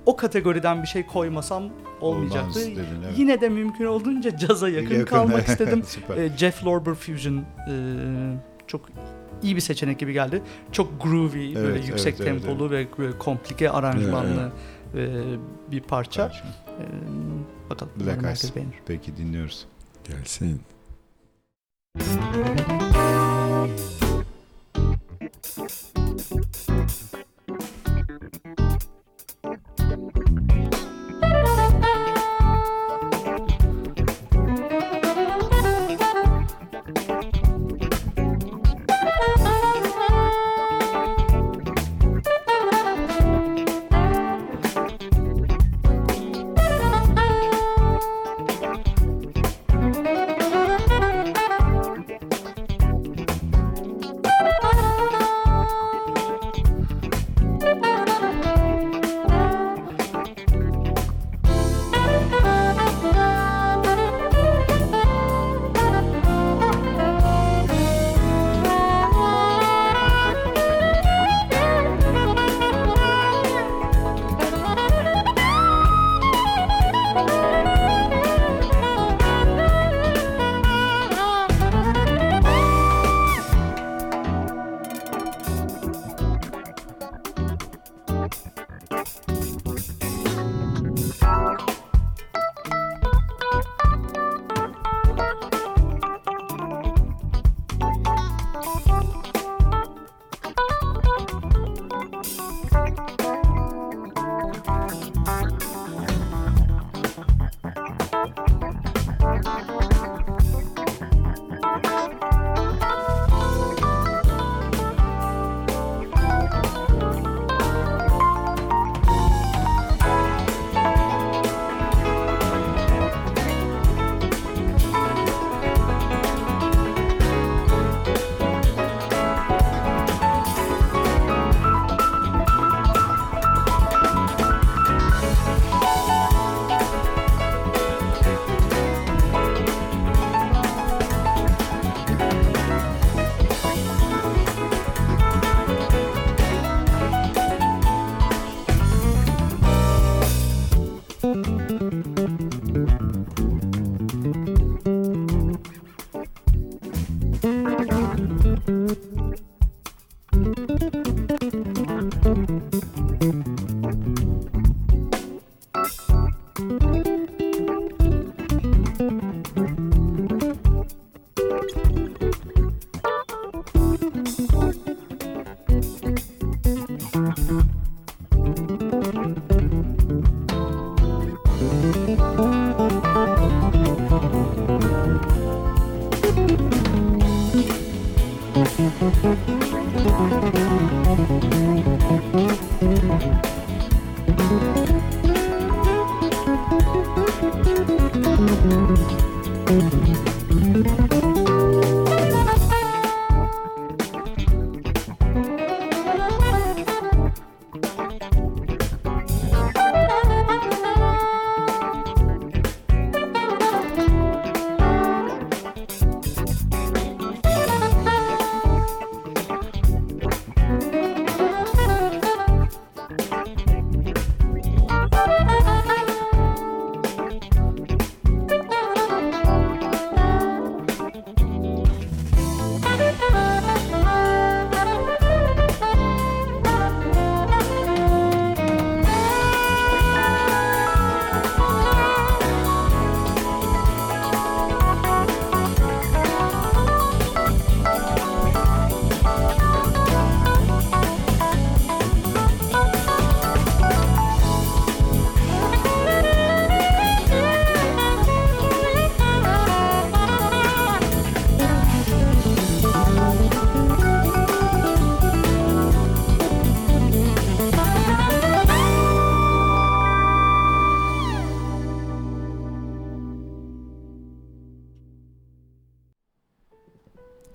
C: O kategoriden bir şey koymasam olmayacaktı.
B: Olmaz dedin, evet.
C: Yine de mümkün olduğunca caza yakın,
B: Yakın.
C: kalmak istedim.
B: Süper.
C: E, Jeff Lorber Fusion e, çok iyi bir seçenek gibi geldi. Çok groovy, böyle
B: Evet,
C: yüksek
B: evet, evet,
C: tempolu ve böyle komplike aranjmanlı e, bir parça.
B: Parça.
C: E, bakalım
B: Black
C: beğenir.
B: Peki dinliyoruz.
A: Gelsin.
E: Thank Thank you.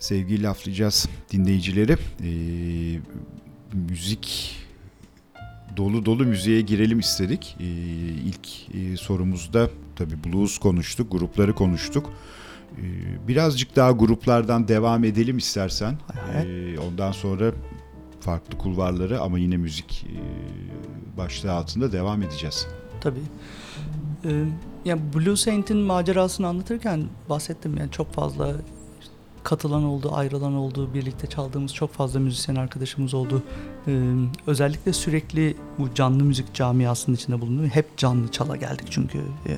B: Sevgili laflayacağız dinleyicileri. Ee, müzik dolu dolu müziğe girelim istedik. Ee, ilk e, sorumuzda tabii blues konuştuk, grupları konuştuk. Ee, birazcık daha gruplardan devam edelim istersen. Ee, ondan sonra farklı kulvarları ama yine müzik e, başlığı altında devam edeceğiz.
C: Tabii. Ee, yani Blue Saint'in macerasını anlatırken bahsettim yani çok fazla katılan oldu, ayrılan oldu, birlikte çaldığımız çok fazla müzisyen arkadaşımız oldu. Ee, özellikle sürekli bu canlı müzik camiasının içinde bulundum. Hep canlı çala geldik çünkü e,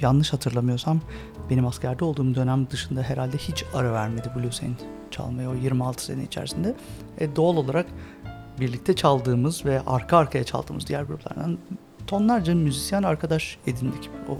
C: yanlış hatırlamıyorsam benim askerde olduğum dönem dışında herhalde hiç ara vermedi Blue Saint çalmaya o 26 sene içerisinde. E, doğal olarak birlikte çaldığımız ve arka arkaya çaldığımız diğer gruplardan tonlarca müzisyen arkadaş edindik o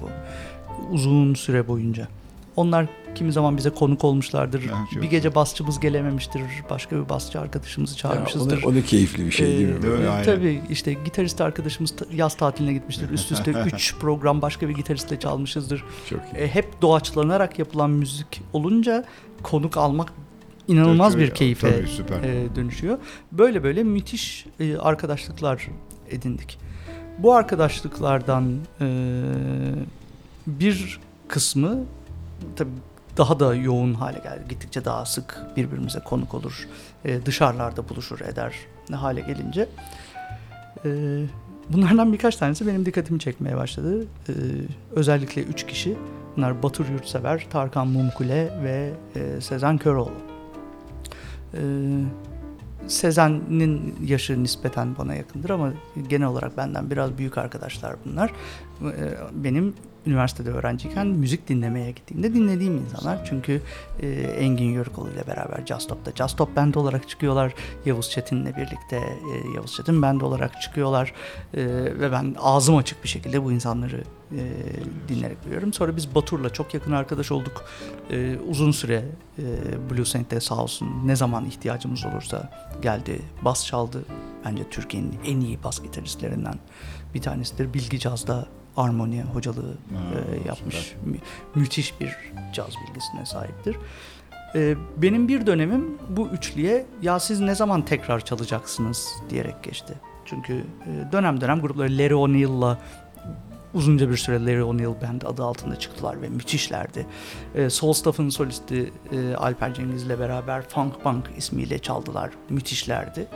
C: uzun süre boyunca. Onlar kimi zaman bize konuk olmuşlardır.
B: Çok
C: bir gece basçımız gelememiştir. Başka bir basçı arkadaşımızı
A: Ya
C: çağırmışızdır.
A: onu, onu keyifli bir şey değil mi?
C: Ee,
B: mi? Aynen.
C: Tabii işte gitarist arkadaşımız yaz tatiline gitmiştir. Üst üste 3 program başka bir gitaristle çalmışızdır.
A: Çok iyi.
C: E, hep doğaçlanarak yapılan müzik olunca konuk almak inanılmaz
B: Tabii,
C: bir keyfe
B: tabii, süper.
C: e, dönüşüyor. Böyle böyle müthiş e, arkadaşlıklar edindik. Bu arkadaşlıklardan e, bir kısmı tabii daha da yoğun hale geldi. Gittikçe daha sık birbirimize konuk olur. E, dışarılarda buluşur eder ne hale gelince. E, bunlardan birkaç tanesi benim dikkatimi çekmeye başladı. E, özellikle üç kişi. Bunlar Batur Yurtsever, Tarkan Mumkule ve e, Sezen Köroğlu. E, Sezen'in yaşı nispeten bana yakındır ama genel olarak benden biraz büyük arkadaşlar bunlar. E, Benim üniversitede öğrenciyken müzik dinlemeye gittiğimde dinlediğim insanlar. Çünkü e, Engin Yörükoğlu ile beraber Just Stop'ta Just Stop Band olarak çıkıyorlar. Yavuz Çetin'le birlikte e, Yavuz Çetin Band olarak çıkıyorlar. E, ve ben ağzım açık bir şekilde bu insanları e, dinleyerek biliyorum. Sonra biz Batur'la çok yakın arkadaş olduk. E, uzun süre e, Blue Saint'te sağ olsun ne zaman ihtiyacımız olursa geldi, bas çaldı. Bence Türkiye'nin en iyi bas gitaristlerinden bir tanesidir. Bilgi Caz'da armoni hocalığı
B: Ha,
C: e, yapmış. Mü- müthiş bir caz bilgisine sahiptir. E, benim bir dönemim bu üçlüye ya siz ne zaman tekrar çalacaksınız diyerek geçti. Çünkü e, dönem dönem grupları Larry O'Neill'la uzunca bir süre Larry O'Neill Band adı altında çıktılar ve müthişlerdi. E, Soul Stuff'ın solisti e, Alper Cengiz'le beraber Funk Punk ismiyle çaldılar. Müthişlerdi.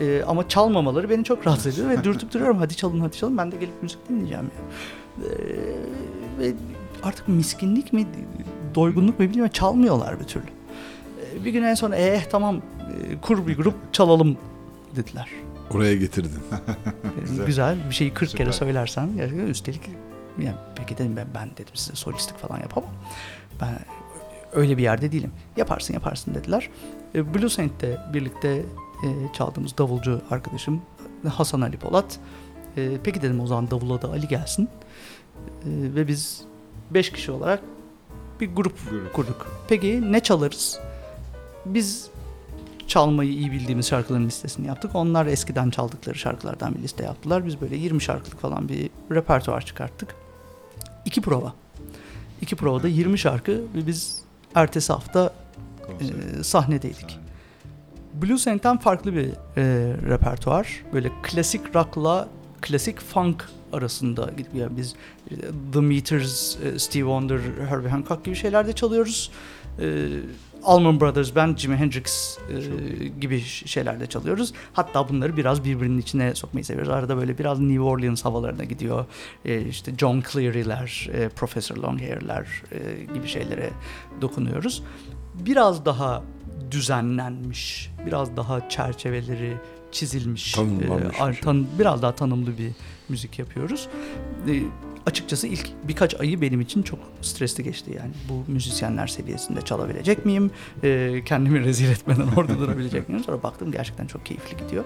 C: E, ama çalmamaları beni çok rahatsız ediyor ve dürtüp duruyorum hadi çalın hadi çalın ben de gelip müzik dinleyeceğim. Ya. E, ve artık miskinlik mi doygunluk mu bilmiyorum çalmıyorlar bir türlü. E, E, bir gün en son eh tamam e, kur bir grup çalalım dediler.
A: Oraya getirdin.
C: Güzel. Güzel bir şeyi 40 kere söylersen üstelik yani peki dedim ben, ben dedim size solistlik falan yapamam. Ben öyle bir yerde değilim. Yaparsın yaparsın dediler. E, Blue Saint'te birlikte e, çaldığımız davulcu arkadaşım Hasan Ali Polat. E, peki dedim o zaman davula da Ali gelsin. E, ve biz 5 kişi olarak bir grup
B: Grup.
C: kurduk. Peki ne çalarız? Biz çalmayı iyi bildiğimiz şarkıların listesini yaptık. Onlar eskiden çaldıkları şarkılardan bir liste yaptılar. Biz böyle 20 şarkılık falan bir repertuar çıkarttık. İki prova. İki provada 20 şarkı ve biz ertesi hafta e, sahnedeydik. Blues Saint'ten farklı bir e, repertuar. Böyle klasik rock'la klasik funk arasında gidiyor. Yani biz e, The Meters, e, Steve Wonder, Herbie Hancock gibi şeyler de çalıyoruz. E, Allman Brothers Band, Jimi Hendrix e, gibi ş- şeyler de çalıyoruz. Hatta bunları biraz birbirinin içine sokmayı seviyoruz. Arada böyle biraz New Orleans havalarına gidiyor. E, işte John Cleary'ler, e, Professor Longhair'ler e, gibi şeylere dokunuyoruz. Biraz daha düzenlenmiş, biraz daha çerçeveleri çizilmiş, e,
A: şey.
C: tan- biraz daha tanımlı bir müzik yapıyoruz. E, açıkçası ilk birkaç ayı benim için çok stresli geçti yani. Bu müzisyenler seviyesinde çalabilecek miyim? E, kendimi rezil etmeden orada durabilecek miyim? Sonra baktım gerçekten çok keyifli gidiyor.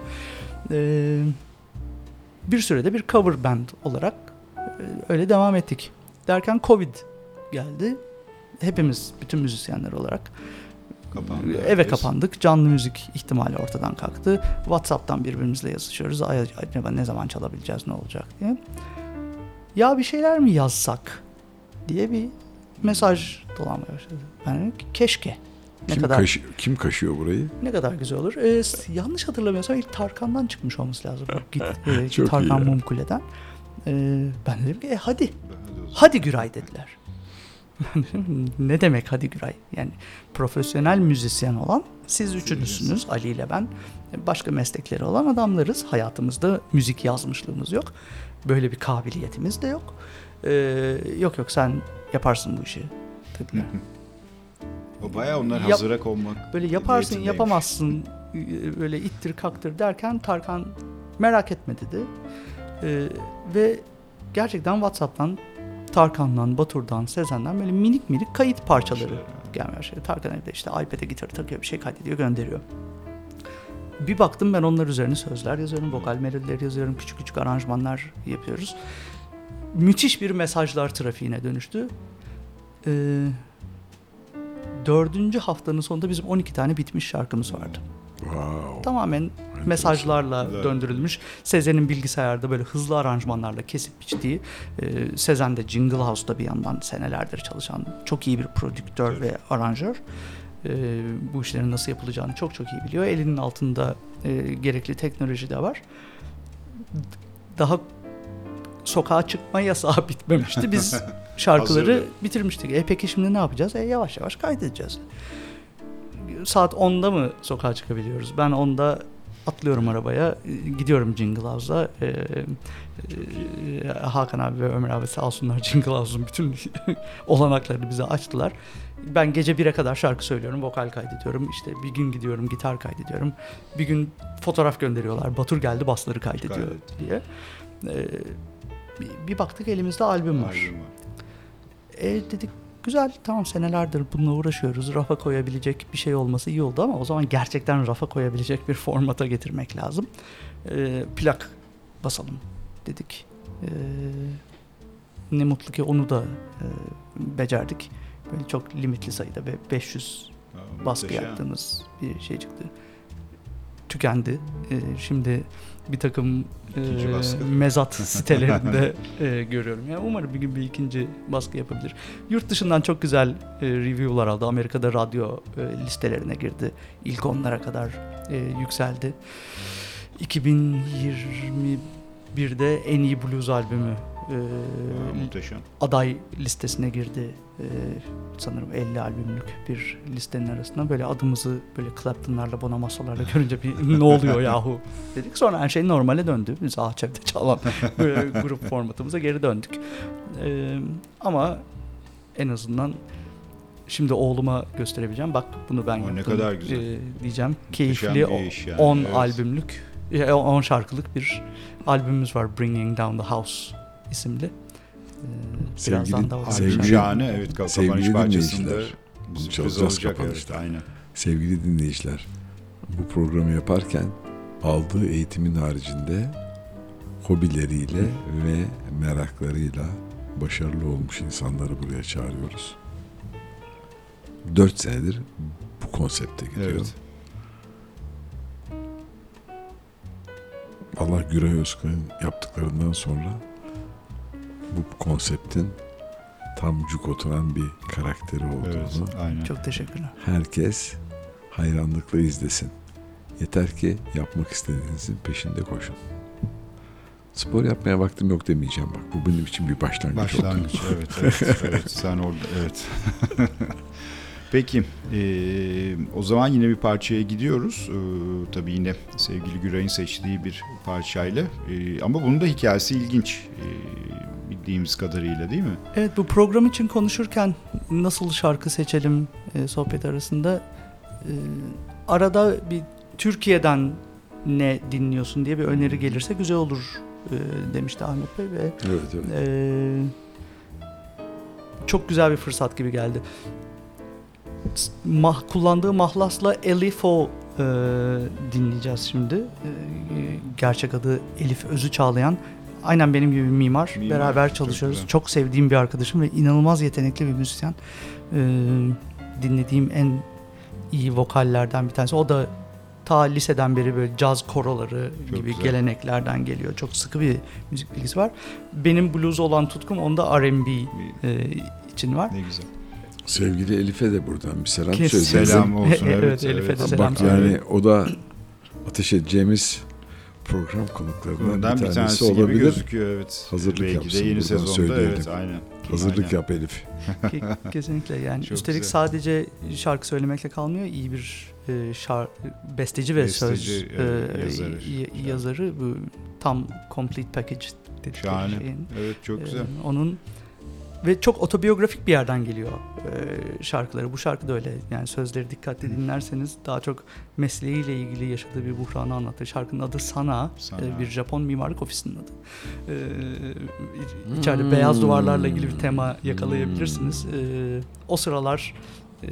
C: E, bir sürede bir cover band olarak e, öyle devam ettik. Derken Covid geldi. Hepimiz, bütün müzisyenler olarak
B: Kapandı
C: eve
B: herkes.
C: kapandık. Canlı müzik ihtimali ortadan kalktı. WhatsApp'tan birbirimizle yazışıyoruz. Ay, acaba ne zaman çalabileceğiz, ne olacak diye. Ya bir şeyler mi yazsak diye bir mesaj dolanmaya başladı. Ki keşke. Ne
A: Kim,
C: kadar
A: kaşı- kim kaşıyor burayı?
C: ne kadar güzel olur. Ee, yanlış hatırlamıyorsam ilk Tarkan'dan çıkmış olması lazım. Git, e,
A: Çok
C: Tarkan. Mumkule'den. Ee, ben dedim ki e, hadi. Hadi Güray dediler. ne demek hadi Güray? Yani profesyonel müzisyen olan siz üçünüzsünüz Ali ile ben. Başka meslekleri olan adamlarız. Hayatımızda müzik yazmışlığımız yok. Böyle bir kabiliyetimiz de yok. Ee, yok yok sen yaparsın bu işi dediler.
B: O bayağı onlar
C: Yap-
B: hazıra konmak.
C: Böyle yaparsın yapamazsın böyle ittir kaktır derken Tarkan merak etme dedi. Ee, ve gerçekten Whatsapp'tan Tarkan'dan, Batur'dan, Sezen'den böyle minik minik kayıt parçaları
B: Parçalar,
C: gelmeye başladı. Tarkan evde işte iPad'e gitarı takıyor bir şey kaydediyor gönderiyor. Bir baktım ben onlar üzerine sözler yazıyorum, vokal melodileri yazıyorum, küçük küçük aranjmanlar yapıyoruz. Müthiş bir mesajlar trafiğine dönüştü. Ee, dördüncü haftanın sonunda bizim 12 tane bitmiş şarkımız vardı.
A: Wow.
C: Tamamen mesajlarla döndürülmüş. Sezen'in bilgisayarda böyle hızlı aranjmanlarla kesip biçtiği, e, Sezen de Jingle House'da bir yandan senelerdir çalışan çok iyi bir prodüktör ve aranjör. E, bu işlerin nasıl yapılacağını çok çok iyi biliyor. Elinin altında e, gerekli teknoloji de var. Daha sokağa çıkma yasağı bitmemişti. Biz şarkıları bitirmiştik. E peki şimdi ne yapacağız? E yavaş yavaş kaydedeceğiz. Saat 10'da mı sokağa çıkabiliyoruz? Ben 10'da atlıyorum arabaya, e, gidiyorum Jingle House'a. E, e, Hakan abi ve Ömer abi sağ olsunlar Jingle House'un bütün olanaklarını bize açtılar. Ben gece 1'e kadar şarkı söylüyorum, vokal kaydediyorum. İşte bir gün gidiyorum, gitar kaydediyorum. Bir gün fotoğraf gönderiyorlar. Batur geldi, basları kaydediyor
B: Kaydet.
C: diye. E, bir, bir baktık elimizde albüm var.
B: Albüm var.
C: E dedik güzel tamam senelerdir bununla uğraşıyoruz. Rafa koyabilecek bir şey olması iyi oldu ama o zaman gerçekten rafa koyabilecek bir formata getirmek lazım. E, plak basalım dedik. E, ne mutlu ki onu da e, becerdik. Böyle çok limitli sayıda ve 500
B: Aa,
C: baskı yaptığımız bir şey çıktı. Tükendi. Ee, şimdi bir takım e, mezat sitelerinde e, görüyorum. Yani umarım bir gün bir ikinci baskı yapabilir. Yurt dışından çok güzel e, review'lar aldı. Amerika'da radyo e, listelerine girdi. İlk onlara kadar e, yükseldi. 2021'de en iyi blues albümü e,
B: muhteşem.
C: aday listesine girdi. Ee, sanırım 50 albümlük bir listenin arasında böyle adımızı böyle Clapton'larla Bonomoso'larla görünce bir ne oluyor yahu dedik. Sonra her şey normale döndü. Biz Ahçep'te çalan böyle grup formatımıza geri döndük. Ee, ama en azından şimdi oğluma gösterebileceğim. Bak bunu ben
B: O ne
C: yaptım.
B: kadar güzel.
C: e, diyeceğim.
B: Muhteşem
C: Keyifli
B: bir iş yani,
C: 10
B: evet.
C: albümlük, 10 şarkılık bir albümümüz var. Bringing Down the House isimli. Ee,
A: Sevgili- Sevgili-
B: şahane. Evet kapanış
A: sevgili dinleyiciler, bunu çalacağız kapanışta.
B: Evet, aynen.
A: Sevgili dinleyiciler, bu programı yaparken aldığı eğitimin haricinde hobileriyle ve meraklarıyla başarılı olmuş insanları buraya çağırıyoruz. Dört senedir bu konsepte gidiyor.
B: Evet.
A: Allah Güray Özkan'ın yaptıklarından sonra bu konseptin tam cuk oturan bir karakteri olduğunu
B: Evet, aynen.
C: Çok teşekkürler.
A: herkes hayranlıkla izlesin. Yeter ki yapmak istediğinizin peşinde koşun. Spor yapmaya vaktim yok demeyeceğim bak. Bu benim için bir başlangıç, oldu.
B: Başlangıç evet, evet, evet sen orada evet. Peki eee, o zaman yine bir parçaya gidiyoruz. Eee, tabii yine sevgili Güray'ın seçtiği bir parçayla. Eee, ama bunun da hikayesi ilginç eee, bildiğimiz kadarıyla değil mi?
C: Evet bu program için konuşurken nasıl şarkı seçelim e, sohbet arasında e, arada bir Türkiye'den ne dinliyorsun diye bir öneri gelirse güzel olur e, demişti Ahmet Bey ve
A: Evet, evet.
C: Ee, çok güzel bir fırsat gibi geldi. Mah, kullandığı mahlasla Elifo e, dinleyeceğiz şimdi. E, gerçek adı Elif Özü Çağlayan. Aynen benim gibi bir mimar.
B: Mimar,
C: Beraber
B: çok
C: çalışıyoruz.
B: güzel.
C: Çok, sevdiğim bir arkadaşım ve inanılmaz yetenekli bir müzisyen. E, dinlediğim en iyi vokallerden bir tanesi. O da ta liseden beri böyle caz koroları
B: Çok
C: gibi
B: güzel.
C: geleneklerden geliyor. Çok sıkı bir müzik bilgisi var. Benim blues olan tutkum onda R&B e, için var.
B: Ne güzel.
A: Sevgili Elif'e de buradan bir selam
C: Kes-
A: söyleyeceğiz.
B: Selam olsun.
C: Evet,
B: Evet,
C: Elif'e
B: evet.
C: de selam
A: Bak
C: söyle.
A: yani o da ateş edeceğimiz program konuklarından
B: Bundan
A: bir tanesi,
B: gibi
A: olabilir.
B: gözüküyor evet.
A: Hazırlık
B: Belki
A: yapsın,
B: de yeni sezonda
A: söyleyelim.
B: evet aynen.
A: Hazırlık
B: Aynen.
A: yap Elif.
C: Ke- Kesinlikle yani.
B: Çok
C: Üstelik
B: güzel.
C: sadece şarkı söylemekle kalmıyor. İyi bir e, şar besteci ve
B: Besteci,
C: söz e,
B: yazarı. Güzel.
C: yazarı bu tam complete package dedikleri
B: Şahane.
C: şeyin.
B: Evet çok
C: Ee,
B: güzel.
C: onun ve çok otobiyografik bir yerden geliyor e, şarkıları. Bu şarkı da öyle. Yani sözleri dikkatli dinlerseniz daha çok mesleğiyle ilgili yaşadığı bir buhranı anlatır. Şarkının adı Sana,
B: Sana.
C: e, bir Japon mimarlık ofisinin adı. E, içeride beyaz duvarlarla ilgili bir tema yakalayabilirsiniz. E, o sıralar e,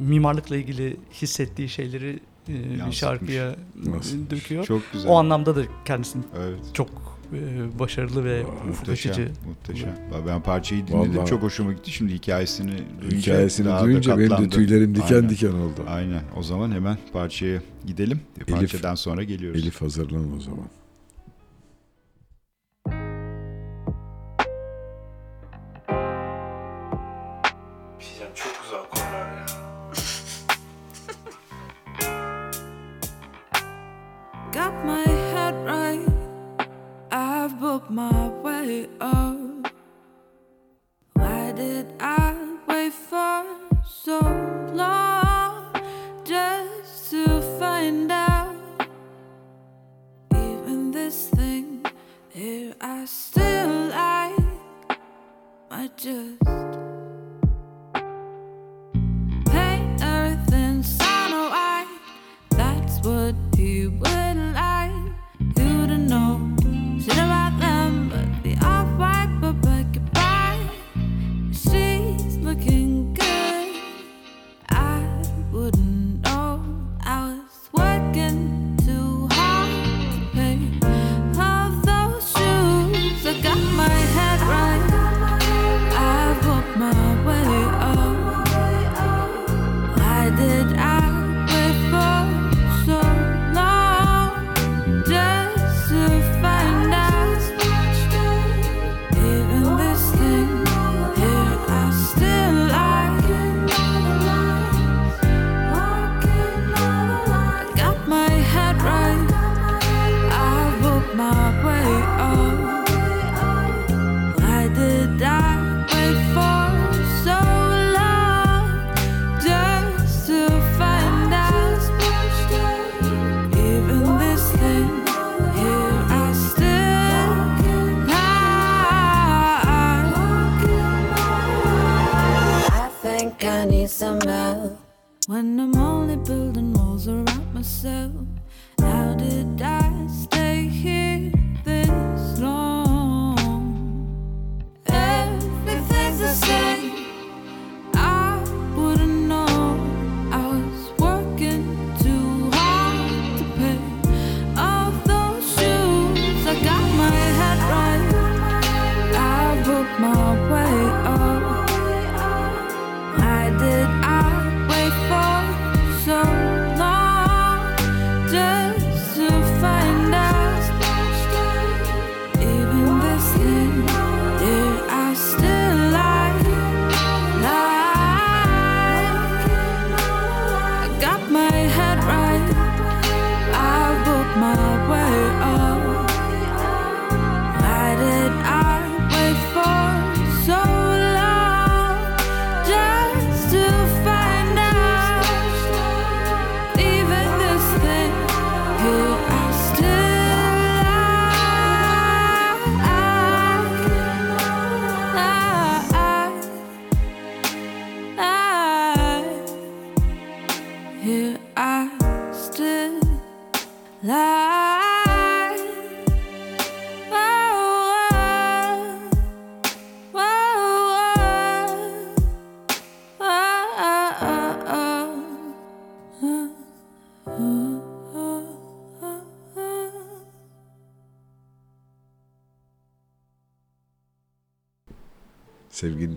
C: mimarlıkla ilgili hissettiği şeyleri e, bir şarkıya
A: Yansıtmış.
C: döküyor.
B: Çok güzel.
C: O anlamda da kendisini
B: Evet.
C: çok e, başarılı ve ufuk
B: Muhteşem,
C: açıcı.
B: muhteşem. Ben parçayı dinledim,
A: Vallahi.
B: çok hoşuma gitti. Şimdi hikayesini duyunca
A: Hikayesini
B: daha da
A: duyunca benim de tüylerim diken
B: Aynen.
A: diken oldu.
B: Aynen. O zaman hemen parçaya gidelim. Parçadan sonra geliyoruz.
A: Elif hazırlan o zaman.
E: Up. Why did I wait for so long just to find out? Even this thing here I still like. I just paint everything snow white. That's what he would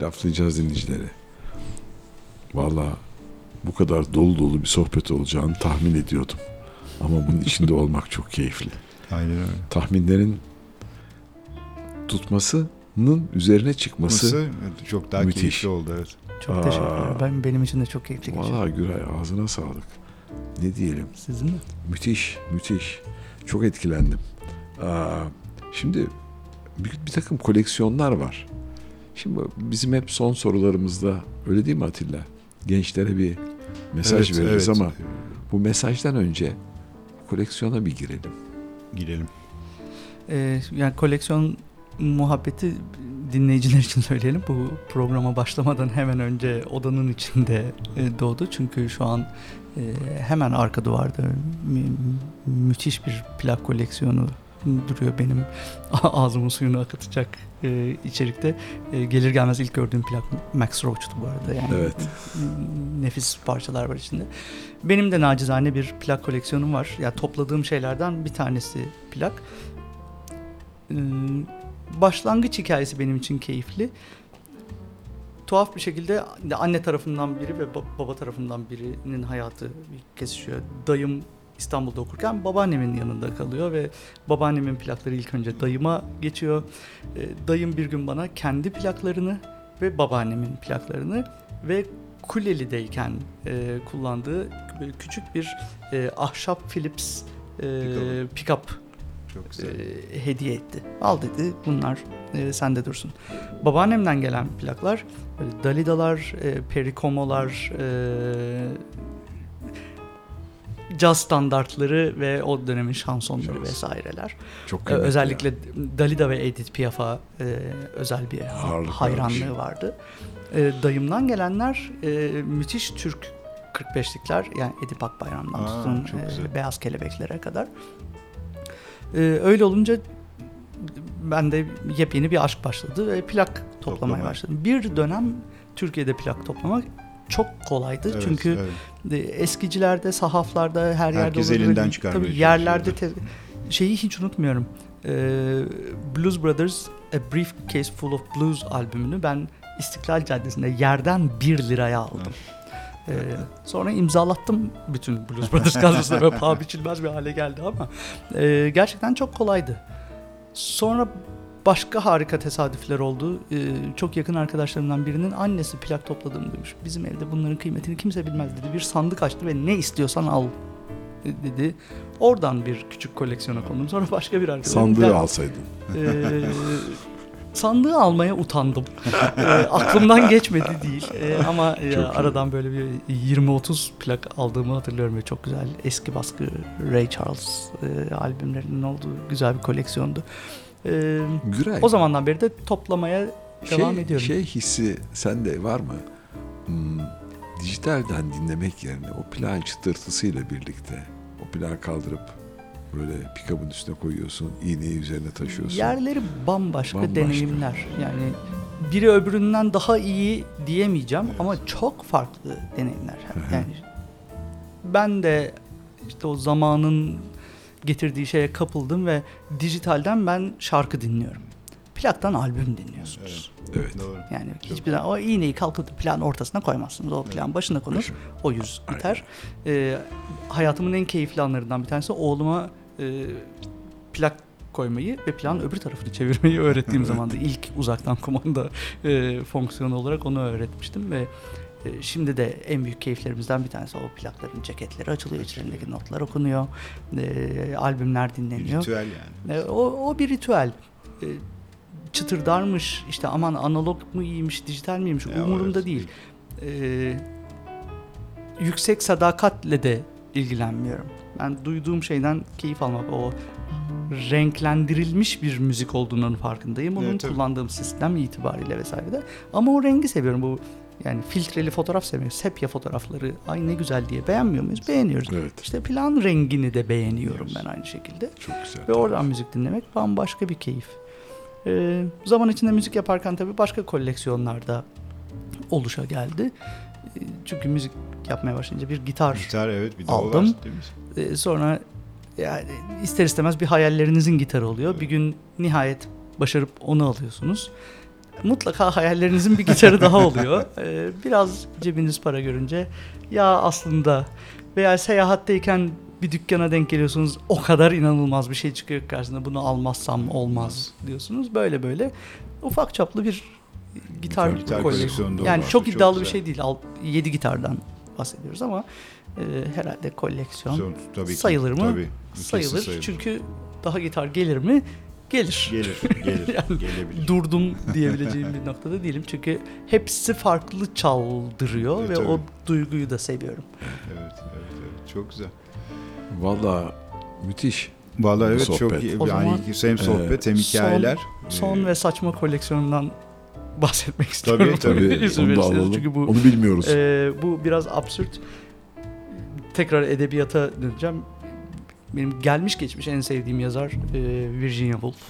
A: laflayacağız dinleyicileri. Valla bu kadar dolu dolu bir sohbet olacağını tahmin ediyordum. Ama bunun içinde olmak çok keyifli.
B: Aynen öyle.
A: Tahminlerin tutmasının üzerine çıkması.
B: Nasıl? Çok daha
A: Müthiş.
B: keyifli oldu evet.
C: Çok
A: Aa.
C: teşekkürler. Ben benim için de çok keyifli geçti.
A: Valla Güray ağzına sağlık. Ne diyelim?
C: Sizin de.
A: Müthiş, müthiş. Çok etkilendim. Aa, şimdi bir, bir takım koleksiyonlar var. Şimdi bizim hep son sorularımızda öyle değil mi Atilla? Gençlere bir mesaj
B: Evet,
A: veririz
B: evet.
A: ama bu mesajdan önce koleksiyona bir girelim.
B: Girelim.
C: Ee, yani koleksiyon muhabbeti dinleyiciler için söyleyelim. Bu programa başlamadan hemen önce odanın içinde e, doğdu. Çünkü şu an e, hemen arka duvarda mü- müthiş bir plak koleksiyonu duruyor benim ağzımın suyunu akıtacak e, içerikte. E, gelir gelmez ilk gördüğüm plak Max Roach'tu bu arada. Yani
A: Evet.
C: nefis parçalar var içinde. Benim de nacizane bir plak koleksiyonum var. Ya topladığım şeylerden bir tanesi plak. Ee, başlangıç hikayesi benim için keyifli. Tuhaf bir şekilde anne tarafından biri ve ba- baba tarafından birinin hayatı kesişiyor. Dayım İstanbul'da okurken babaannemin yanında kalıyor ve babaannemin plakları ilk önce dayıma geçiyor. Ee, dayım bir gün bana kendi plaklarını ve babaannemin plaklarını ve Kuleli'deyken e, kullandığı böyle küçük bir e, ahşap Philips e,
B: Pick-up.
C: pick-up
B: Çok güzel.
C: e, hediye etti. Al dedi bunlar e, sende dursun. Babaannemden gelen plaklar böyle Dalida'lar, e, Pericomo'lar, e, caz standartları ve o dönemin şansonları
A: Şans.
C: vesaireler.
A: Çok
C: E,
A: kıymetli
C: özellikle Dalida ve Edith Piaf'a e, özel bir
A: Ağırlık
C: hayranlığı
A: vermiş.
C: vardı. E, dayımdan gelenler e, müthiş Türk 45'likler yani Edip Akbayram'dan
B: Aa,
C: tutun e. Beyaz Kelebeklere kadar. E, öyle olunca bende yepyeni bir aşk başladı ve plak toplamaya
B: Toplamaya.
C: başladım. Bir dönem Türkiye'de plak toplamak çok kolaydı
B: Evet,
C: çünkü
B: evet.
C: e, eskicilerde, sahaflarda her yerde
B: Herkes elinden çıkarmaya
C: Tabii yerlerde te- şeyi hiç unutmuyorum. Ee, Blues Brothers A Briefcase Full of Blues albümünü ben İstiklal Caddesi'nde yerden 1 liraya aldım. Ee, sonra imzalattım bütün Blues Brothers kadrosuna ve paha biçilmez bir hale geldi ama e, gerçekten çok kolaydı. Sonra başka harika tesadüfler oldu. Ee, çok yakın arkadaşlarımdan birinin annesi plak topladığımı duymuş. Bizim evde bunların kıymetini kimse bilmez dedi. Bir sandık açtı ve ne istiyorsan al dedi. Oradan bir küçük koleksiyona kondum. Sonra başka bir arkadaşım.
A: Sandığı
C: "Gel,
A: alsaydın.
C: ee, sandığı almaya utandım. Ee, aklımdan geçmedi değil. Ee, ama e, aradan böyle bir 20-30 plak aldığımı hatırlıyorum ve çok güzel eski baskı Ray Charles e, albümlerinin olduğu güzel bir koleksiyondu. Ee,
A: Güray.
C: o zamandan beri de toplamaya devam
A: şey,
C: ediyorum.
A: Şey hissi sende var mı? Hmm, dijitalden dinlemek yerine o plağın çıtırtısıyla birlikte o plağı kaldırıp böyle pikabın üstüne koyuyorsun, iğneyi üzerine taşıyorsun.
C: Yerleri bambaşka,
A: Bambaşka.
C: deneyimler. Yani biri öbüründen daha iyi diyemeyeceğim ama çok farklı deneyimler. Yani ben de işte o zamanın getirdiği şeye kapıldım ve dijitalden ben şarkı dinliyorum. Plaktan albüm dinliyorsunuz.
A: Evet.
B: Doğru.
C: Yani hiçbir zaman o iğneyi kalkıp da plağın ortasına koymazsınız. O plağın başına konur. O yüz biter. Ee, hayatımın en keyifli anlarından bir tanesi oğluma e, plak koymayı ve plağın öbür tarafını çevirmeyi öğrettiğim zamanda ilk uzaktan kumanda e, fonksiyonu olarak onu öğretmiştim ve şimdi de en büyük keyiflerimizden bir tanesi o plakların ceketleri açılıyor, içlerindeki notlar okunuyor, e, albümler dinleniyor.
B: Ritüel yani.
C: E, o, o bir ritüel. E, çıtırdarmış, işte aman analog mu iyiymiş, dijital miymiş
B: Ya,
C: umurumda
B: evet.
C: değil. E, yüksek sadakatle de ilgilenmiyorum. Ben duyduğum şeyden keyif almak, o renklendirilmiş bir müzik olduğunun farkındayım. Onun
B: Evet, tabii.
C: kullandığım sistem itibariyle vesaire de. Ama o rengi seviyorum. Bu yani filtreli fotoğraf sevmiyoruz. Sepya fotoğrafları ay ne güzel diye beğenmiyor muyuz? Beğeniyoruz.
A: Evet.
C: İşte plan rengini de beğeniyorum ben aynı şekilde.
A: Çok güzel.
C: Ve oradan müzik dinlemek bambaşka bir keyif. Ee, zaman içinde müzik yaparken tabii başka koleksiyonlarda oluşa geldi. Ee, çünkü müzik yapmaya başlayınca bir gitar
B: Gitar evet bir de
C: Aldım.
B: var
C: ee, sonra yani ister istemez bir hayallerinizin gitarı oluyor. Bir gün nihayet başarıp onu alıyorsunuz. Mutlaka hayallerinizin bir gitarı daha oluyor. Ee, biraz cebiniz para görünce ya aslında veya seyahatteyken bir dükkana denk geliyorsunuz o kadar inanılmaz bir şey çıkıyor karşısında bunu almazsam olmaz diyorsunuz. Böyle böyle ufak çaplı bir gitar,
B: Gitar
C: koleksiyonu. Yani çok
B: Çok
C: iddialı bir
B: güzel.
C: şey değil. 7 gitardan bahsediyoruz ama e, herhalde koleksiyon
B: Son- tabii ki,
C: sayılır mı?
B: Tabii. Kesin
C: sayılır. Çünkü daha gitar gelir mi? Gelir.
B: Gelir, gelir,
C: Yani
B: gelebilir.
C: Durdum diyebileceğim bir noktada değilim. Çünkü hepsi farklı çaldırıyor
B: Evet,
C: ve
B: tabii.
C: o duyguyu da seviyorum.
B: Evet, evet, evet. Çok güzel.
A: Valla müthiş.
B: Vallahi
A: Bu
B: evet çok
A: sohbet.
B: iyi.
C: O
B: Yani hem sohbet hem hikayeler.
C: Son
B: Ee,
C: ve saçma koleksiyonundan bahsetmek istiyorum.
B: tabii.
C: İzin
A: Onu da
C: verirseniz. Çünkü bu
A: Onu bilmiyoruz.
C: Ee, bu biraz absürt. Tekrar edebiyata döneceğim. Benim gelmiş geçmiş en sevdiğim yazar e, Virginia Woolf.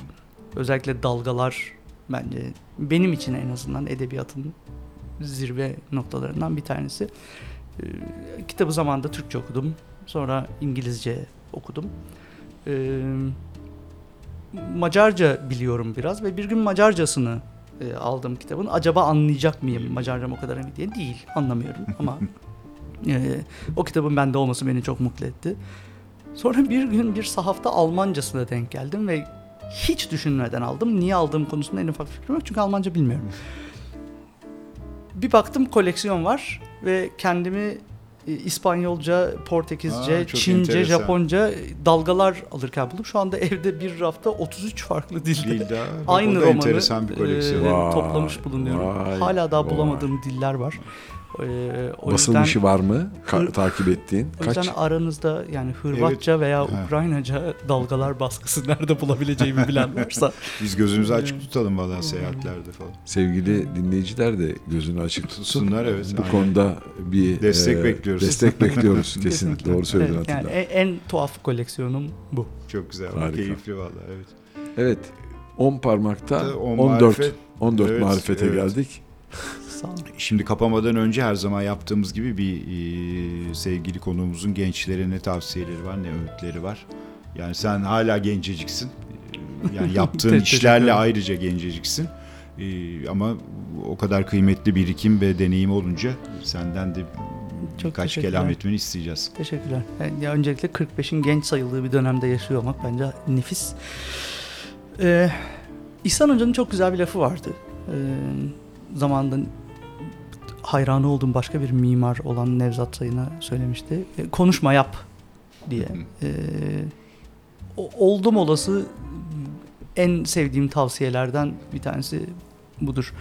C: Özellikle Dalgalar bence benim için en azından edebiyatın zirve noktalarından bir tanesi. Ee, kitabı zamanında Türkçe okudum. Sonra İngilizce okudum. Ee, Macarca biliyorum biraz ve bir gün Macarcasını e, aldım kitabın. Acaba anlayacak mıyım Macarcam o kadar iyi diye? Değil, anlamıyorum ama e, o kitabın bende olması beni çok mutlu etti. Sonra bir gün bir sahafta Almancasına denk geldim ve hiç düşünmeden aldım. Niye aldığım konusunda en ufak fikrim yok çünkü Almanca bilmiyorum. Bir baktım koleksiyon var ve kendimi e, İspanyolca, Portekizce,
B: Aa,
C: Çince,
B: enteresan.
C: Japonca dalgalar alırken buldum. Şu anda evde bir rafta 33 farklı dilde.
B: Bak,
C: aynı romanı
B: bir
C: e, toplamış bulunuyorum.
A: vay,
C: Hala daha
A: vay.
C: bulamadığım diller var. E, o
A: Basılmışı
C: yüzden,
A: var mı? Ka- takip ettiğin?
C: o yüzden
A: Kaç?
C: aranızda yani Hırvatça veya
B: Ha.
C: Ukraynaca dalgalar baskısı nerede bulabileceğimi bilen varsa
B: Biz gözümüzü açık tutalım valla seyahatlerde falan.
A: Sevgili dinleyiciler de gözünü açık tutsun.
B: Tutsunlar, evet,
A: Bu
B: aynen.
A: konuda bir
B: Destek bekliyoruz.
A: Destek bekliyoruz kesin.
C: Kesinlikle.
A: Doğru söyledin
C: Evet, yani en, en tuhaf koleksiyonum bu.
B: Çok güzel.
A: Harika.
B: Keyifli valla evet.
A: Evet. 10 parmakta
B: On
A: 14
B: marifet.
A: 14
B: Evet,
A: marifete
B: evet.
A: geldik.
C: Sağ olun.
B: Şimdi kapamadan önce her zaman yaptığımız gibi bir e, sevgili konuğumuzun gençlere ne tavsiyeleri var ne öğütleri var. Yani sen hala genceciksin. E, Yani yaptığın işlerle ayrıca genceciksin. E, ama o kadar kıymetli birikim ve deneyim olunca senden de
C: Çok
B: birkaç kelam etmeni isteyeceğiz.
C: Teşekkürler. Yani ya öncelikle 45'in genç sayıldığı bir dönemde yaşıyor olmak bence nefis. Ee, İhsan Hoca'nın çok güzel bir lafı vardı. Ee, zamanında hayranı olduğum başka bir mimar olan Nevzat Sayın'a söylemişti. E, konuşma yap diye. O- oldum olası en sevdiğim tavsiyelerden bir tanesi budur.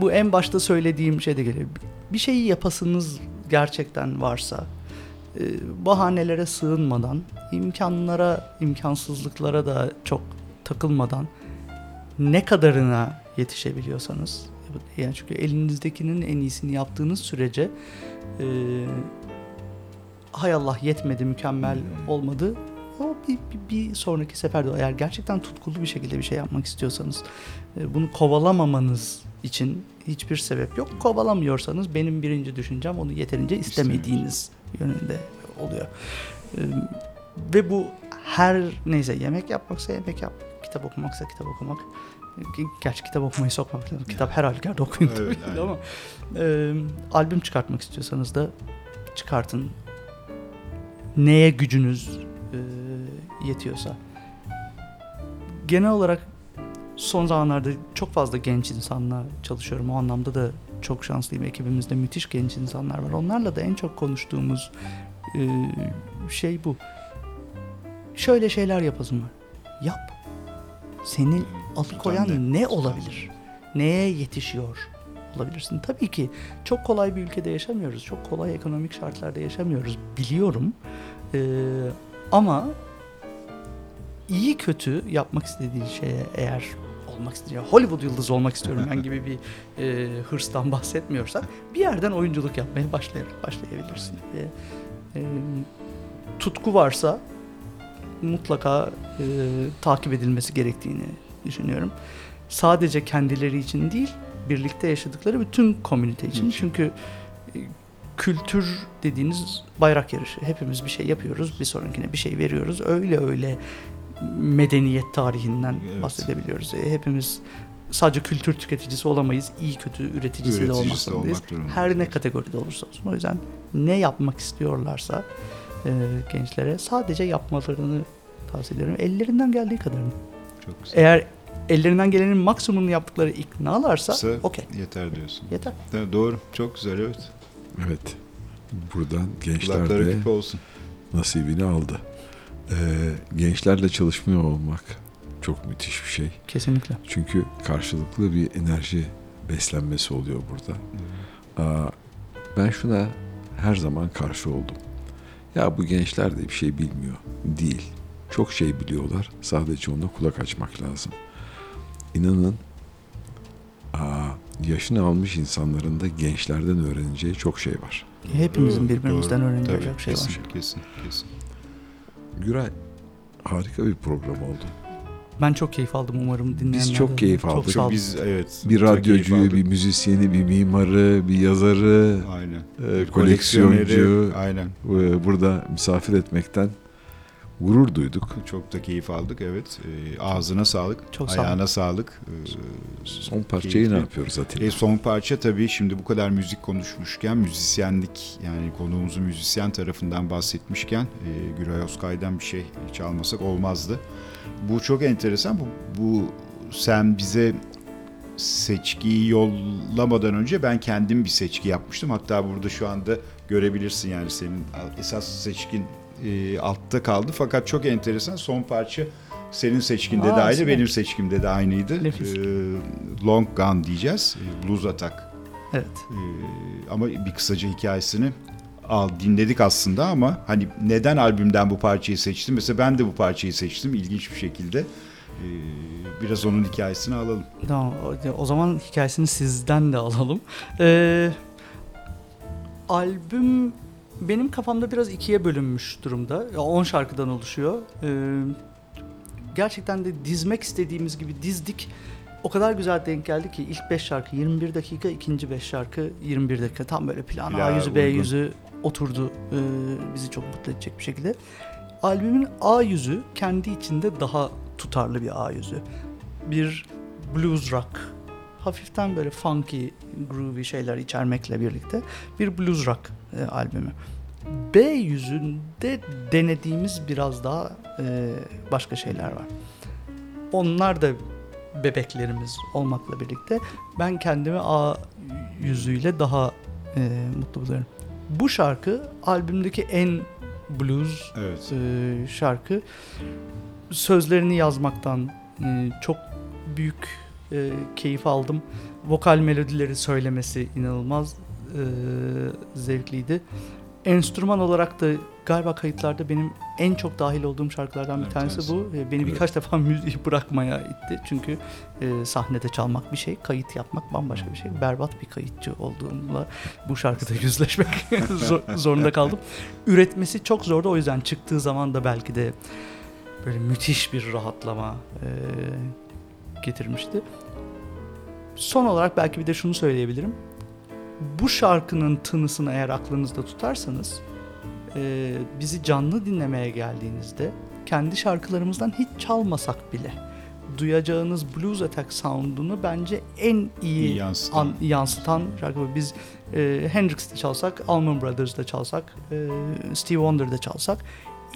C: Bu en başta söylediğim şey de geliyor. Bir şeyi yapasınız gerçekten varsa e, bahanelere sığınmadan, imkanlara, imkansızlıklara da çok takılmadan ne kadarına yetişebiliyorsanız Yani çünkü elinizdekinin en iyisini yaptığınız sürece e, hay Allah yetmedi, mükemmel olmadı. O bir, bir, bir sonraki seferde eğer gerçekten tutkulu bir şekilde bir şey yapmak istiyorsanız e, bunu kovalamamanız için hiçbir sebep yok. Kovalamıyorsanız benim birinci düşüncem onu yeterince istemediğiniz yönünde oluyor. E, ve bu her neyse yemek yapmaksa yemek yap, kitap okumaksa kitap okumak. Gerçi kitap okumayı sokmak lazım. Kitap her halükarda okuyun tabii
B: Evet,
C: ki ama e, albüm çıkartmak istiyorsanız da çıkartın. Neye gücünüz e, yetiyorsa. Genel olarak son zamanlarda çok fazla genç insanla çalışıyorum. O anlamda da çok şanslıyım. Ekibimizde müthiş genç insanlar var. Onlarla da en çok konuştuğumuz e, şey bu. Şöyle şeyler yapasın var. Yap. Seni alıkoyan ne olabilir? Neye yetişiyor olabilirsin? Tabii ki çok kolay bir ülkede yaşamıyoruz. Çok kolay ekonomik şartlarda yaşamıyoruz. Biliyorum. Ee, ama iyi kötü yapmak istediğin şeye eğer olmak istediğin Hollywood yıldızı olmak istiyorum ben gibi bir e, hırstan bahsetmiyorsak bir yerden oyunculuk yapmaya başlayabilirsin. Ve, e, tutku varsa mutlaka e, takip edilmesi gerektiğini düşünüyorum. Sadece kendileri için değil, birlikte yaşadıkları bütün komünite için. Çünkü e, kültür dediğiniz bayrak yarışı. Hepimiz bir şey yapıyoruz, bir sonrakine bir şey veriyoruz. Öyle öyle medeniyet tarihinden
B: Evet.
C: bahsedebiliyoruz. E, hepimiz sadece kültür tüketicisi olamayız, iyi kötü üreticisi, de
B: Üreticisi
C: olmak
B: de
C: zorundayız.
B: olmak durumundayız.
C: Her ne kategoride olursa olsun. O yüzden ne yapmak istiyorlarsa e, gençlere sadece yapmalarını tavsiye ederim. Ellerinden geldiği kadarını.
B: Çok güzel.
C: Eğer ellerinden gelenin maksimumunu yaptıkları iknalarsa okey
B: Yeter diyorsun.
C: yeter.
B: Evet, doğru. Çok güzel evet.
A: Evet. Buradan gençler
B: Kulakları
A: de
B: olsun.
A: nasibini aldı. Ee, gençlerle çalışmıyor olmak çok müthiş bir şey.
C: Kesinlikle.
A: Çünkü karşılıklı bir enerji beslenmesi oluyor burada. Aa, ben şuna her zaman karşı oldum. Ya bu gençler de bir şey bilmiyor. Değil. Çok şey biliyorlar. Sadece ona kulak açmak lazım. İnanın aa, yaşını almış insanların da gençlerden öğreneceği çok şey var.
C: Hepimizin
B: Doğru,
C: birbirimizden
B: doğru.
C: öğreneceği
B: Tabii,
C: çok şey
B: kesin,
C: var.
B: Kesin, kesin.
A: Güray harika bir program oldu.
C: Ben çok keyif aldım umarım dinleyenler.
A: çok
C: de.
A: keyif
C: Çok
A: aldık.
C: sağ olun.
B: Biz evet.
A: Bir
B: çok
A: radyocuyu, bir müzisyeni, bir mimarı, bir yazarı,
B: Aynen.
A: e, koleksiyoncu
B: Aynen.
A: e, burada misafir etmekten gurur duyduk.
B: Çok da keyif aldık evet. Ee, ağzına sağlık.
C: Çok sağ
B: ayağına sağlık. Ee,
A: Son parçayı
B: Keyifli.
A: ne yapıyoruz Atilla?
B: E, son parça tabii şimdi bu kadar müzik konuşmuşken müzisyenlik yani konuğumuzu müzisyen tarafından bahsetmişken e, Güray Özkay'dan bir şey çalmasak olmazdı. Bu çok enteresan. Bu, bu sen bize seçkiyi yollamadan önce ben kendim bir seçki yapmıştım. Hatta burada şu anda görebilirsin yani senin esas seçkin e, altta kaldı. Fakat çok enteresan son parça senin seçkinde
C: Aa,
B: de aynı,
C: süper.
B: benim seçkimde de aynıydı.
C: Nefis.
B: E, Long Gun diyeceğiz. E, Blues Attack.
C: Evet.
B: E, ama bir kısaca hikayesini al dinledik aslında ama hani neden albümden bu parçayı seçtim? Mesela ben de bu parçayı seçtim ilginç bir şekilde. E, biraz onun hikayesini alalım.
C: Tamam. o- zaman hikayesini sizden de alalım. Ee, albüm benim kafamda biraz ikiye bölünmüş durumda. 10 şarkıdan oluşuyor. Ee, gerçekten de dizmek istediğimiz gibi dizdik. O kadar güzel denk geldi ki ilk 5 şarkı 21 dakika, ikinci 5 şarkı 21 dakika. Tam böyle plan A
B: Plan
C: yüzü B yüzü oturdu. Ee, bizi çok mutlu edecek bir şekilde. Albümün A yüzü kendi içinde daha tutarlı bir A yüzü. Bir blues rock, hafiften böyle funky, groovy şeyler içermekle birlikte bir blues rock e, albümü. B yüzünde denediğimiz biraz daha e, başka şeyler var. Onlar da bebeklerimiz olmakla birlikte ben kendimi A yüzüyle daha e, mutlu buluyorum. Bu şarkı albümdeki en blues
B: Evet.
C: e, şarkı. Sözlerini yazmaktan e, çok büyük e, keyif aldım. Vokal melodileri söylemesi inanılmaz e, zevkliydi. Enstrüman olarak da galiba kayıtlarda benim en çok dahil olduğum şarkılardan bir
B: Evet,
C: tanesi
B: tanesi.
C: bu. Beni birkaç defa müziği bırakmaya itti. Çünkü e, sahnede çalmak bir şey, kayıt yapmak bambaşka bir şey. Berbat bir kayıtçı olduğumla bu şarkıda yüzleşmek zor- zorunda kaldım. Üretmesi çok zordu. O yüzden çıktığı zaman da belki de böyle müthiş bir rahatlama e, getirmişti. Son olarak belki bir de şunu söyleyebilirim. Bu şarkının tınısını eğer aklınızda tutarsanız e, bizi canlı dinlemeye geldiğinizde kendi şarkılarımızdan hiç çalmasak bile duyacağınız Blues Attack sound'unu bence en iyi
B: yansıtan.
C: an- yansıtan şarkı. Biz e, Hendrix'te çalsak, Allman Brothers'da çalsak, e, Steve Wonder'da çalsak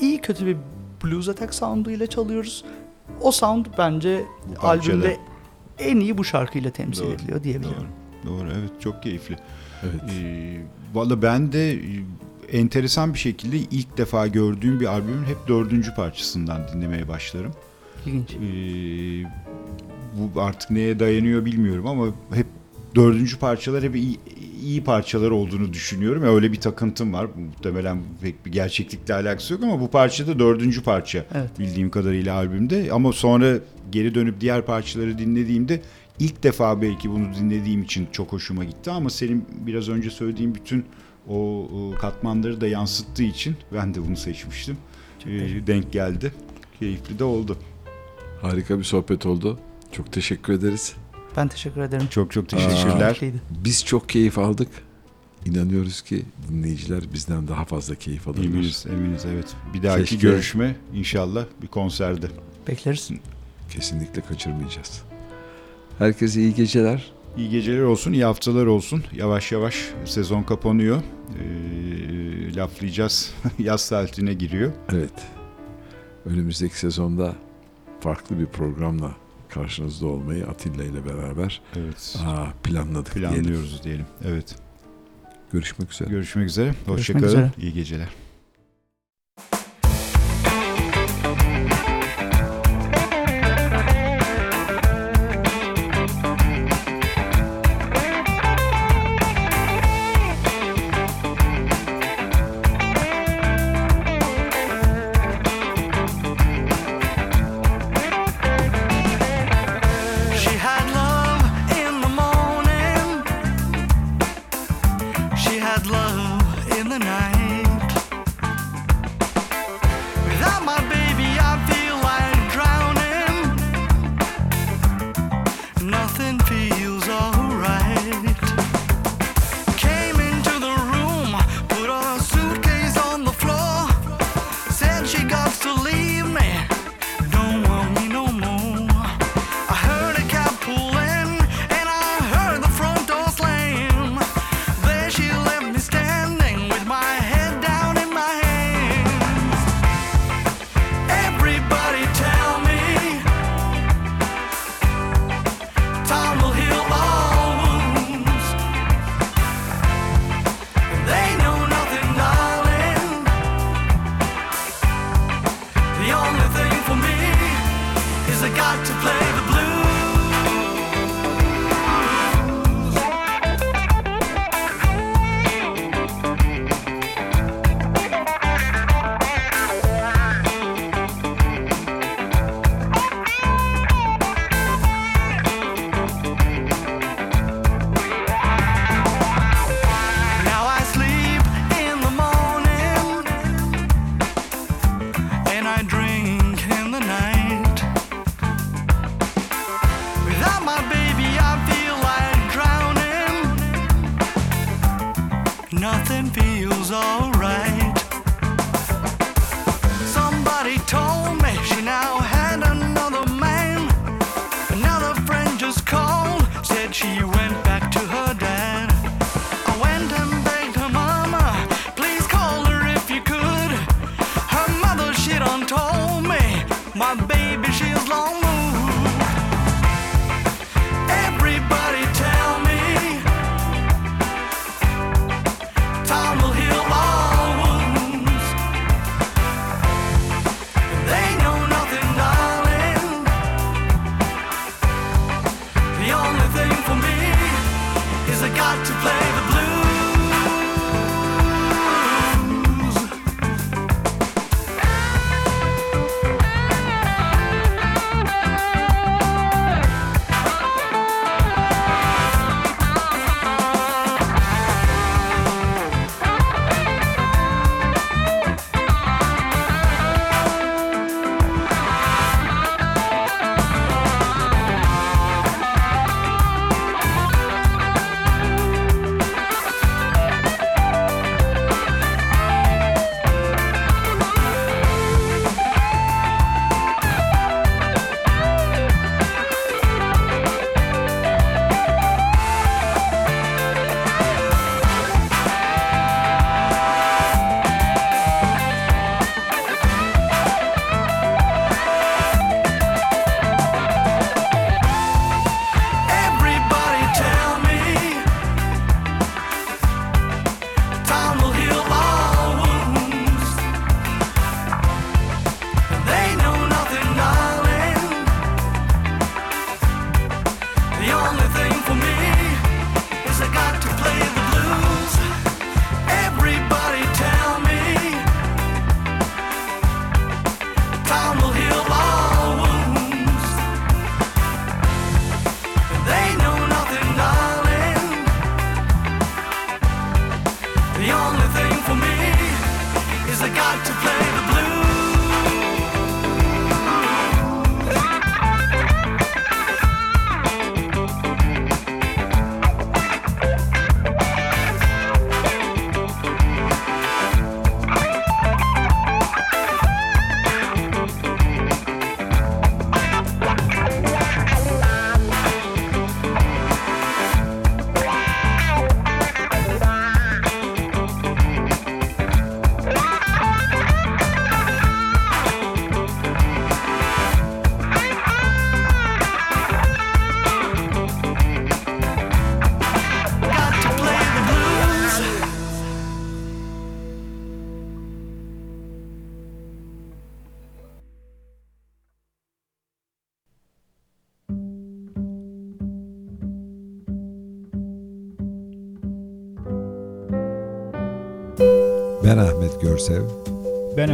C: iyi kötü bir Blues Attack sound'u ile çalıyoruz. O sound bence
B: Bu
C: albümde en iyi bu şarkıyla temsil
B: Doğru,
C: ediliyor diyebilirim.
B: Doğru. Doğru evet çok keyifli.
A: Evet.
B: Ee, Valla ben de e, enteresan bir şekilde ilk defa gördüğüm bir albümün hep dördüncü parçasından dinlemeye başlarım.
C: İlginç.
B: Ee, bu artık neye dayanıyor bilmiyorum ama hep dördüncü parçalar hep iyi, iyi parçalar olduğunu düşünüyorum. Öyle bir takıntım var. Muhtemelen pek bir gerçeklikle alakası yok ama bu parça da dördüncü parça
C: Evet.
B: bildiğim kadarıyla albümde. Ama sonra geri dönüp diğer parçaları dinlediğimde ilk defa belki bunu dinlediğim için çok hoşuma gitti ama senin biraz önce söylediğin bütün o, katmanları da yansıttığı için ben de bunu seçmiştim. Ee, denk geldi. Keyifli de oldu.
A: Harika bir sohbet oldu. Çok teşekkür ederiz.
C: Ben teşekkür ederim.
B: Çok çok teşekkürler.
C: Keyifliydi.
A: Biz çok keyif aldık. İnanıyoruz ki dinleyiciler bizden daha fazla keyif alırlar.
B: Eminiz, eminiz evet. Bir dahaki
A: Keşke-
B: görüşme inşallah bir konserde.
C: Bekleriz.
A: Kesinlikle kaçırmayacağız. Herkese iyi geceler.
B: İyi geceler olsun, iyi haftalar olsun. Yavaş yavaş sezon kapanıyor. Ee, laflayacağız. Yaz tatiline giriyor.
A: Evet. Önümüzdeki sezonda farklı bir programla karşınızda olmayı Atilla ile beraber
B: Evet.
A: aa, planladık diyelim.
B: Planlıyoruz diyelim. Evet.
A: Görüşmek üzere.
B: Görüşmek üzere. Hoşçakalın. İyi geceler.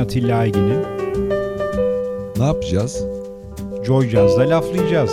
B: Atilla Aygin'im.
A: Ne yapacağız?
B: Joy Jazz'da laflayacağız.